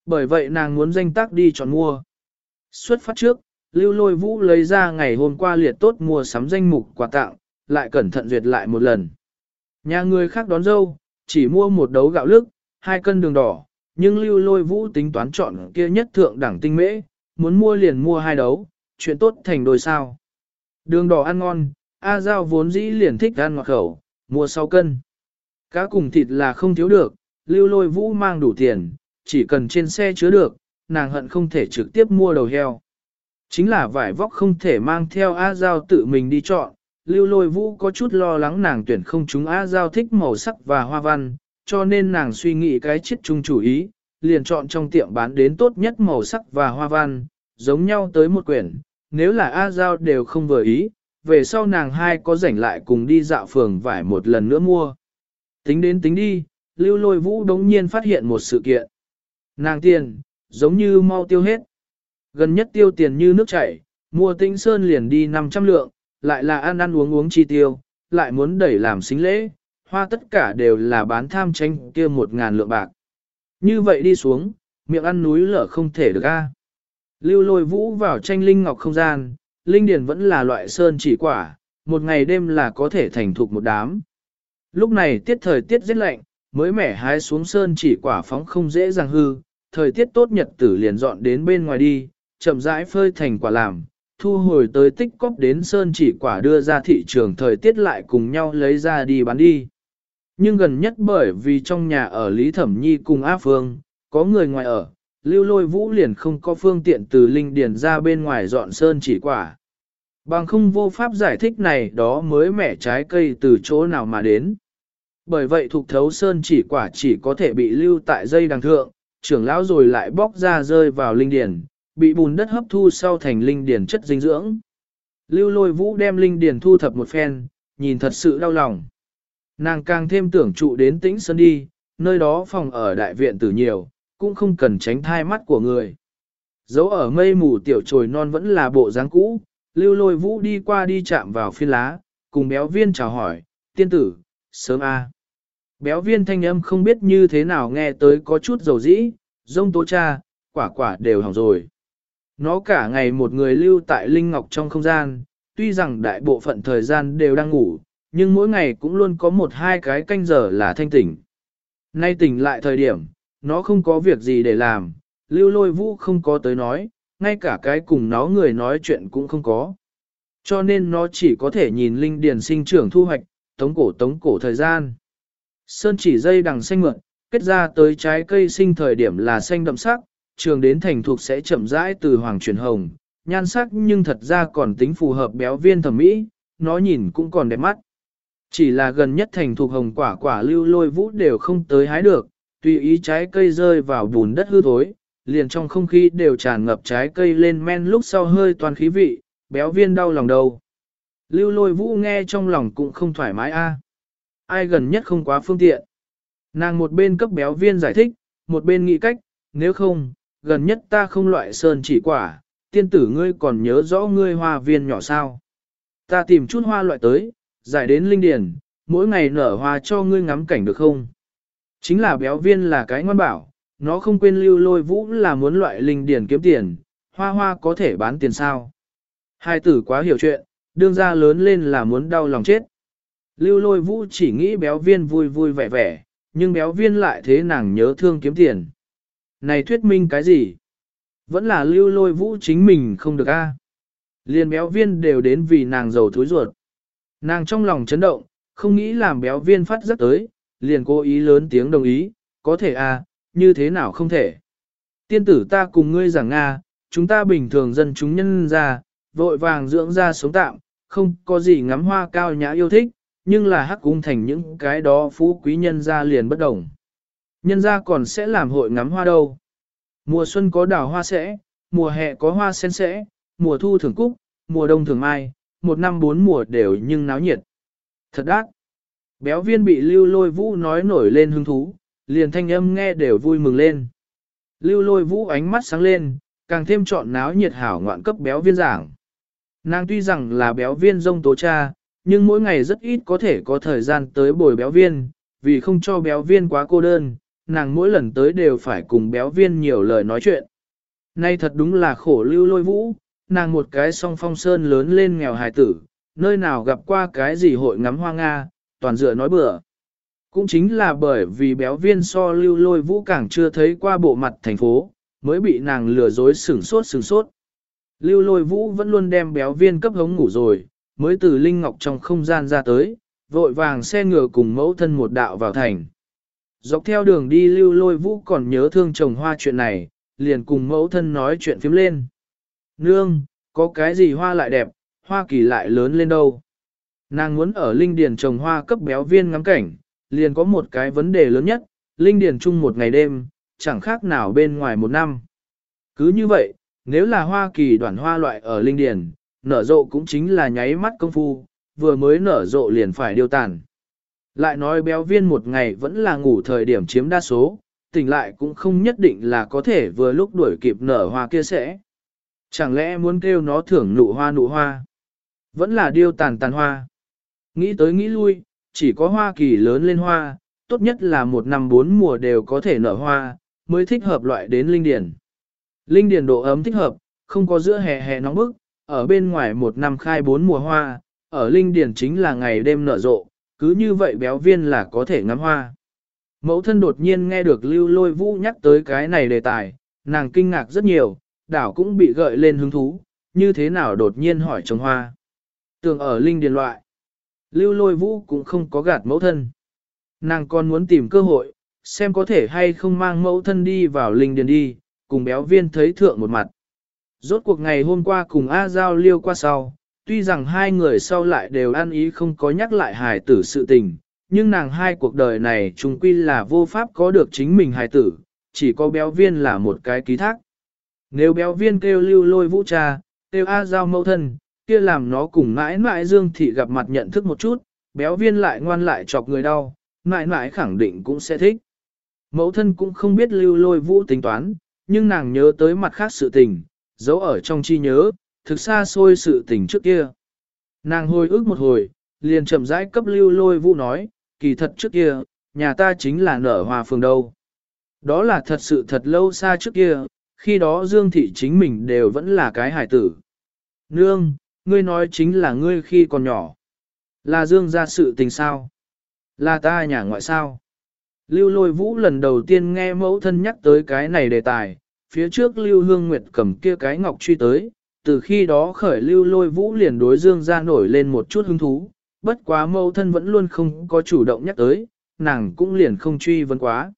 Bởi vậy nàng muốn danh tác đi chọn mua. Xuất phát trước, Lưu lôi vũ lấy ra ngày hôm qua liệt tốt mua sắm danh mục quà tặng, lại cẩn thận duyệt lại một lần. Nhà người khác đón dâu, chỉ mua một đấu gạo lức, hai cân đường đỏ, nhưng lưu lôi vũ tính toán chọn kia nhất thượng đẳng tinh mễ, muốn mua liền mua hai đấu, chuyện tốt thành đôi sao. Đường đỏ ăn ngon, A Giao vốn dĩ liền thích ăn ngọt khẩu, mua 6 cân. Cá cùng thịt là không thiếu được, lưu lôi vũ mang đủ tiền, chỉ cần trên xe chứa được, nàng hận không thể trực tiếp mua đầu heo. Chính là vải vóc không thể mang theo A Giao tự mình đi chọn, lưu lôi vũ có chút lo lắng nàng tuyển không chúng A Giao thích màu sắc và hoa văn, cho nên nàng suy nghĩ cái chiết chung chủ ý, liền chọn trong tiệm bán đến tốt nhất màu sắc và hoa văn, giống nhau tới một quyển, nếu là A Giao đều không vừa ý, về sau nàng hai có rảnh lại cùng đi dạo phường vải một lần nữa mua. Tính đến tính đi, lưu lôi vũ đống nhiên phát hiện một sự kiện. Nàng tiền, giống như mau tiêu hết. Gần nhất tiêu tiền như nước chảy, mua tinh sơn liền đi 500 lượng, lại là ăn ăn uống uống chi tiêu, lại muốn đẩy làm xính lễ, hoa tất cả đều là bán tham tranh kia một ngàn lượng bạc. Như vậy đi xuống, miệng ăn núi lở không thể được a. Lưu lôi vũ vào tranh linh ngọc không gian, linh điền vẫn là loại sơn chỉ quả, một ngày đêm là có thể thành thục một đám. Lúc này tiết thời tiết rất lạnh, mới mẻ hái xuống sơn chỉ quả phóng không dễ dàng hư, thời tiết tốt nhật tử liền dọn đến bên ngoài đi, chậm rãi phơi thành quả làm, thu hồi tới tích cóp đến sơn chỉ quả đưa ra thị trường thời tiết lại cùng nhau lấy ra đi bán đi. Nhưng gần nhất bởi vì trong nhà ở Lý Thẩm Nhi cùng A Phương, có người ngoài ở, lưu lôi vũ liền không có phương tiện từ linh điền ra bên ngoài dọn sơn chỉ quả. Bằng không vô pháp giải thích này đó mới mẻ trái cây từ chỗ nào mà đến. Bởi vậy thuộc thấu sơn chỉ quả chỉ có thể bị lưu tại dây đằng thượng, trưởng lão rồi lại bóc ra rơi vào linh điền, bị bùn đất hấp thu sau thành linh điền chất dinh dưỡng. Lưu lôi vũ đem linh điền thu thập một phen, nhìn thật sự đau lòng. Nàng càng thêm tưởng trụ đến tĩnh sơn đi, nơi đó phòng ở đại viện tử nhiều, cũng không cần tránh thai mắt của người. Dấu ở mây mù tiểu trồi non vẫn là bộ dáng cũ, lưu lôi vũ đi qua đi chạm vào phiên lá, cùng béo viên chào hỏi, tiên tử, sớm a. Béo viên thanh âm không biết như thế nào nghe tới có chút dầu dĩ, rông tố cha, quả quả đều hỏng rồi. Nó cả ngày một người lưu tại Linh Ngọc trong không gian, tuy rằng đại bộ phận thời gian đều đang ngủ, nhưng mỗi ngày cũng luôn có một hai cái canh giờ là thanh tỉnh. Nay tỉnh lại thời điểm, nó không có việc gì để làm, lưu lôi vũ không có tới nói, ngay cả cái cùng nó người nói chuyện cũng không có. Cho nên nó chỉ có thể nhìn linh điền sinh trưởng thu hoạch, tống cổ tống cổ thời gian. Sơn chỉ dây đằng xanh mượn, kết ra tới trái cây sinh thời điểm là xanh đậm sắc, trường đến thành thuộc sẽ chậm rãi từ hoàng chuyển hồng, nhan sắc nhưng thật ra còn tính phù hợp béo viên thẩm mỹ, nó nhìn cũng còn đẹp mắt. Chỉ là gần nhất thành thuộc hồng quả quả lưu lôi vũ đều không tới hái được, tùy ý trái cây rơi vào bùn đất hư thối, liền trong không khí đều tràn ngập trái cây lên men lúc sau hơi toàn khí vị, béo viên đau lòng đầu. Lưu lôi vũ nghe trong lòng cũng không thoải mái a. À. Ai gần nhất không quá phương tiện. Nàng một bên cấp béo viên giải thích, một bên nghĩ cách, nếu không, gần nhất ta không loại sơn chỉ quả, tiên tử ngươi còn nhớ rõ ngươi hoa viên nhỏ sao. Ta tìm chút hoa loại tới, giải đến linh điền, mỗi ngày nở hoa cho ngươi ngắm cảnh được không? Chính là béo viên là cái ngoan bảo, nó không quên lưu lôi vũ là muốn loại linh điền kiếm tiền, hoa hoa có thể bán tiền sao. Hai tử quá hiểu chuyện, đương ra lớn lên là muốn đau lòng chết. Lưu lôi vũ chỉ nghĩ béo viên vui vui vẻ vẻ, nhưng béo viên lại thế nàng nhớ thương kiếm tiền. Này thuyết minh cái gì? Vẫn là lưu lôi vũ chính mình không được a. Liên béo viên đều đến vì nàng giàu thối ruột. Nàng trong lòng chấn động, không nghĩ làm béo viên phát rất tới, liền cố ý lớn tiếng đồng ý, có thể à? như thế nào không thể. Tiên tử ta cùng ngươi giảng Nga, chúng ta bình thường dân chúng nhân ra, vội vàng dưỡng ra sống tạm, không có gì ngắm hoa cao nhã yêu thích, nhưng là hắc cung thành những cái đó phú quý nhân ra liền bất đồng. Nhân ra còn sẽ làm hội ngắm hoa đâu. Mùa xuân có đào hoa sẽ, mùa hè có hoa sen sẽ, mùa thu thường cúc, mùa đông thường mai, một năm bốn mùa đều nhưng náo nhiệt. Thật đắt. Béo viên bị lưu lôi vũ nói nổi lên hứng thú, liền thanh âm nghe đều vui mừng lên. Lưu lôi vũ ánh mắt sáng lên, càng thêm chọn náo nhiệt hảo ngoạn cấp béo viên giảng. Nàng tuy rằng là béo viên dông tố cha, nhưng mỗi ngày rất ít có thể có thời gian tới bồi béo viên, vì không cho béo viên quá cô đơn, nàng mỗi lần tới đều phải cùng béo viên nhiều lời nói chuyện. Nay thật đúng là khổ lưu lôi vũ, nàng một cái song phong sơn lớn lên nghèo hài tử, nơi nào gặp qua cái gì hội ngắm hoa Nga, toàn dựa nói bừa. Cũng chính là bởi vì béo viên so lưu lôi vũ càng chưa thấy qua bộ mặt thành phố, mới bị nàng lừa dối sửng sốt sửng sốt. Lưu lôi vũ vẫn luôn đem béo viên cấp hống ngủ rồi, mới từ Linh Ngọc trong không gian ra tới, vội vàng xe ngựa cùng mẫu thân một đạo vào thành. Dọc theo đường đi lưu lôi vũ còn nhớ thương chồng hoa chuyện này, liền cùng mẫu thân nói chuyện phím lên. Nương, có cái gì hoa lại đẹp, hoa kỳ lại lớn lên đâu. Nàng muốn ở linh điền trồng hoa cấp béo viên ngắm cảnh, liền có một cái vấn đề lớn nhất, linh điền chung một ngày đêm, chẳng khác nào bên ngoài một năm. Cứ như vậy, nếu là hoa kỳ đoạn hoa loại ở linh điền, nở rộ cũng chính là nháy mắt công phu, vừa mới nở rộ liền phải điều tàn. Lại nói béo viên một ngày vẫn là ngủ thời điểm chiếm đa số, tỉnh lại cũng không nhất định là có thể vừa lúc đuổi kịp nở hoa kia sẽ. Chẳng lẽ muốn kêu nó thưởng nụ hoa nụ hoa? Vẫn là điêu tàn tàn hoa. Nghĩ tới nghĩ lui, chỉ có hoa kỳ lớn lên hoa, tốt nhất là một năm bốn mùa đều có thể nở hoa, mới thích hợp loại đến linh điển. Linh điển độ ấm thích hợp, không có giữa hè hè nóng bức, ở bên ngoài một năm khai bốn mùa hoa, ở linh điển chính là ngày đêm nở rộ, cứ như vậy béo viên là có thể ngắm hoa. Mẫu thân đột nhiên nghe được lưu lôi vũ nhắc tới cái này đề tài, nàng kinh ngạc rất nhiều, đảo cũng bị gợi lên hứng thú, như thế nào đột nhiên hỏi trồng hoa. Tường ở linh điền loại. Lưu lôi vũ cũng không có gạt mẫu thân. Nàng còn muốn tìm cơ hội, xem có thể hay không mang mẫu thân đi vào linh điền đi, cùng béo viên thấy thượng một mặt. Rốt cuộc ngày hôm qua cùng A Giao liêu qua sau, tuy rằng hai người sau lại đều ăn ý không có nhắc lại hài tử sự tình, nhưng nàng hai cuộc đời này chung quy là vô pháp có được chính mình hài tử, chỉ có béo viên là một cái ký thác. Nếu béo viên kêu lưu lôi vũ cha, kêu A Giao mẫu thân, kia làm nó cùng mãi mãi Dương Thị gặp mặt nhận thức một chút, béo viên lại ngoan lại chọc người đau, mãi mãi khẳng định cũng sẽ thích. Mẫu thân cũng không biết lưu lôi vũ tính toán, nhưng nàng nhớ tới mặt khác sự tình, giấu ở trong chi nhớ, thực xa xôi sự tình trước kia. Nàng hồi ức một hồi, liền chậm rãi cấp lưu lôi vũ nói, kỳ thật trước kia, nhà ta chính là nở hòa phường đâu. Đó là thật sự thật lâu xa trước kia, khi đó Dương Thị chính mình đều vẫn là cái hải tử. Nương, ngươi nói chính là ngươi khi còn nhỏ. Là Dương ra sự tình sao? Là ta nhà ngoại sao? Lưu lôi vũ lần đầu tiên nghe mẫu thân nhắc tới cái này đề tài, phía trước Lưu Hương Nguyệt cầm kia cái ngọc truy tới, từ khi đó khởi Lưu lôi vũ liền đối Dương ra nổi lên một chút hứng thú, bất quá mẫu thân vẫn luôn không có chủ động nhắc tới, nàng cũng liền không truy vấn quá.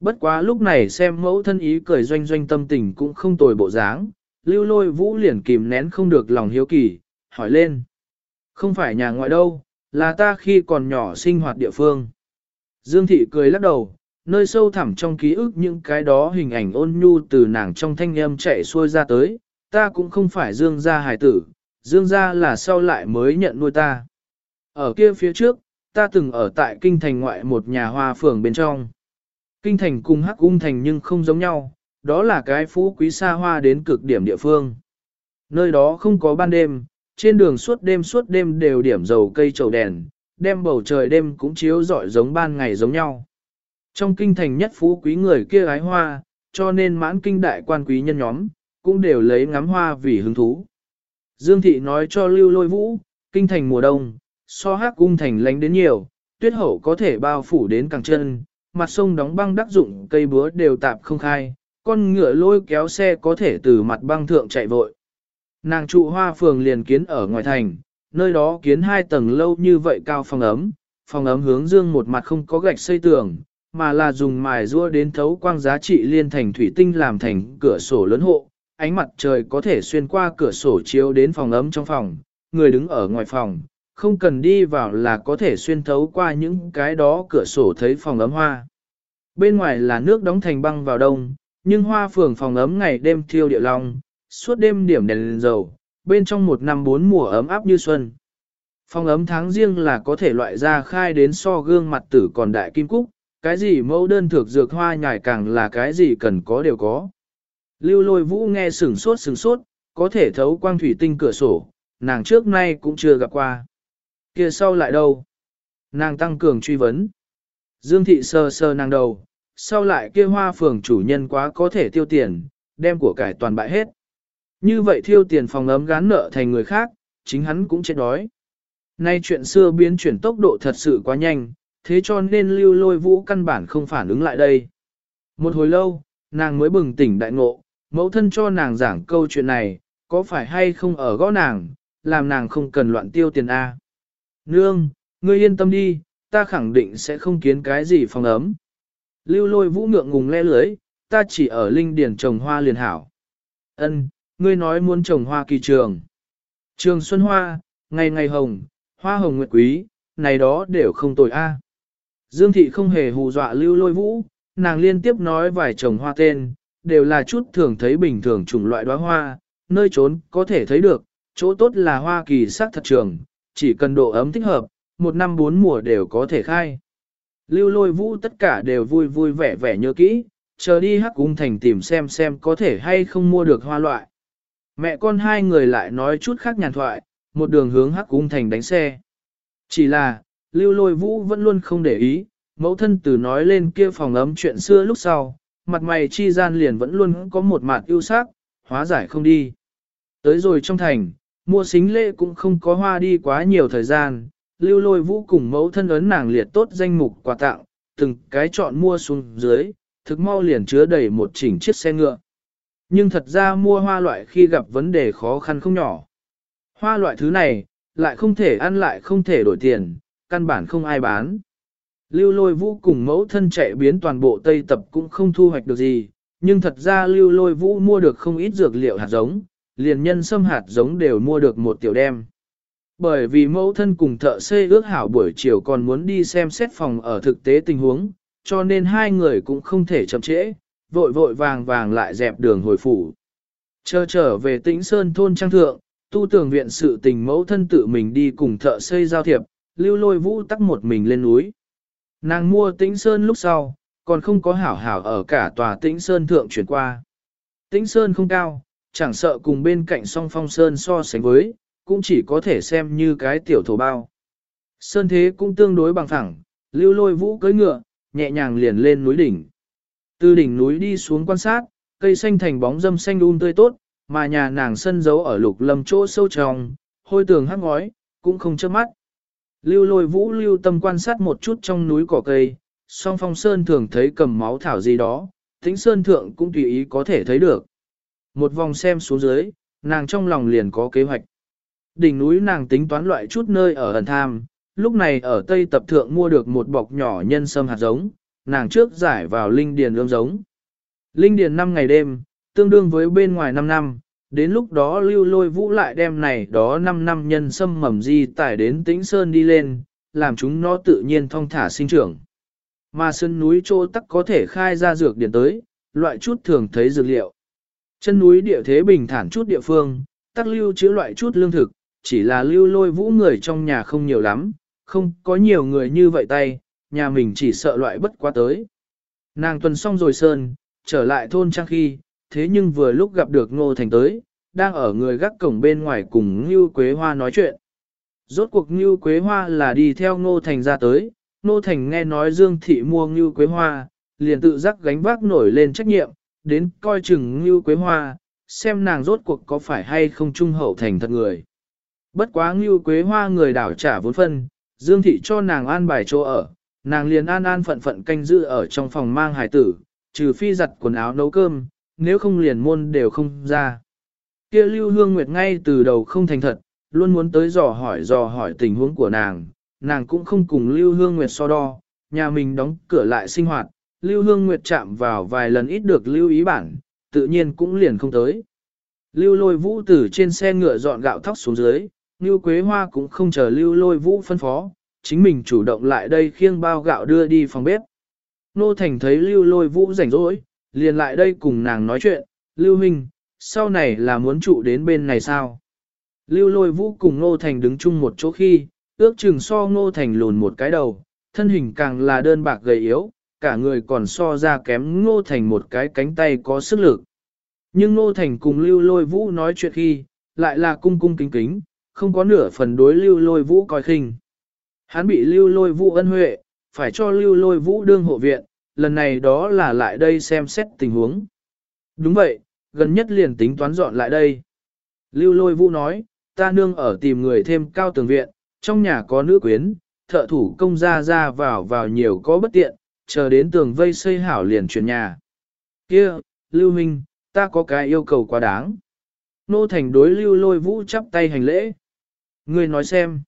Bất quá lúc này xem mẫu thân ý cười doanh doanh tâm tình cũng không tồi bộ dáng, lưu lôi vũ liền kìm nén không được lòng hiếu kỳ, hỏi lên. Không phải nhà ngoại đâu, là ta khi còn nhỏ sinh hoạt địa phương. Dương thị cười lắc đầu, nơi sâu thẳm trong ký ức những cái đó hình ảnh ôn nhu từ nàng trong thanh âm chạy xuôi ra tới, ta cũng không phải dương gia hài tử, dương gia là sau lại mới nhận nuôi ta. Ở kia phía trước, ta từng ở tại kinh thành ngoại một nhà hoa phường bên trong. Kinh thành cùng hắc ung thành nhưng không giống nhau, đó là cái phú quý xa hoa đến cực điểm địa phương. Nơi đó không có ban đêm, trên đường suốt đêm suốt đêm đều điểm dầu cây trầu đèn, đem bầu trời đêm cũng chiếu rọi giống ban ngày giống nhau. Trong kinh thành nhất phú quý người kia ái hoa, cho nên mãn kinh đại quan quý nhân nhóm, cũng đều lấy ngắm hoa vì hứng thú. Dương thị nói cho lưu lôi vũ, kinh thành mùa đông, so hắc cung thành lánh đến nhiều, tuyết hậu có thể bao phủ đến càng chân, mặt sông đóng băng đắc dụng cây búa đều tạp không khai, con ngựa lôi kéo xe có thể từ mặt băng thượng chạy vội. Nàng trụ hoa phường liền kiến ở ngoài thành, nơi đó kiến hai tầng lâu như vậy cao phòng ấm, phòng ấm hướng dương một mặt không có gạch xây tường, mà là dùng mài rua đến thấu quang giá trị liên thành thủy tinh làm thành cửa sổ lớn hộ, ánh mặt trời có thể xuyên qua cửa sổ chiếu đến phòng ấm trong phòng, người đứng ở ngoài phòng, không cần đi vào là có thể xuyên thấu qua những cái đó cửa sổ thấy phòng ấm hoa. Bên ngoài là nước đóng thành băng vào đông, nhưng hoa phường phòng ấm ngày đêm thiêu địa long, suốt đêm điểm đèn lên dầu, bên trong một năm bốn mùa ấm áp như xuân. Phòng ấm tháng riêng là có thể loại ra khai đến so gương mặt tử còn đại kim cúc, cái gì mẫu đơn thược dược hoa nhài càng là cái gì cần có đều có. Lưu lôi vũ nghe sửng sốt sửng sốt, có thể thấu quang thủy tinh cửa sổ, nàng trước nay cũng chưa gặp qua kia sau lại đâu? Nàng tăng cường truy vấn. Dương thị sơ sơ nàng đầu, sau lại kia hoa phường chủ nhân quá có thể tiêu tiền, đem của cải toàn bại hết. Như vậy thiêu tiền phòng ấm gán nợ thành người khác, chính hắn cũng chết đói. Nay chuyện xưa biến chuyển tốc độ thật sự quá nhanh, thế cho nên lưu lôi vũ căn bản không phản ứng lại đây. Một hồi lâu, nàng mới bừng tỉnh đại ngộ, mẫu thân cho nàng giảng câu chuyện này, có phải hay không ở gõ nàng, làm nàng không cần loạn tiêu tiền A. Nương, ngươi yên tâm đi, ta khẳng định sẽ không kiến cái gì phòng ấm. Lưu lôi vũ ngượng ngùng le lưới, ta chỉ ở linh điển trồng hoa liền hảo. Ân, ngươi nói muốn trồng hoa kỳ trường. Trường xuân hoa, ngày ngày hồng, hoa hồng nguyệt quý, này đó đều không tồi a. Dương thị không hề hù dọa lưu lôi vũ, nàng liên tiếp nói vài trồng hoa tên, đều là chút thường thấy bình thường chủng loại đóa hoa, nơi trốn có thể thấy được, chỗ tốt là hoa kỳ sắc thật trường, chỉ cần độ ấm thích hợp, một năm bốn mùa đều có thể khai. Lưu lôi vũ tất cả đều vui vui vẻ vẻ nhớ kỹ, chờ đi hắc cung thành tìm xem xem có thể hay không mua được hoa loại. Mẹ con hai người lại nói chút khác nhàn thoại, một đường hướng hắc cung thành đánh xe. Chỉ là, lưu lôi vũ vẫn luôn không để ý, mẫu thân từ nói lên kia phòng ấm chuyện xưa lúc sau, mặt mày chi gian liền vẫn luôn có một mặt ưu sắc, hóa giải không đi. Tới rồi trong thành, mua xính lễ cũng không có hoa đi quá nhiều thời gian, lưu lôi vũ cùng mẫu thân ấn nàng liệt tốt danh mục quà tặng, từng cái chọn mua xuống dưới, thực mau liền chứa đầy một chỉnh chiếc xe ngựa. Nhưng thật ra mua hoa loại khi gặp vấn đề khó khăn không nhỏ. Hoa loại thứ này, lại không thể ăn lại không thể đổi tiền, căn bản không ai bán. Lưu lôi vũ cùng mẫu thân chạy biến toàn bộ Tây Tập cũng không thu hoạch được gì, nhưng thật ra lưu lôi vũ mua được không ít dược liệu hạt giống, liền nhân sâm hạt giống đều mua được một tiểu đem. Bởi vì mẫu thân cùng thợ xây ước hảo buổi chiều còn muốn đi xem xét phòng ở thực tế tình huống, cho nên hai người cũng không thể chậm trễ, vội vội vàng vàng lại dẹp đường hồi phủ. Chờ trở về tĩnh Sơn thôn trang thượng, tu tưởng viện sự tình mẫu thân tự mình đi cùng thợ xây giao thiệp, lưu lôi vũ tắc một mình lên núi. Nàng mua tĩnh Sơn lúc sau, còn không có hảo hảo ở cả tòa tĩnh Sơn thượng chuyển qua. Tĩnh Sơn không cao, chẳng sợ cùng bên cạnh song phong Sơn so sánh với, cũng chỉ có thể xem như cái tiểu thổ bao. Sơn thế cũng tương đối bằng phẳng, lưu lôi vũ cưỡi ngựa, nhẹ nhàng liền lên núi đỉnh. Từ đỉnh núi đi xuống quan sát, cây xanh thành bóng dâm xanh đun tươi tốt, mà nhà nàng sân giấu ở lục lâm chỗ sâu trong, hôi tường hắc ngói, cũng không chớp mắt. Lưu lôi vũ lưu tâm quan sát một chút trong núi cỏ cây, song phong sơn thường thấy cầm máu thảo gì đó, tính sơn thượng cũng tùy ý có thể thấy được. Một vòng xem xuống dưới, nàng trong lòng liền có kế hoạch. Đỉnh núi nàng tính toán loại chút nơi ở ẩn tham, lúc này ở Tây Tập Thượng mua được một bọc nhỏ nhân sâm hạt giống, nàng trước giải vào linh điền ương giống. Linh điền 5 ngày đêm, tương đương với bên ngoài 5 năm, đến lúc đó lưu lôi vũ lại đem này đó 5 năm nhân sâm mầm di tải đến tĩnh sơn đi lên, làm chúng nó tự nhiên thong thả sinh trưởng. Mà sơn núi trô tắc có thể khai ra dược điển tới, loại chút thường thấy dược liệu. Chân núi địa thế bình thản chút địa phương, tắc lưu chứa loại chút lương thực, chỉ là lưu lôi vũ người trong nhà không nhiều lắm, không có nhiều người như vậy tay, nhà mình chỉ sợ loại bất quá tới. Nàng tuần xong rồi sơn, trở lại thôn trang khi, thế nhưng vừa lúc gặp được Ngô Thành tới, đang ở người gác cổng bên ngoài cùng Ngưu Quế Hoa nói chuyện. Rốt cuộc Ngưu Quế Hoa là đi theo Ngô Thành ra tới, Ngô Thành nghe nói Dương Thị mua Ngưu Quế Hoa, liền tự giác gánh vác nổi lên trách nhiệm, đến coi chừng Ngưu Quế Hoa, xem nàng rốt cuộc có phải hay không trung hậu thành thật người. Bất quá Ngưu Quế Hoa người đảo trả vốn phân, Dương Thị cho nàng an bài chỗ ở, nàng liền an an phận phận canh giữ ở trong phòng mang hài tử, trừ phi giặt quần áo nấu cơm, nếu không liền môn đều không ra. Kia Lưu Hương Nguyệt ngay từ đầu không thành thật, luôn muốn tới dò hỏi dò hỏi tình huống của nàng, nàng cũng không cùng Lưu Hương Nguyệt so đo, nhà mình đóng cửa lại sinh hoạt, Lưu Hương Nguyệt chạm vào vài lần ít được lưu ý bản, tự nhiên cũng liền không tới. Lưu lôi vũ từ trên xe ngựa dọn gạo thóc xuống dưới, Lưu Quế Hoa cũng không chờ Lưu lôi vũ phân phó, chính mình chủ động lại đây khiêng bao gạo đưa đi phòng bếp. Nô Thành thấy Lưu lôi vũ rảnh rỗi, liền lại đây cùng nàng nói chuyện, Lưu Minh, sau này là muốn trụ đến bên này sao? Lưu lôi vũ cùng Nô Thành đứng chung một chỗ khi, ước chừng so Nô Thành lùn một cái đầu, thân hình càng là đơn bạc gầy yếu, cả người còn so ra kém Ngô Thành một cái cánh tay có sức lực. Nhưng Ngô Thành cùng Lưu Lôi Vũ nói chuyện khi, lại là cung cung kính kính, không có nửa phần đối Lưu Lôi Vũ coi khinh. Hắn bị Lưu Lôi Vũ ân huệ, phải cho Lưu Lôi Vũ đương hộ viện, lần này đó là lại đây xem xét tình huống. Đúng vậy, gần nhất liền tính toán dọn lại đây. Lưu Lôi Vũ nói, ta nương ở tìm người thêm cao tường viện, trong nhà có nữ quyến, thợ thủ công ra ra vào vào nhiều có bất tiện, chờ đến tường vây xây hảo liền chuyển nhà. Kia, Lưu Minh, ta có cái yêu cầu quá đáng. Nô Thành đối Lưu Lôi Vũ chắp tay hành lễ. Ngươi nói xem.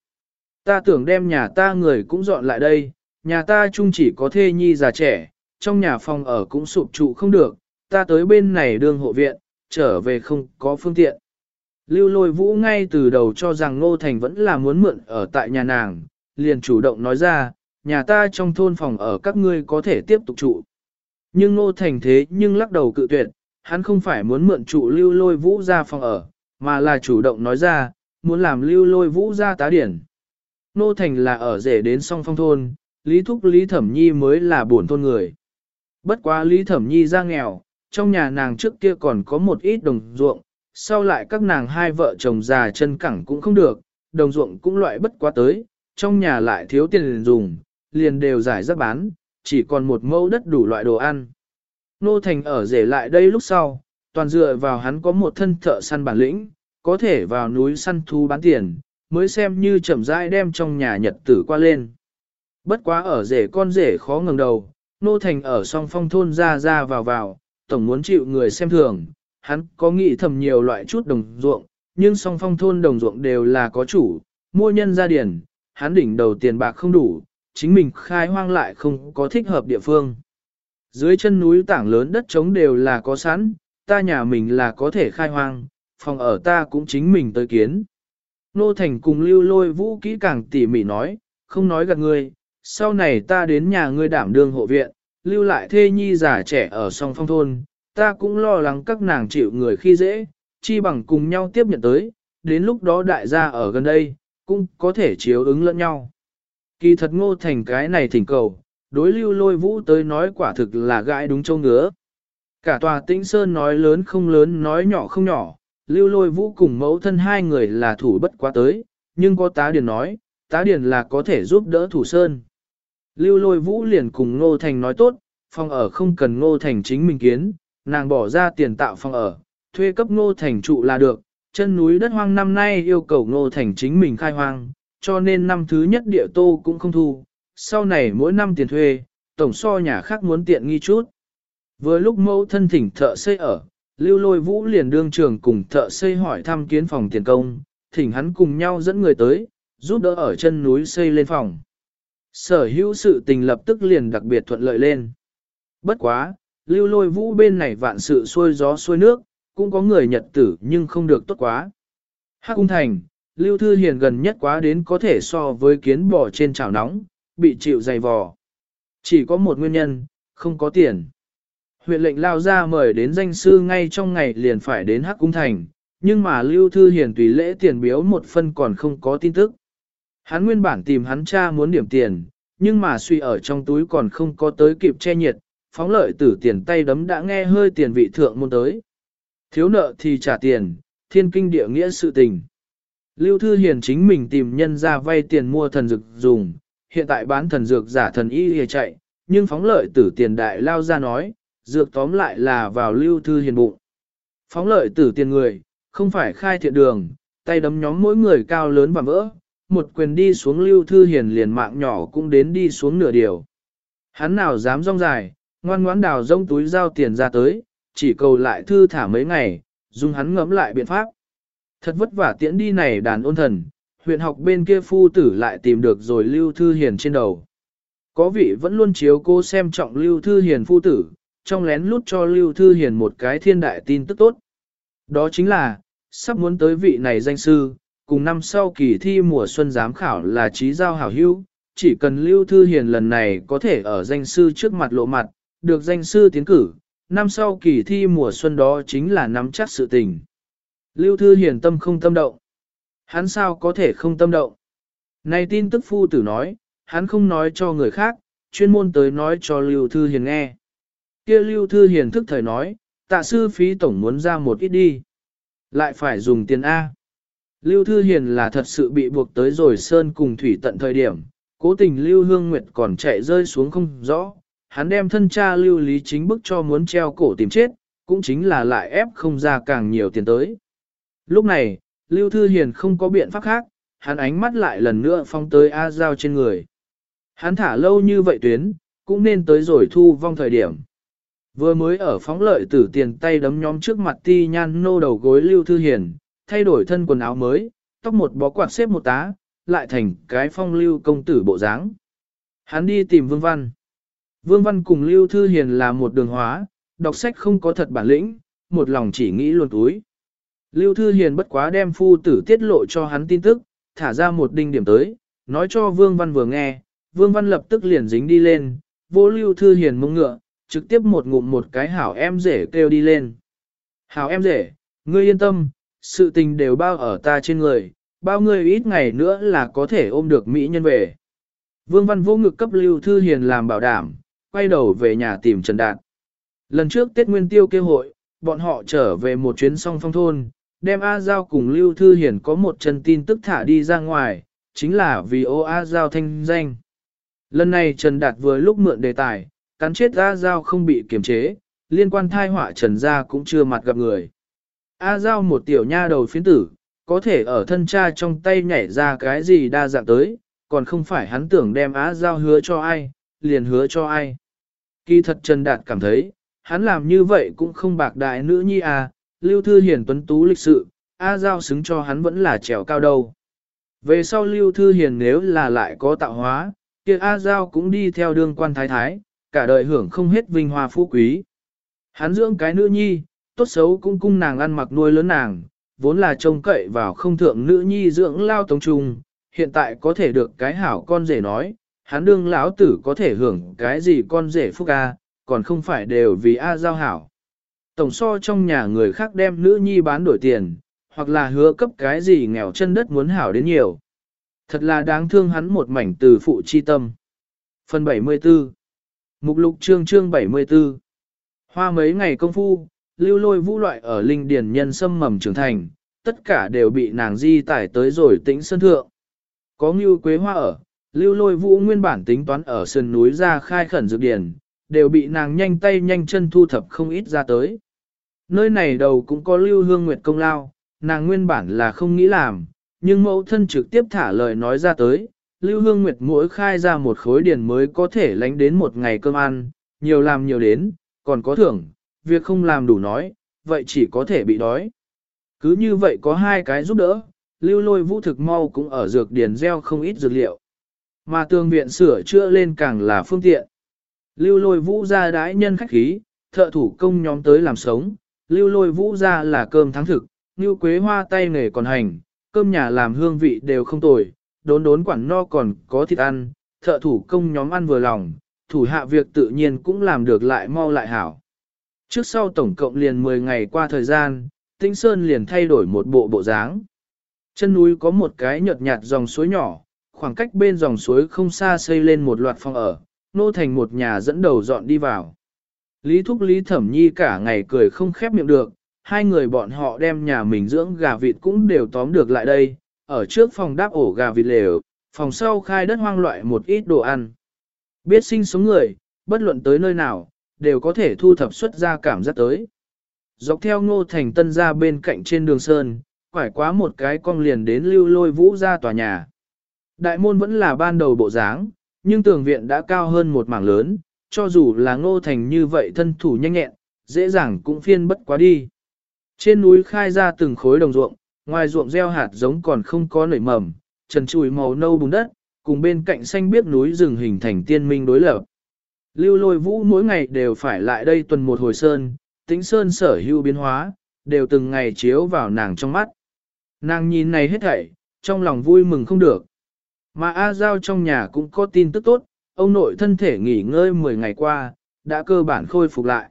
Ta tưởng đem nhà ta người cũng dọn lại đây, nhà ta chung chỉ có thê nhi già trẻ, trong nhà phòng ở cũng sụp trụ không được, ta tới bên này đường hộ viện, trở về không có phương tiện. Lưu lôi vũ ngay từ đầu cho rằng Ngô Thành vẫn là muốn mượn ở tại nhà nàng, liền chủ động nói ra, nhà ta trong thôn phòng ở các ngươi có thể tiếp tục trụ. Nhưng nô Thành thế nhưng lắc đầu cự tuyệt, hắn không phải muốn mượn trụ lưu lôi vũ ra phòng ở, mà là chủ động nói ra, muốn làm lưu lôi vũ ra tá điển. Nô Thành là ở rể đến song phong thôn, Lý Thúc Lý Thẩm Nhi mới là buồn thôn người. Bất quá Lý Thẩm Nhi ra nghèo, trong nhà nàng trước kia còn có một ít đồng ruộng, sau lại các nàng hai vợ chồng già chân cẳng cũng không được, đồng ruộng cũng loại bất quá tới, trong nhà lại thiếu tiền dùng, liền đều giải rác bán, chỉ còn một mẫu đất đủ loại đồ ăn. Nô Thành ở rể lại đây lúc sau, toàn dựa vào hắn có một thân thợ săn bản lĩnh, có thể vào núi săn thú bán tiền, mới xem như chậm rãi đem trong nhà nhật tử qua lên. Bất quá ở rể con rể khó ngừng đầu, Nô Thành ở song phong thôn ra ra vào vào, tổng muốn chịu người xem thường, hắn có nghĩ thầm nhiều loại chút đồng ruộng, nhưng song phong thôn đồng ruộng đều là có chủ, mua nhân gia điển, hắn đỉnh đầu tiền bạc không đủ, chính mình khai hoang lại không có thích hợp địa phương. Dưới chân núi tảng lớn đất trống đều là có sẵn, ta nhà mình là có thể khai hoang, phòng ở ta cũng chính mình tới kiến. Nô Thành cùng lưu lôi vũ kỹ càng tỉ mỉ nói, không nói gạt ngươi, sau này ta đến nhà ngươi đảm đương hộ viện, lưu lại thê nhi già trẻ ở song phong thôn, ta cũng lo lắng các nàng chịu người khi dễ, chi bằng cùng nhau tiếp nhận tới, đến lúc đó đại gia ở gần đây, cũng có thể chiếu ứng lẫn nhau. Kỳ thật ngô thành cái này thỉnh cầu, đối lưu lôi vũ tới nói quả thực là gãi đúng châu ngứa. Cả tòa tĩnh sơn nói lớn không lớn nói nhỏ không nhỏ, lưu lôi vũ cùng mẫu thân hai người là thủ bất quá tới, nhưng có tá điền nói, tá điền là có thể giúp đỡ thủ sơn. Lưu lôi vũ liền cùng ngô thành nói tốt, phòng ở không cần ngô thành chính mình kiến, nàng bỏ ra tiền tạo phòng ở, thuê cấp ngô thành trụ là được, chân núi đất hoang năm nay yêu cầu ngô thành chính mình khai hoang, cho nên năm thứ nhất địa tô cũng không thu, sau này mỗi năm tiền thuê, tổng so nhà khác muốn tiện nghi chút. Vừa lúc mẫu thân thỉnh thợ xây ở, lưu lôi vũ liền đương trường cùng thợ xây hỏi thăm kiến phòng tiền công, thỉnh hắn cùng nhau dẫn người tới, giúp đỡ ở chân núi xây lên phòng. Sở hữu sự tình lập tức liền đặc biệt thuận lợi lên. Bất quá, lưu lôi vũ bên này vạn sự xuôi gió xuôi nước, cũng có người nhật tử nhưng không được tốt quá. Hắc cung thành, lưu thư hiền gần nhất quá đến có thể so với kiến bò trên chảo nóng, bị chịu dày vò. Chỉ có một nguyên nhân, không có tiền. Huyện lệnh lao ra mời đến danh sư ngay trong ngày liền phải đến Hắc cung thành, nhưng mà lưu thư hiền tùy lễ tiền biếu một phân còn không có tin tức. Hắn nguyên bản tìm hắn cha muốn điểm tiền, nhưng mà suy ở trong túi còn không có tới kịp che nhiệt, phóng lợi tử tiền tay đấm đã nghe hơi tiền vị thượng môn tới. Thiếu nợ thì trả tiền, thiên kinh địa nghĩa sự tình. Lưu Thư Hiền chính mình tìm nhân ra vay tiền mua thần dược dùng, hiện tại bán thần dược giả thần y hề chạy, nhưng phóng lợi tử tiền đại lao ra nói, dược tóm lại là vào Lưu Thư Hiền bụng. Phóng lợi tử tiền người, không phải khai thiện đường, tay đấm nhóm mỗi người cao lớn và vỡ, một quyền đi xuống Lưu Thư Hiền liền mạng nhỏ cũng đến đi xuống nửa điều. Hắn nào dám rong dài, ngoan ngoãn đào rông túi giao tiền ra tới, chỉ cầu lại thư thả mấy ngày, dùng hắn ngẫm lại biện pháp. Thật vất vả tiễn đi này đàn ôn thần, huyện học bên kia phu tử lại tìm được rồi Lưu Thư Hiền trên đầu. Có vị vẫn luôn chiếu cô xem trọng Lưu Thư Hiền phu tử, trong lén lút cho Lưu Thư Hiền một cái thiên đại tin tức tốt. Đó chính là, sắp muốn tới vị này danh sư, cùng năm sau kỳ thi mùa xuân giám khảo là trí giao hảo hữu, chỉ cần Lưu Thư Hiền lần này có thể ở danh sư trước mặt lộ mặt, được danh sư tiến cử, năm sau kỳ thi mùa xuân đó chính là nắm chắc sự tình. Lưu Thư Hiền tâm không tâm động. Hắn sao có thể không tâm động? Này tin tức phu tử nói, hắn không nói cho người khác, chuyên môn tới nói cho Lưu Thư Hiền nghe. kia Lưu Thư Hiền thức thời nói, tạ sư phí tổng muốn ra một ít đi. Lại phải dùng tiền A. Lưu Thư Hiền là thật sự bị buộc tới rồi sơn cùng thủy tận thời điểm, cố tình Lưu Hương Nguyệt còn chạy rơi xuống không rõ, hắn đem thân cha lưu lý chính bức cho muốn treo cổ tìm chết, cũng chính là lại ép không ra càng nhiều tiền tới. Lúc này, Lưu Thư Hiền không có biện pháp khác, hắn ánh mắt lại lần nữa phong tới A Giao trên người. Hắn thả lâu như vậy tuyến, cũng nên tới rồi thu vong thời điểm. Vừa mới ở phóng lợi tử tiền tay đấm nhóm trước mặt ti nhan nô đầu gối Lưu Thư Hiền, thay đổi thân quần áo mới, tóc một bó quạt xếp một tá, lại thành cái phong lưu công tử bộ dáng. Hắn đi tìm Vương Văn. Vương Văn cùng Lưu Thư Hiền là một đường hóa, đọc sách không có thật bản lĩnh, một lòng chỉ nghĩ luôn túi. Lưu Thư Hiền bất quá đem phu tử tiết lộ cho hắn tin tức, thả ra một đinh điểm tới, nói cho Vương Văn vừa nghe, Vương Văn lập tức liền dính đi lên, vô Lưu Thư Hiền mông ngựa, trực tiếp một ngụm một cái hảo em rể kêu đi lên. Hảo em rể, ngươi yên tâm, sự tình đều bao ở ta trên người, bao ngươi ít ngày nữa là có thể ôm được Mỹ nhân về. Vương Văn vô ngực cấp Lưu Thư Hiền làm bảo đảm, quay đầu về nhà tìm Trần Đạt. Lần trước Tết Nguyên Tiêu kêu hội, bọn họ trở về một chuyến song phong thôn, đem A Giao cùng Lưu Thư Hiển có một chân tin tức thả đi ra ngoài, chính là vì ô A Giao thanh danh. Lần này Trần Đạt vừa lúc mượn đề tài, cắn chết A Giao không bị kiềm chế, liên quan thai họa Trần Gia cũng chưa mặt gặp người. A Giao một tiểu nha đầu phiến tử, có thể ở thân cha trong tay nhảy ra cái gì đa dạng tới, còn không phải hắn tưởng đem A Giao hứa cho ai, liền hứa cho ai. Kỳ thật Trần Đạt cảm thấy, hắn làm như vậy cũng không bạc đại nữ nhi à, Lưu Thư Hiền tuấn tú lịch sự, A Giao xứng cho hắn vẫn là trèo cao đâu. Về sau Lưu Thư Hiền nếu là lại có tạo hóa, kia A Giao cũng đi theo đương quan thái thái, cả đời hưởng không hết vinh hoa phú quý. Hắn dưỡng cái nữ nhi, tốt xấu cũng cung nàng ăn mặc nuôi lớn nàng, vốn là trông cậy vào không thượng nữ nhi dưỡng lao tống trung, hiện tại có thể được cái hảo con rể nói, hắn đương lão tử có thể hưởng cái gì con rể phúc A, còn không phải đều vì A giao hảo. Tổng so trong nhà người khác đem nữ nhi bán đổi tiền, hoặc là hứa cấp cái gì nghèo chân đất muốn hảo đến nhiều. Thật là đáng thương hắn một mảnh từ phụ chi tâm. Phần 74 Mục lục chương chương 74 Hoa mấy ngày công phu, lưu lôi vũ loại ở linh điển nhân sâm mầm trưởng thành, tất cả đều bị nàng di tải tới rồi tĩnh sơn thượng. Có ngưu quế hoa ở, lưu lôi vũ nguyên bản tính toán ở sườn núi ra khai khẩn dược điển, đều bị nàng nhanh tay nhanh chân thu thập không ít ra tới. Nơi này đầu cũng có lưu hương nguyệt công lao, nàng nguyên bản là không nghĩ làm, nhưng mẫu thân trực tiếp thả lời nói ra tới, lưu hương nguyệt mỗi khai ra một khối điền mới có thể lánh đến một ngày cơm ăn, nhiều làm nhiều đến, còn có thưởng, việc không làm đủ nói, vậy chỉ có thể bị đói. Cứ như vậy có hai cái giúp đỡ, lưu lôi vũ thực mau cũng ở dược điền gieo không ít dược liệu. Mà tường viện sửa chữa lên càng là phương tiện. Lưu lôi vũ ra đái nhân khách khí, thợ thủ công nhóm tới làm sống, lưu lôi vũ ra là cơm thắng thực, như quế hoa tay nghề còn hành, cơm nhà làm hương vị đều không tồi, đốn đốn quản no còn có thịt ăn, thợ thủ công nhóm ăn vừa lòng, thủ hạ việc tự nhiên cũng làm được lại mau lại hảo. Trước sau tổng cộng liền 10 ngày qua thời gian, Tinh Sơn liền thay đổi một bộ bộ dáng. Chân núi có một cái nhợt nhạt dòng suối nhỏ, khoảng cách bên dòng suối không xa xây lên một loạt phòng ở, nô thành một nhà dẫn đầu dọn đi vào. Lý Thúc Lý Thẩm Nhi cả ngày cười không khép miệng được, hai người bọn họ đem nhà mình dưỡng gà vịt cũng đều tóm được lại đây, ở trước phòng đáp ổ gà vịt lều, phòng sau khai đất hoang loại một ít đồ ăn. Biết sinh sống người, bất luận tới nơi nào, đều có thể thu thập xuất ra cảm giác tới. Dọc theo ngô thành tân ra bên cạnh trên đường sơn, quải quá một cái con liền đến lưu lôi vũ ra tòa nhà. Đại môn vẫn là ban đầu bộ dáng, nhưng tường viện đã cao hơn một mảng lớn, cho dù là ngô thành như vậy thân thủ nhanh nhẹn, dễ dàng cũng phiên bất quá đi. Trên núi khai ra từng khối đồng ruộng, ngoài ruộng gieo hạt giống còn không có nảy mầm, trần trùi màu nâu bùn đất, cùng bên cạnh xanh biếc núi rừng hình thành tiên minh đối lập. Lưu lôi vũ mỗi ngày đều phải lại đây tuần một hồi sơn, tính sơn sở hữu biến hóa, đều từng ngày chiếu vào nàng trong mắt. Nàng nhìn này hết thảy, trong lòng vui mừng không được. Mà A Giao trong nhà cũng có tin tức tốt, ông nội thân thể nghỉ ngơi 10 ngày qua, đã cơ bản khôi phục lại.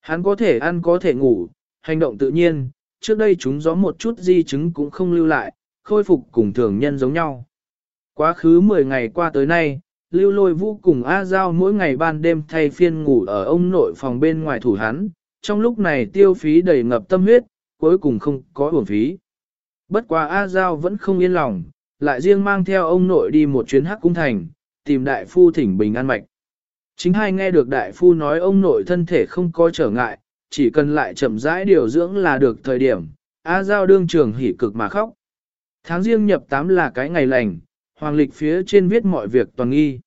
Hắn có thể ăn có thể ngủ, hành động tự nhiên, trước đây chúng gió một chút di chứng cũng không lưu lại, khôi phục cùng thường nhân giống nhau. Quá khứ 10 ngày qua tới nay, lưu lôi vũ cùng A Giao mỗi ngày ban đêm thay phiên ngủ ở ông nội phòng bên ngoài thủ hắn, trong lúc này tiêu phí đầy ngập tâm huyết, cuối cùng không có uổng phí. Bất quá A Giao vẫn không yên lòng, lại riêng mang theo ông nội đi một chuyến hắc cung thành, tìm đại phu thỉnh bình an mạch. Chính hai nghe được đại phu nói ông nội thân thể không có trở ngại, chỉ cần lại chậm rãi điều dưỡng là được thời điểm, A Giao đương trường hỉ cực mà khóc. Tháng riêng nhập 8 là cái ngày lành, hoàng lịch phía trên viết mọi việc toàn nghi.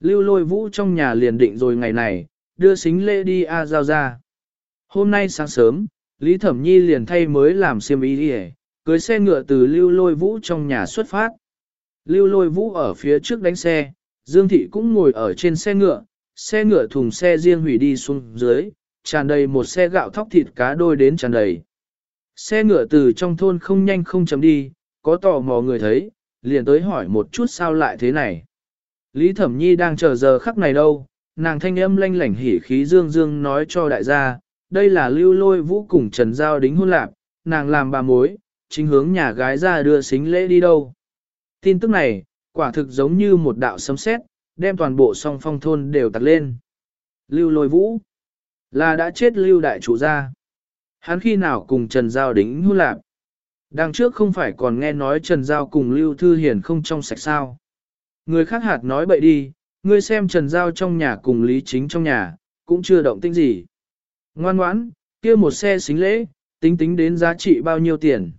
Lưu lôi vũ trong nhà liền định rồi ngày này, đưa xính lễ đi A Giao ra. Hôm nay sáng sớm, Lý Thẩm Nhi liền thay mới làm xiêm y đi cưới xe ngựa từ lưu lôi vũ trong nhà xuất phát. Lưu lôi vũ ở phía trước đánh xe, Dương Thị cũng ngồi ở trên xe ngựa, xe ngựa thùng xe riêng hủy đi xuống dưới, tràn đầy một xe gạo thóc thịt cá đôi đến tràn đầy. Xe ngựa từ trong thôn không nhanh không chấm đi, có tò mò người thấy, liền tới hỏi một chút sao lại thế này. Lý Thẩm Nhi đang chờ giờ khắc này đâu, nàng thanh âm lanh lảnh hỉ khí dương dương nói cho đại gia, đây là lưu lôi vũ cùng Trần Giao đính hôn lạc, nàng làm bà mối, chính hướng nhà gái ra đưa xính lễ đi đâu. Tin tức này, quả thực giống như một đạo sấm sét, đem toàn bộ song phong thôn đều tạt lên. Lưu lôi vũ, là đã chết lưu đại chủ gia. Hắn khi nào cùng Trần Giao đính hưu lạc. Đằng trước không phải còn nghe nói Trần Giao cùng Lưu Thư Hiền không trong sạch sao. Người khác hạt nói bậy đi, ngươi xem Trần Giao trong nhà cùng Lý Chính trong nhà, cũng chưa động tĩnh gì. Ngoan ngoãn, kia một xe xính lễ, tính tính đến giá trị bao nhiêu tiền.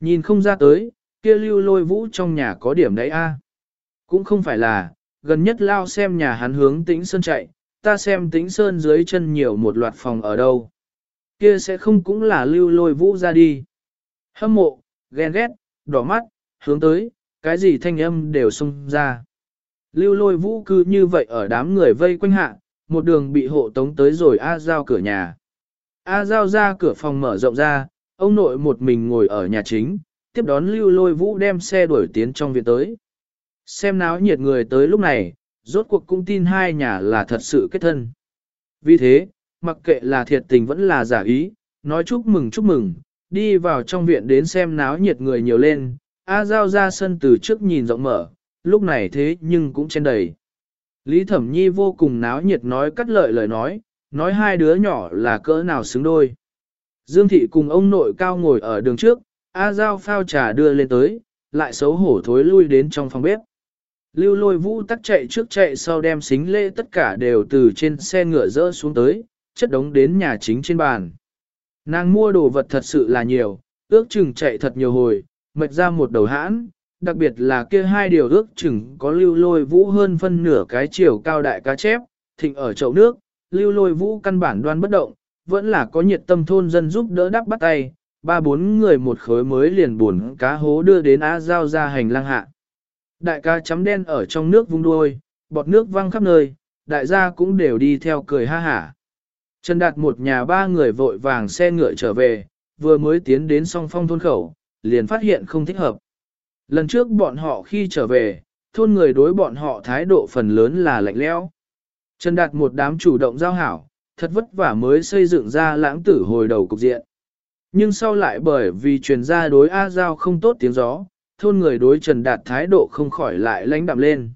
Nhìn không ra tới, kia lưu lôi vũ trong nhà có điểm đấy a. Cũng không phải là, gần nhất lao xem nhà hắn hướng tĩnh sơn chạy, ta xem tĩnh sơn dưới chân nhiều một loạt phòng ở đâu. Kia sẽ không cũng là lưu lôi vũ ra đi. Hâm mộ, ghen ghét, đỏ mắt, hướng tới, cái gì thanh âm đều xông ra. Lưu lôi vũ cứ như vậy ở đám người vây quanh hạ, một đường bị hộ tống tới rồi A Giao cửa nhà. A Giao ra cửa phòng mở rộng ra, ông nội một mình ngồi ở nhà chính, tiếp đón lưu lôi vũ đem xe đuổi tiến trong viện tới. Xem náo nhiệt người tới lúc này, rốt cuộc cũng tin hai nhà là thật sự kết thân. Vì thế, mặc kệ là thiệt tình vẫn là giả ý, nói chúc mừng chúc mừng, đi vào trong viện đến xem náo nhiệt người nhiều lên, A Giao ra sân từ trước nhìn rộng mở, lúc này thế nhưng cũng chen đầy. Lý Thẩm Nhi vô cùng náo nhiệt nói cắt lợi lời nói, nói hai đứa nhỏ là cỡ nào xứng đôi. Dương Thị cùng ông nội cao ngồi ở đường trước, A Giao phao trà đưa lên tới, lại xấu hổ thối lui đến trong phòng bếp. Lưu lôi vũ tắc chạy trước chạy sau đem xính lễ tất cả đều từ trên xe ngựa rỡ xuống tới, chất đống đến nhà chính trên bàn. Nàng mua đồ vật thật sự là nhiều, ước chừng chạy thật nhiều hồi, mệt ra một đầu hãn, đặc biệt là kia hai điều ước chừng có lưu lôi vũ hơn phân nửa cái chiều cao đại cá chép, thịnh ở chậu nước, lưu lôi vũ căn bản đoan bất động, vẫn là có nhiệt tâm thôn dân giúp đỡ đắp bắt tay, ba bốn người một khối mới liền buồn cá hố đưa đến á giao ra hành lang hạ. Đại ca chấm đen ở trong nước vung đuôi, bọt nước văng khắp nơi, đại gia cũng đều đi theo cười ha hả. Trần Đạt một nhà ba người vội vàng xe ngựa trở về, vừa mới tiến đến song phong thôn khẩu, liền phát hiện không thích hợp. Lần trước bọn họ khi trở về, thôn người đối bọn họ thái độ phần lớn là lạnh lẽo. Trần Đạt một đám chủ động giao hảo, thật vất vả mới xây dựng ra lãng tử hồi đầu cục diện. Nhưng sau lại bởi vì truyền ra đối A Giao không tốt tiếng gió, thôn người đối Trần Đạt thái độ không khỏi lại lãnh đạm lên.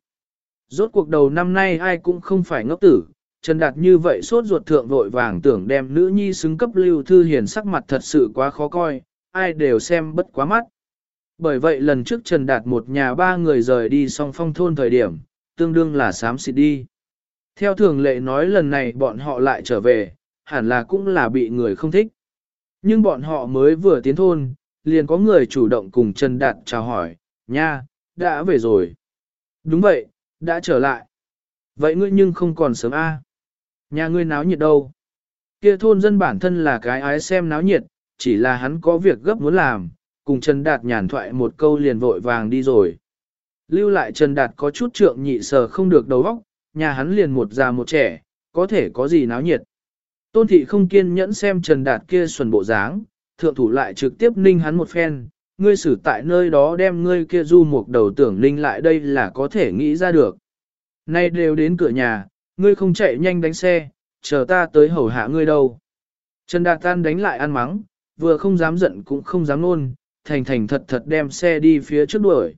Rốt cuộc đầu năm nay ai cũng không phải ngốc tử, Trần Đạt như vậy sốt ruột thượng vội vàng tưởng đem nữ nhi xứng cấp lưu thư hiền sắc mặt thật sự quá khó coi, ai đều xem bất quá mắt. Bởi vậy lần trước Trần Đạt một nhà ba người rời đi song phong thôn thời điểm, tương đương là sám xịt đi. Theo thường lệ nói lần này bọn họ lại trở về, hẳn là cũng là bị người không thích. Nhưng bọn họ mới vừa tiến thôn, liền có người chủ động cùng Trần Đạt chào hỏi, nha, đã về rồi. Đúng vậy, đã trở lại. Vậy ngươi nhưng không còn sớm a Nhà ngươi náo nhiệt đâu? Kia thôn dân bản thân là cái ái xem náo nhiệt, chỉ là hắn có việc gấp muốn làm, cùng Trần Đạt nhàn thoại một câu liền vội vàng đi rồi. Lưu lại Trần Đạt có chút trượng nhị sờ không được đầu óc, nhà hắn liền một già một trẻ, có thể có gì náo nhiệt. Tôn thị không kiên nhẫn xem Trần Đạt kia xuẩn bộ dáng, thượng thủ lại trực tiếp ninh hắn một phen, ngươi xử tại nơi đó đem ngươi kia du một đầu tưởng ninh lại đây là có thể nghĩ ra được. Nay đều đến cửa nhà, ngươi không chạy nhanh đánh xe, chờ ta tới hầu hạ ngươi đâu. Trần Đạt Tan đánh lại ăn mắng, vừa không dám giận cũng không dám nôn, thành thành thật thật đem xe đi phía trước đuổi.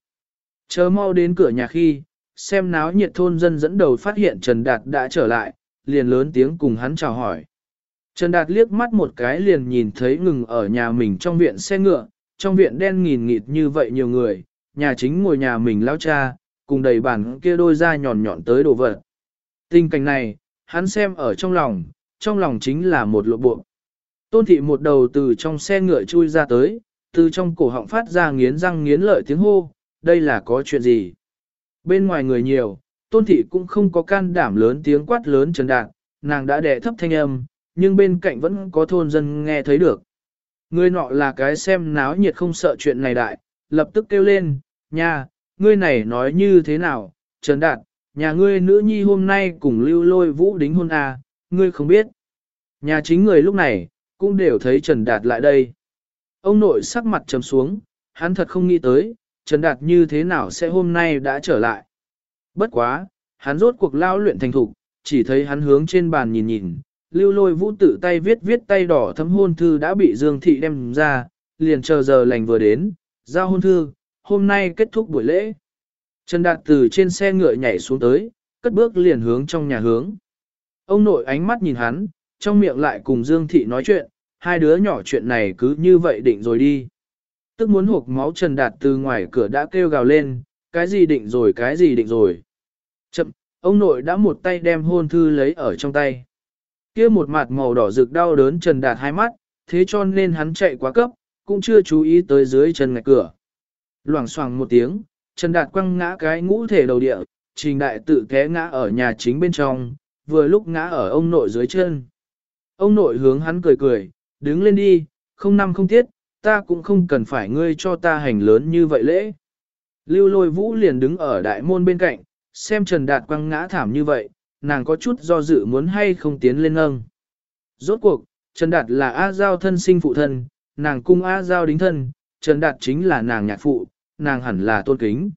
Chờ mau đến cửa nhà khi, xem náo nhiệt thôn dân dẫn đầu phát hiện Trần Đạt đã trở lại, liền lớn tiếng cùng hắn chào hỏi. Trần Đạt liếc mắt một cái liền nhìn thấy ngừng ở nhà mình trong viện xe ngựa, trong viện đen nghìn nghịt như vậy nhiều người, nhà chính ngồi nhà mình lao cha, cùng đầy bàn kia đôi da nhọn nhọn tới đồ vật. Tình cảnh này, hắn xem ở trong lòng, trong lòng chính là một lộ bộ. Tôn thị một đầu từ trong xe ngựa chui ra tới, từ trong cổ họng phát ra nghiến răng nghiến lợi tiếng hô, đây là có chuyện gì? Bên ngoài người nhiều, tôn thị cũng không có can đảm lớn tiếng quát lớn Trần Đạt, nàng đã đẻ thấp thanh âm, nhưng bên cạnh vẫn có thôn dân nghe thấy được. Người nọ là cái xem náo nhiệt không sợ chuyện này đại, lập tức kêu lên, nha, ngươi này nói như thế nào, Trần Đạt, nhà ngươi nữ nhi hôm nay cùng lưu lôi vũ đính hôn à, ngươi không biết. Nhà chính người lúc này, cũng đều thấy Trần Đạt lại đây. Ông nội sắc mặt trầm xuống, hắn thật không nghĩ tới, Trần Đạt như thế nào sẽ hôm nay đã trở lại. Bất quá, hắn rốt cuộc lao luyện thành thục, chỉ thấy hắn hướng trên bàn nhìn nhìn, lưu lôi vũ tự tay viết viết tay đỏ thấm hôn thư đã bị Dương Thị đem ra, liền chờ giờ lành vừa đến, giao hôn thư, hôm nay kết thúc buổi lễ. Trần Đạt từ trên xe ngựa nhảy xuống tới, cất bước liền hướng trong nhà hướng. Ông nội ánh mắt nhìn hắn, trong miệng lại cùng Dương Thị nói chuyện, hai đứa nhỏ chuyện này cứ như vậy định rồi đi. Tức muốn hộp máu Trần Đạt từ ngoài cửa đã kêu gào lên, cái gì định rồi cái gì định rồi. Chậm, ông nội đã một tay đem hôn thư lấy ở trong tay kia một mặt màu đỏ rực đau đớn Trần Đạt hai mắt, thế cho nên hắn chạy quá cấp, cũng chưa chú ý tới dưới chân ngạch cửa. Loảng xoảng một tiếng, Trần Đạt quăng ngã cái ngũ thể đầu địa, trình đại tự té ngã ở nhà chính bên trong, vừa lúc ngã ở ông nội dưới chân. Ông nội hướng hắn cười cười, đứng lên đi, không năm không tiết, ta cũng không cần phải ngươi cho ta hành lớn như vậy lễ. Lưu lôi vũ liền đứng ở đại môn bên cạnh, xem Trần Đạt quăng ngã thảm như vậy, nàng có chút do dự muốn hay không tiến lên nâng. Rốt cuộc, Trần Đạt là A Giao thân sinh phụ thân, nàng cung A Giao đính thân, Trần Đạt chính là nàng nhạc phụ, nàng hẳn là tôn kính.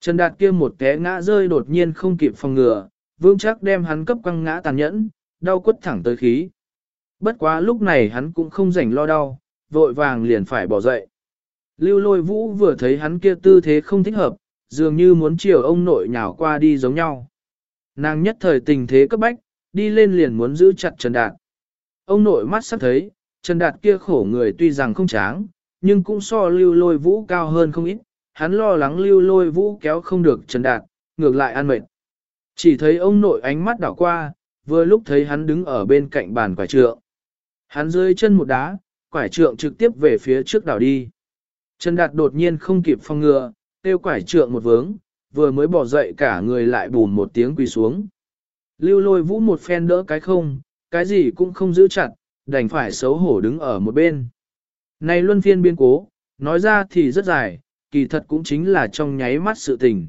Trần Đạt kia một té ngã rơi đột nhiên không kịp phòng ngừa, vương chắc đem hắn cấp quăng ngã tàn nhẫn, đau quất thẳng tới khí. Bất quá lúc này hắn cũng không rảnh lo đau, vội vàng liền phải bỏ dậy. Lưu lôi vũ vừa thấy hắn kia tư thế không thích hợp, dường như muốn chiều ông nội nhào qua đi giống nhau. Nàng nhất thời tình thế cấp bách, đi lên liền muốn giữ chặt Trần Đạt. Ông nội mắt sắp thấy, Trần Đạt kia khổ người tuy rằng không tráng, nhưng cũng so lưu lôi vũ cao hơn không ít, hắn lo lắng lưu lôi vũ kéo không được Trần Đạt, ngược lại ăn mệt. Chỉ thấy ông nội ánh mắt đảo qua, vừa lúc thấy hắn đứng ở bên cạnh bàn quải trượng. Hắn dưới chân một đá, quải trượng trực tiếp về phía trước đảo đi. Trần Đạt đột nhiên không kịp phong ngừa, tiêu quải trượng một vướng, vừa mới bỏ dậy cả người lại bùn một tiếng quỳ xuống. Lưu lôi vũ một phen đỡ cái không, cái gì cũng không giữ chặt, đành phải xấu hổ đứng ở một bên. Này luân phiên biên cố, nói ra thì rất dài, kỳ thật cũng chính là trong nháy mắt sự tình.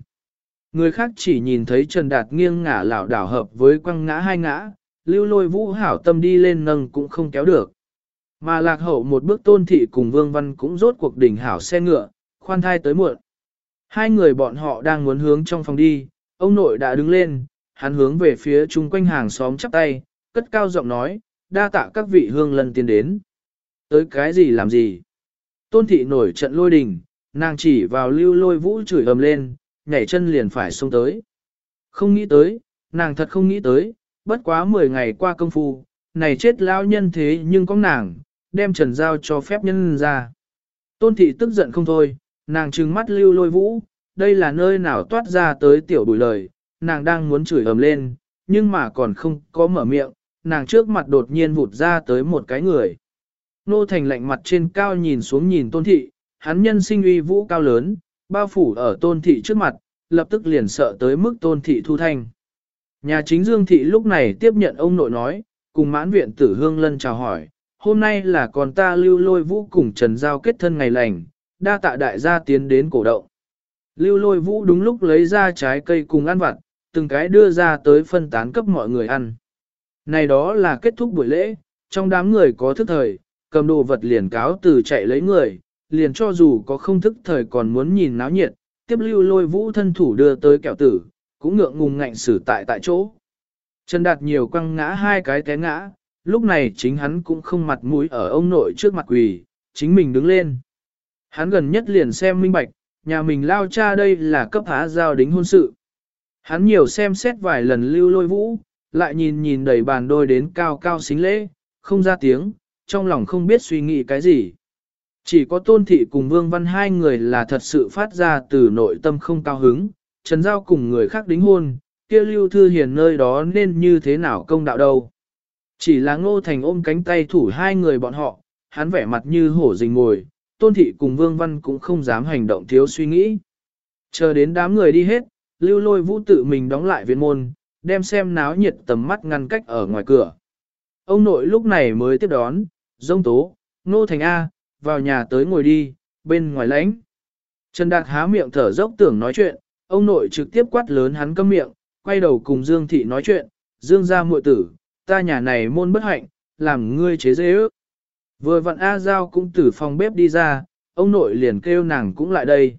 Người khác chỉ nhìn thấy Trần Đạt nghiêng ngả lảo đảo hợp với quăng ngã hai ngã, lưu lôi vũ hảo tâm đi lên nâng cũng không kéo được. Mà lạc hậu một bước tôn thị cùng vương văn cũng rốt cuộc đỉnh hảo xe ngựa, khoan thai tới muộn. Hai người bọn họ đang muốn hướng trong phòng đi, ông nội đã đứng lên, hắn hướng về phía chung quanh hàng xóm chắp tay, cất cao giọng nói, đa tạ các vị hương lần tiến đến. Tới cái gì làm gì? Tôn thị nổi trận lôi đình, nàng chỉ vào lưu lôi vũ chửi ầm lên, nhảy chân liền phải xông tới. Không nghĩ tới, nàng thật không nghĩ tới, bất quá 10 ngày qua công phu, này chết lao nhân thế nhưng có nàng, đem trần giao cho phép nhân ra. Tôn thị tức giận không thôi, nàng trừng mắt lưu lôi vũ, đây là nơi nào toát ra tới tiểu bùi lời, nàng đang muốn chửi ầm lên, nhưng mà còn không có mở miệng, nàng trước mặt đột nhiên vụt ra tới một cái người. Nô Thành lạnh mặt trên cao nhìn xuống nhìn tôn thị, hắn nhân sinh uy vũ cao lớn, bao phủ ở tôn thị trước mặt, lập tức liền sợ tới mức tôn thị thu thanh. Nhà chính Dương Thị lúc này tiếp nhận ông nội nói, cùng mãn viện tử hương lân chào hỏi, hôm nay là con ta lưu lôi vũ cùng Trần Giao kết thân ngày lành, đa tạ đại gia tiến đến cổ động. Lưu lôi vũ đúng lúc lấy ra trái cây cùng ăn vặt, từng cái đưa ra tới phân tán cấp mọi người ăn. Này đó là kết thúc buổi lễ, trong đám người có thức thời, cầm đồ vật liền cáo từ chạy lấy người, liền cho dù có không thức thời còn muốn nhìn náo nhiệt, tiếp lưu lôi vũ thân thủ đưa tới kẹo tử, cũng ngượng ngùng ngạnh xử tại tại chỗ. Trần Đạt nhiều quăng ngã hai cái té ngã, lúc này chính hắn cũng không mặt mũi ở ông nội trước mặt quỳ, chính mình đứng lên. Hắn gần nhất liền xem minh bạch, nhà mình lao cha đây là cấp há giao đính hôn sự. Hắn nhiều xem xét vài lần lưu lôi vũ, lại nhìn nhìn đầy bàn đôi đến cao cao xính lễ, không ra tiếng, trong lòng không biết suy nghĩ cái gì. Chỉ có tôn thị cùng vương văn hai người là thật sự phát ra từ nội tâm không cao hứng, Trần Giao cùng người khác đính hôn, kia lưu thư hiền nơi đó nên như thế nào công đạo đâu. Chỉ là ngô thành ôm cánh tay thủ hai người bọn họ, hắn vẻ mặt như hổ rình ngồi, tôn thị cùng vương văn cũng không dám hành động thiếu suy nghĩ. Chờ đến đám người đi hết, lưu lôi vũ tự mình đóng lại viện môn, đem xem náo nhiệt tầm mắt ngăn cách ở ngoài cửa. Ông nội lúc này mới tiếp đón, dông tố, nô thành A, vào nhà tới ngồi đi, bên ngoài lãnh. Trần Đạt há miệng thở dốc tưởng nói chuyện, ông nội trực tiếp quát lớn hắn câm miệng, quay đầu cùng Dương Thị nói chuyện, Dương gia muội tử, ta nhà này môn bất hạnh, làm ngươi chế dễ ước. Vừa vặn A Giao cũng từ phòng bếp đi ra, ông nội liền kêu nàng cũng lại đây.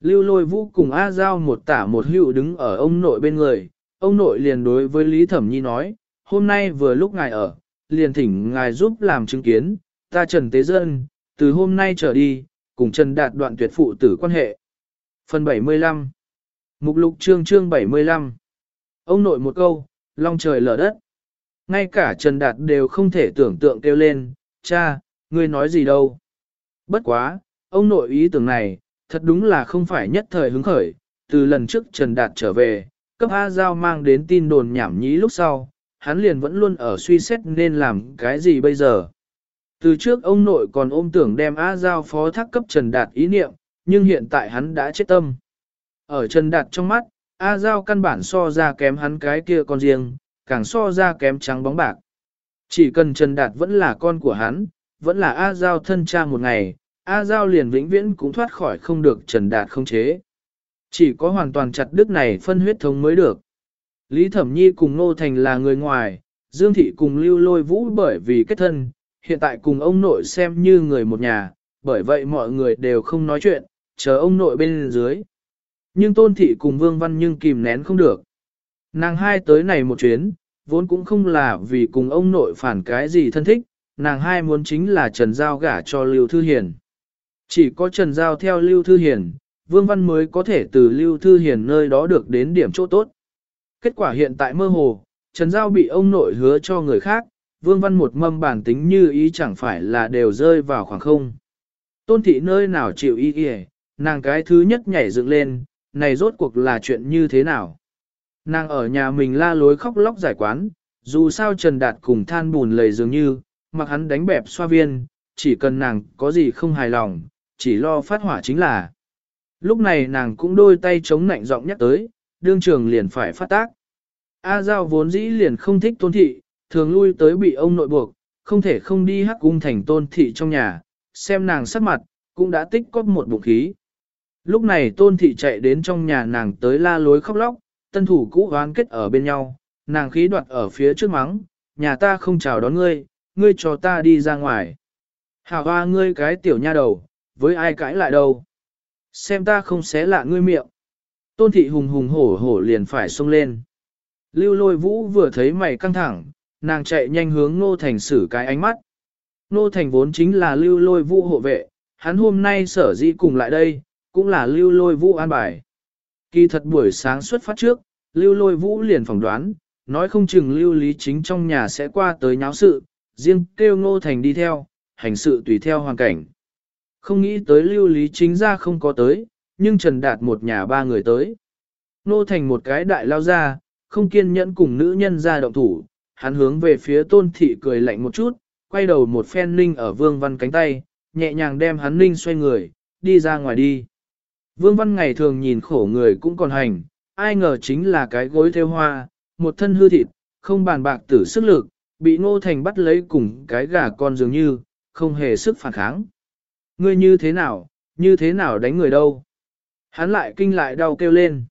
Lưu lôi vũ cùng A Giao một tả một hữu đứng ở ông nội bên người, ông nội liền đối với Lý Thẩm Nhi nói, hôm nay vừa lúc ngài ở, liền thỉnh ngài giúp làm chứng kiến, ta Trần Tế Dân, từ hôm nay trở đi, cùng Trần Đạt đoạn tuyệt phụ tử quan hệ. Phần 75 Mục lục chương chương 75 Ông nội một câu, long trời lở đất. Ngay cả Trần Đạt đều không thể tưởng tượng kêu lên, cha, ngươi nói gì đâu. Bất quá, ông nội ý tưởng này, thật đúng là không phải nhất thời hứng khởi, từ lần trước Trần Đạt trở về, cấp A Giao mang đến tin đồn nhảm nhí lúc sau, hắn liền vẫn luôn ở suy xét nên làm cái gì bây giờ. Từ trước ông nội còn ôm tưởng đem A Giao phó thác cấp Trần Đạt ý niệm, nhưng hiện tại hắn đã chết tâm. Ở Trần Đạt trong mắt, A Giao căn bản so ra kém hắn cái kia con riêng, càng so ra kém trắng bóng bạc. Chỉ cần Trần Đạt vẫn là con của hắn, vẫn là A Giao thân cha một ngày, A Giao liền vĩnh viễn cũng thoát khỏi không được Trần Đạt không chế. Chỉ có hoàn toàn chặt đứt này phân huyết thống mới được. Lý Thẩm Nhi cùng Nô Thành là người ngoài, Dương Thị cùng Lưu Lôi Vũ bởi vì kết thân, hiện tại cùng ông nội xem như người một nhà, bởi vậy mọi người đều không nói chuyện, chờ ông nội bên dưới. Nhưng Tôn Thị cùng Vương Văn nhưng kìm nén không được. Nàng hai tới này một chuyến, vốn cũng không là vì cùng ông nội phản cái gì thân thích, nàng hai muốn chính là Trần Giao gả cho Lưu Thư Hiền. Chỉ có Trần Giao theo Lưu Thư Hiền, Vương Văn mới có thể từ Lưu Thư Hiền nơi đó được đến điểm chỗ tốt. Kết quả hiện tại mơ hồ, Trần Giao bị ông nội hứa cho người khác, Vương Văn một mâm bản tính như ý chẳng phải là đều rơi vào khoảng không. Tôn thị nơi nào chịu ý kìa, nàng cái thứ nhất nhảy dựng lên, này rốt cuộc là chuyện như thế nào? Nàng ở nhà mình la lối khóc lóc giải quán, dù sao Trần Đạt cùng than bùn lầy dường như, mặc hắn đánh bẹp xoa viên, chỉ cần nàng có gì không hài lòng, chỉ lo phát hỏa chính là. Lúc này nàng cũng đôi tay chống nạnh giọng nhắc tới, đương trường liền phải phát tác. A Giao vốn dĩ liền không thích tôn thị, thường lui tới bị ông nội buộc, không thể không đi hắc cung thành tôn thị trong nhà, xem nàng sắc mặt, cũng đã tích cóp một bụng khí. Lúc này tôn thị chạy đến trong nhà nàng tới la lối khóc lóc, tân thủ cũ oán kết ở bên nhau, nàng khí đoạt ở phía trước mắng, nhà ta không chào đón ngươi, ngươi cho ta đi ra ngoài. Hảo hoa ngươi cái tiểu nha đầu, với ai cãi lại đâu. Xem ta không xé lạ ngươi miệng. Tôn thị hùng hùng hổ hổ liền phải xông lên. Lưu lôi vũ vừa thấy mày căng thẳng, nàng chạy nhanh hướng nô thành xử cái ánh mắt. Nô thành vốn chính là lưu lôi vũ hộ vệ, hắn hôm nay sở dĩ cùng lại đây, cũng là lưu lôi vũ an bài. Kỳ thật buổi sáng xuất phát trước, lưu lôi vũ liền phỏng đoán, nói không chừng lưu lý chính trong nhà sẽ qua tới nháo sự, riêng kêu ngô thành đi theo, hành sự tùy theo hoàn cảnh. Không nghĩ tới lưu lý chính ra không có tới, nhưng Trần Đạt một nhà ba người tới. Ngô thành một cái đại lao ra, không kiên nhẫn cùng nữ nhân ra động thủ, hắn hướng về phía tôn thị cười lạnh một chút, quay đầu một phen ninh ở vương văn cánh tay, nhẹ nhàng đem hắn ninh xoay người, đi ra ngoài đi. Vương Văn ngày thường nhìn khổ người cũng còn hành, ai ngờ chính là cái gối theo hoa, một thân hư thịt, không bàn bạc tử sức lực, bị Ngô Thành bắt lấy cùng cái gà con dường như, không hề sức phản kháng. Ngươi như thế nào, như thế nào đánh người đâu? Hắn lại kinh lại đau kêu lên.